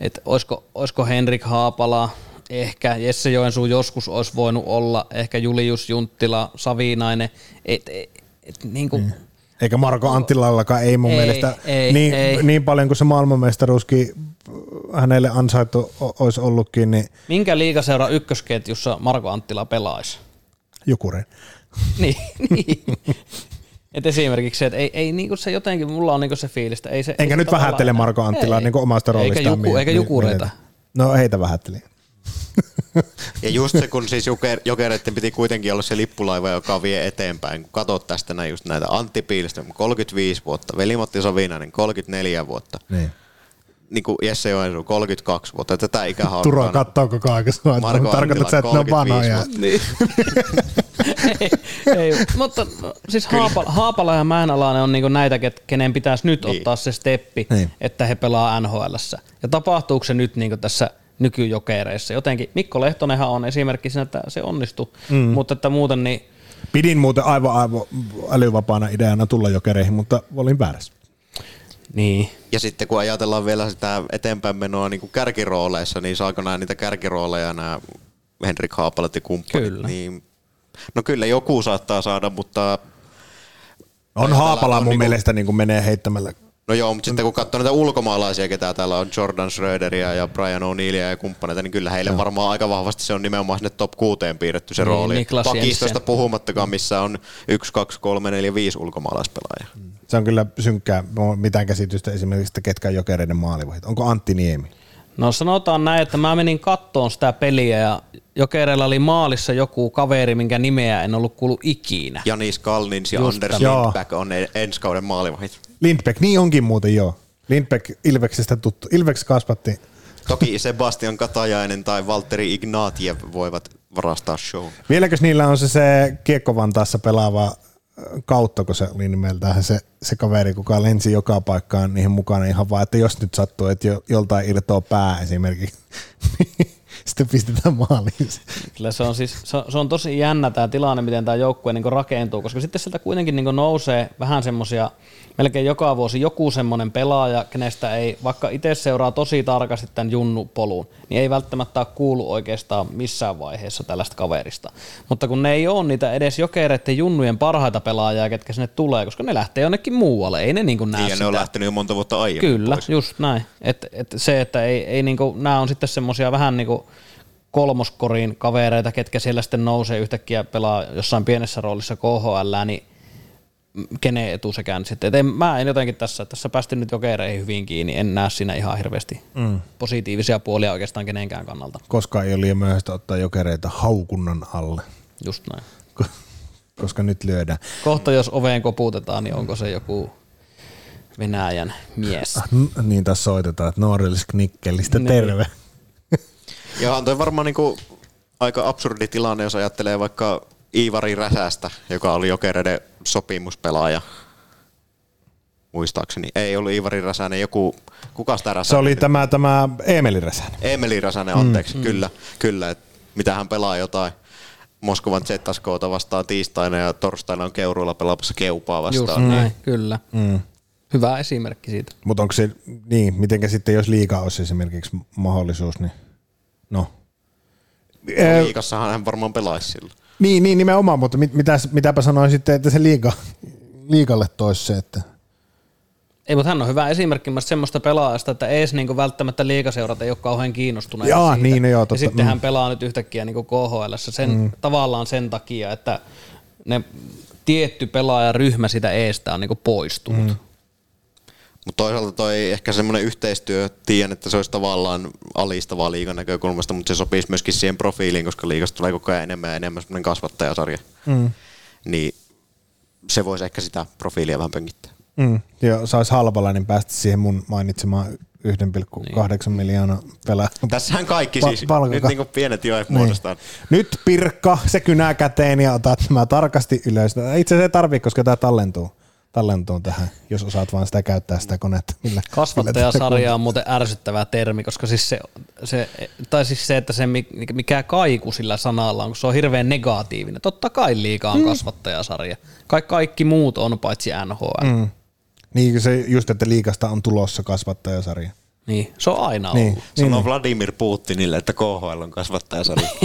että olisiko, olisiko Henrik Haapala, ehkä Jesse Joensuu joskus olisi voinut olla, ehkä Julius Junttila, Savinainen, et, et, et, niin kuin, mm. Eikä Marko Anttilallakaan ei mun Ei, mielestä ei, niin, ei. niin paljon kuin se maailmanmestaruuskin hänelle ansaittu olisi ollutkin, niin Minkä liigaseura ykkösketjussa Marko Anttila pelaisi? Jukure. *laughs* niin, niin. Et esimerkiksi se, että ei, ei niinku se jotenkin, mulla on niinku se fiilis, että ei se... Enkä ei nyt vähättele Marko Anttilaa Ei. niin omasta Eikä, roolistaan. juku, mi- eikä jukureita. mieletä. No heitä vähätteli. *laughs* Ja just se, kun siis joker, jokereiden piti kuitenkin olla se lippulaiva, joka vie eteenpäin. Kun katsot tästä näin just näitä Antti Piilistä, 35 vuotta, Veli-Matti Savinainen 34 vuotta, Niin. niin kuin Jesse Joensuu 32 vuotta. Tätä ikähaarukkaa. Turo kattoo koko ajan, kun Marko tarkoitat sä, että ne on 35 vanhoja. Niin. *laughs* ei, ei, mutta siis Haapala, Haapala ja Mäenalainen on niinku näitä, ket, kenen pitäisi nyt Niin. ottaa se steppi, Niin. että he pelaa NHLssä. Ja tapahtuuko se nyt niinku tässä nykyjokereissa? Jotenkin Mikko Lehtonenhan on esimerkki siinä, että se onnistui, mm. mutta että muuten niin Pidin muuten aivan, aivan älyvapaana ideana tulla jokereihin, mutta olin väärässä. niin. Ja sitten kun ajatellaan vielä sitä eteenpäin menoa niin kuin kärkirooleissa, niin saako nämä niitä kärkirooleja nämä Henrik Haapalat ja kumppanit? Kyllä. Niin, no kyllä joku saattaa saada, mutta On Haapala on mun niinku- mielestä niin kuin menee heittämällä. No joo, mutta sitten kun katsoo näitä ulkomaalaisia, ketä täällä on Jordan Schröderia ja Brian O'Neillia ja kumppaneita, niin kyllä heille varmaan aika vahvasti se on nimenomaan sinne top kuuteen piirretty se Niin, rooli. Niklas Pakistosta Jensen. puhumattakaan, missä on 1, 2, 3, 4, 5 ulkomaalaispelaajaa. Se on kyllä synkkää. Mitään käsitystä esimerkiksi, että ketkä on jokereiden maalivahit. Onko Antti Niemi? No sanotaan näin, että mä menin kattoon sitä peliä ja Jokereilla oli maalissa joku kaveri, minkä nimeä en ollut kuullut ikinä. Janis Kalnins ja Just Anders. Lindback on ensi kauden maalivahit. Lindbeck, niin onkin muuten joo. Lindbeck Ilveksestä tuttu. Ilveks kasvatti. Toki Sebastian Katajainen tai Valtteri Ignatiev voivat varastaa show. Vieläkös niillä on se, se Kiekko-Vantaassa pelaava äh, kautta, kun se oli nimeltään se, se kaveri, kuka lensi joka paikkaan niihin mukana ihan vaan, että jos nyt sattuu, että jo, joltain irtoaa pää esimerkiksi, *laughs* sitten pistetään maaliin. se. Kyllä se on, siis, se, on- se on tosi jännä tämä tilanne, miten tämä joukkue niin rakentuu, koska sitten sieltä kuitenkin niin nousee vähän semmoisia, melkein joka vuosi joku semmoinen pelaaja, kenestä ei, vaikka itse seuraa tosi tarkasti tämän Junnu-polun, niin ei välttämättä ole kuulu oikeastaan missään vaiheessa tällaista kaverista. Mutta kun ne ei ole niitä edes jokereiden Junnujen parhaita pelaajia, ketkä sinne tulee, koska ne lähtee jonnekin muualle, ei ne niin kuin näe Niin, ja sitä. ne on lähtenyt jo monta vuotta aiemmin Kyllä, pois. just näin. Et, et se, että ei, ei niinku, nämä on sitten semmoisia vähän niinku kolmoskorin kavereita, ketkä siellä sitten nousee yhtäkkiä pelaa jossain pienessä roolissa KHL, niin kenen etu sekään sitten. Et en, mä en jotenkin tässä, tässä päästy nyt jokereihin hyvin kiinni, en näe siinä ihan hirveästi mm. positiivisia puolia oikeastaan kenenkään kannalta. Koska ei ole liian myöhäistä ottaa jokereita haukunnan alle, Just näin. ko- koska nyt lyödään. Kohta jos oveen koputetaan, niin onko se joku Venäjän mies? N- niin tässä soitetaan, että Knikkelistä Niin. terve. Ja on toi varmaan niinku aika absurdi tilanne, jos ajattelee vaikka Iivari Räsästä, joka oli Jokereiden sopimuspelaaja. Muistaakseni. Ei ollut Iivari Räsänen, joku, kuka sitä Räsänen? Se oli tämä, tämä Emeli Räsänen. Emeli Räsänen, anteeksi, mm. kyllä, kyllä. Et mitä hän pelaa jotain Moskovan ZSKta vastaan tiistaina ja torstaina on Keuruilla pelaamassa Keupaa Just vastaan. näin, kyllä. Mm. Hyvä esimerkki siitä. Mutta onko se, niin, mitenkä sitten jos liikaa olisi esimerkiksi mahdollisuus, niin no. Ö, Liikassahan hän varmaan pelaisi silloin. niin, niin, nimenomaan, mutta mit, mitäs, mitäpä sanoin sitten, että se liiga, liikalle toisi se, että Ei, mutta hän on hyvä esimerkki myös semmoista pelaajasta, että ees niinku välttämättä liikaseurat ei ole kauhean kiinnostuneita Jaa, siitä. niin, no joo, ja totta. sitten Mm. hän pelaa nyt yhtäkkiä niinku KHL sen, mm. tavallaan sen takia, että ne tietty pelaajaryhmä sitä eestä on niinku poistunut. Mm. Mutta toisaalta toi ehkä semmoinen yhteistyö, tiedän, että se olisi tavallaan alistavaa liigan näkökulmasta, mutta se sopisi myöskin siihen profiiliin, koska liigasta tulee koko ajan enemmän ja enemmän semmoinen kasvattajasarja. Mm. Niin se voisi ehkä sitä profiilia vähän pönkittää. mm, ja saisi halvalla, niin päästä siihen mun mainitsemaan 1,8 niin. miljoonaa pelaa. Tässähän kaikki Pa- siis, palkaka- nyt niin kuin pienet joet muodostaa. Nyt Pirkka, se kynä käteen ja otat nämä tarkasti ylös. Itse asiassa ei tarvitse, koska tämä tallentuu, tallentuu tähän, jos osaat vaan sitä käyttää sitä konetta. Millä, Kasvattajasarja on muuten ärsyttävä termi, koska siis se, se, tai siis se, että se mi- mikä kaiku sillä sanalla on, kun se on hirveän negatiivinen. Totta kai liika on kasvattajasarja. Ka- kaikki muut on paitsi NHL. Mm. Niin se just, että liikasta on tulossa kasvattajasarja. Niin, se on aina ollut. Niin, Sanoo niin, niin. Vladimir Putinille, että KHL on kasvattajasarja. *laughs*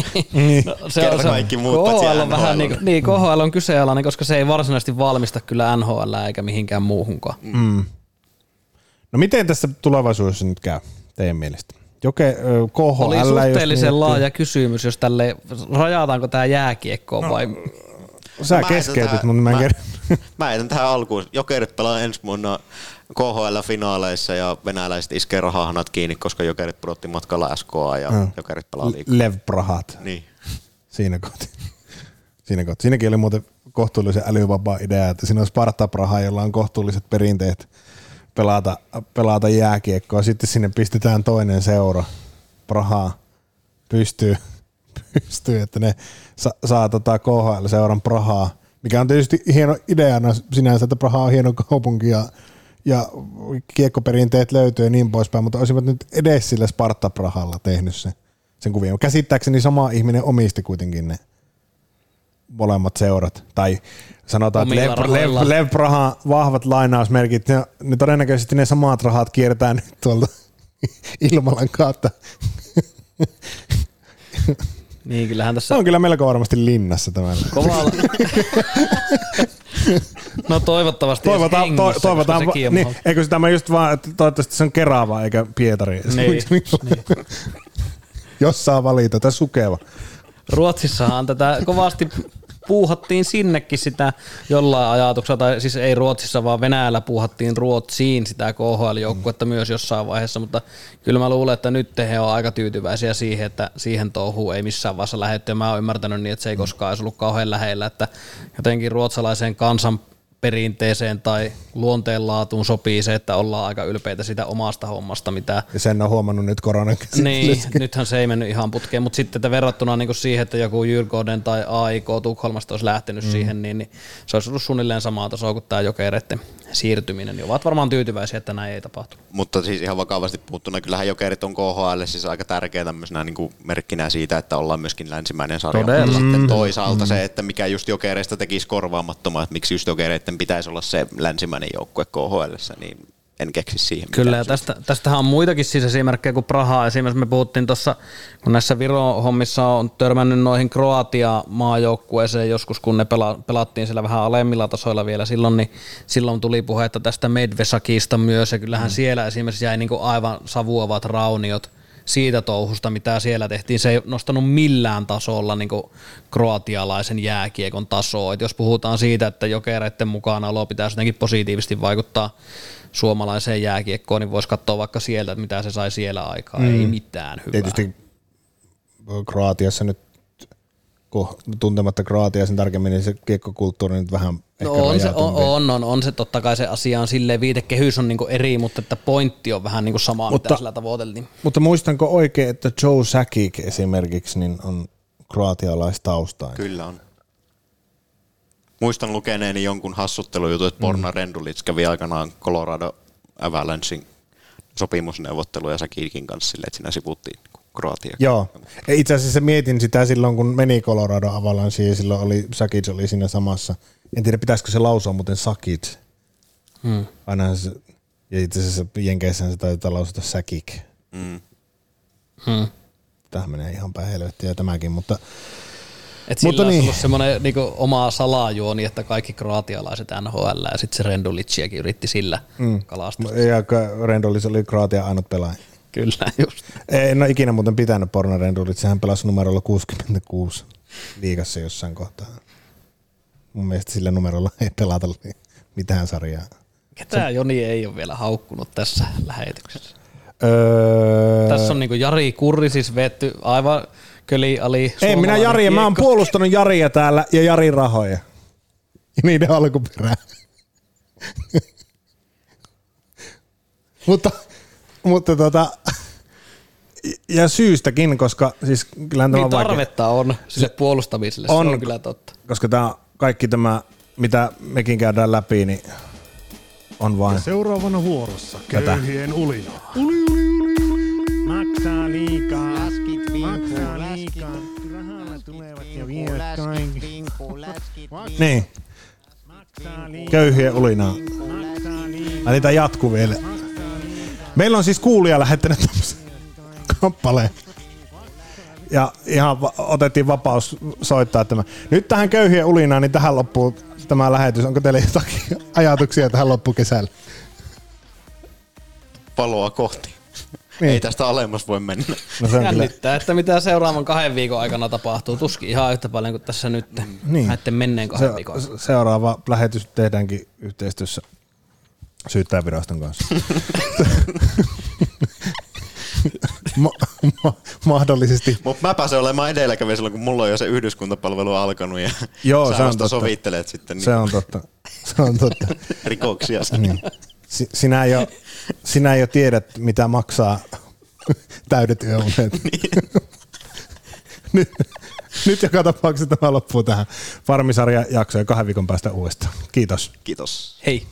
No, Kerta kaikki muut KHL on vähän niin, niin, KHL on kyseenalainen, koska se ei varsinaisesti valmista kyllä NHL eikä mihinkään muuhunkaan. No miten tässä tulevaisuudessa nyt käy teidän mielestä? Joke, KHL, Oli suhteellisen laaja kysymys, jos tälle rajataanko tämä jääkiekkoon no, vai... Sä keskeytyt, mutta mä en mä, *laughs* mä etän tähän alkuun. Jokerit pelaa ensi vuonna KHL-finaaleissa ja venäläiset iskee rahahanat kiinni, koska jokerit pudotti matkalla SKA ja no. jokerit pelaa liikaa. Lev Prahat. Niin. Siinä kohti. *laughs* Siinä kohti. Siinäkin oli muuten kohtuullisen älyvapaa idea, että siinä on Sparta Praha, jolla on kohtuulliset perinteet pelata, pelata jääkiekkoa. Sitten sinne pistetään toinen seura. Prahaa pystyy, *laughs* pystyy että ne sa, saa tota KHL-seuran Prahaa, mikä on tietysti hieno ideana sinänsä, että Praha on hieno kaupunki ja, ja kiekkoperinteet löytyy ja niin poispäin, mutta olisivat nyt edes sillä Sparta Prahalla tehnyt se, sen kuvien. Käsittääkseni sama ihminen omisti kuitenkin ne molemmat seurat. Tai sanotaan, että Lev, Lev, Lev Praha vahvat lainausmerkit, ne, ne todennäköisesti ne samat rahat kiertää nyt tuolta *laughs* Ilmalan kautta. Niin, kyllähän tässä... on kyllä melko varmasti linnassa tämä. Kovalla. no toivottavasti toivotaan, hengissä, to, toivotaan, va, niin, eikö sitä mä just vaan, että toivottavasti se on Kerava eikä Pietari. Niin, niin. Jos saa valita, tai Sukeva. Ruotsissahan tätä kovasti puuhattiin sinnekin sitä jollain ajatuksella, tai siis ei Ruotsissa, vaan Venäjällä puuhattiin Ruotsiin sitä KHL-joukkuetta mm. myös jossain vaiheessa, mutta kyllä mä luulen, että nyt he on aika tyytyväisiä siihen, että siihen touhuun ei missään vaiheessa lähetty, ja mä oon ymmärtänyt niin, että se ei koskaan olisi ollut kauhean lähellä, että jotenkin ruotsalaiseen kansan perinteeseen tai luonteenlaatuun sopii se, että ollaan aika ylpeitä sitä omasta hommasta. Mitä... Ja sen on huomannut nyt koronan Niin, nythän se ei mennyt ihan putkeen, mutta sitten että verrattuna niin kuin siihen, että joku Jyrkoden tai AIK Tukholmasta olisi lähtenyt mm. siihen, niin, niin se olisi ollut suunnilleen samaa tasoa kuin tämä jokereiden siirtyminen, niin ovat varmaan tyytyväisiä, että näin ei tapahtu. Mutta siis ihan vakavasti puuttuna, kyllähän jokerit on KHL siis aika tärkeä tämmöisenä niin kuin merkkinä siitä, että ollaan myöskin länsimäinen sarja. Todella. Sitten toisaalta mm. se, että mikä just jokereista tekisi korvaamattomaa, että miksi just jokereiden pitäisi olla se länsimäinen joukkue KHL, niin en keksi siihen. Kyllä, ja tästä, tästähän on muitakin siis esimerkkejä kuin Praha. Esimerkiksi me puhuttiin tuossa, kun näissä Viro-hommissa on törmännyt noihin Kroatia-maajoukkueeseen joskus, kun ne pela, pelattiin siellä vähän alemmilla tasoilla vielä silloin, niin silloin tuli puhetta tästä Medvesakista myös, ja kyllähän mm. siellä esimerkiksi jäi niin kuin aivan savuavat rauniot siitä touhusta, mitä siellä tehtiin. Se ei nostanut millään tasolla niin kroatialaisen jääkiekon tasoa. Et jos puhutaan siitä, että jokereiden mukana olo pitäisi jotenkin positiivisesti vaikuttaa suomalaiseen jääkiekkoon, niin voisi katsoa vaikka sieltä, että mitä se sai siellä aikaa. Mm. Ei mitään hyvää. Tietysti Kroatiassa nyt kun tuntematta Kroatia sen tarkemmin, niin se kiekkokulttuuri nyt vähän no on, se, on, on, on, on, se totta kai se asia on silleen, viitekehys on niinku eri, mutta että pointti on vähän niinku sama, mutta, mitä sillä tavoiteltiin. Mutta muistanko oikein, että Joe Sakic esimerkiksi niin on kroatialaistaustainen? Kyllä on. Muistan lukeneeni jonkun hassuttelujutun, että Borna mm. Rendulic kävi aikanaan Colorado Avalanchein sopimusneuvotteluja Sakicin kanssa sille, että siinä sivuttiin Kroatia. Joo. Itse asiassa mietin sitä silloin, kun meni Colorado Avalanche ja silloin oli, Sakic oli siinä samassa. En tiedä, pitäisikö se lausua muuten Sakic. Hmm. Aina se, ja itse asiassa Jenkeissä se taitaa lausua Sakik. Hmm. Hmm. Tähän menee ihan päin helvettiä tämäkin, mutta et sillä Mutta niin. ollut semmoinen niinku oma salajuoni, että kaikki kroatialaiset NHL ja sitten se Rendulitsiakin yritti sillä mm. kalastaa. Ja Rendulis oli Kroatia ainut pelaaja. Kyllä, just. En ole ikinä muuten pitänyt Porno Rendulit, sehän pelasi numerolla 66 liigassa jossain kohtaa. Mun mielestä sillä numerolla ei pelata mitään sarjaa. Ketään Joni ei ole vielä haukkunut tässä lähetyksessä. Öö... Tässä on niinku Jari Kurri siis vetty aivan köli ali Ei minä Jari, mä oon puolustanut Jaria täällä ja Jari rahoja. Ja niiden alkuperää. mutta mutta tota, ja syystäkin, koska siis kyllä tämä niin tarvetta on sille puolustamiselle, on, se on kyllä totta. Koska tämä, kaikki tämä, mitä mekin käydään läpi, niin on vain... Ja seuraavana vuorossa köyhien ulina. Uli, uli, uli, uli, uli. Maksaa liikaa. Ja. Niin. Köyhien ulinaa. Ai niitä jatkuu vielä. Meillä on siis kuulija lähettänyt tämmöisen kappaleen. Ja ihan va- otettiin vapaus soittaa tämä. Nyt tähän köyhien ulinaan, niin tähän loppuu tämä lähetys. Onko teillä jotakin ajatuksia tähän loppukesällä? Paloa kohti. Niin. Ei tästä alemmas voi mennä. No se on kyllä, Jännittää, että mitä seuraavan kahden viikon aikana tapahtuu. Tuskin ihan yhtä paljon kuin tässä nyt. Niin. Näiden menneen kahden se, viikon. se- seuraava lähetys tehdäänkin yhteistyössä syyttäjäviraston kanssa. *laughs* ma- ma- mahdollisesti. Mutta mä pääsen olemaan edelläkävijä silloin, kun mulla on jo se yhdyskuntapalvelu alkanut ja Joo, sä se on totta. sovittelet sitten niin Se on totta. Se on totta. *laughs* rikoksia. Niin. Si- sinä, jo, sinä jo tiedät, mitä maksaa *laughs* täydet yöunet. *laughs* *laughs* nyt, nyt joka tapauksessa tämä loppuu tähän. Farmisarja jaksoja kahden viikon päästä uudestaan. Kiitos. Kiitos. Hei.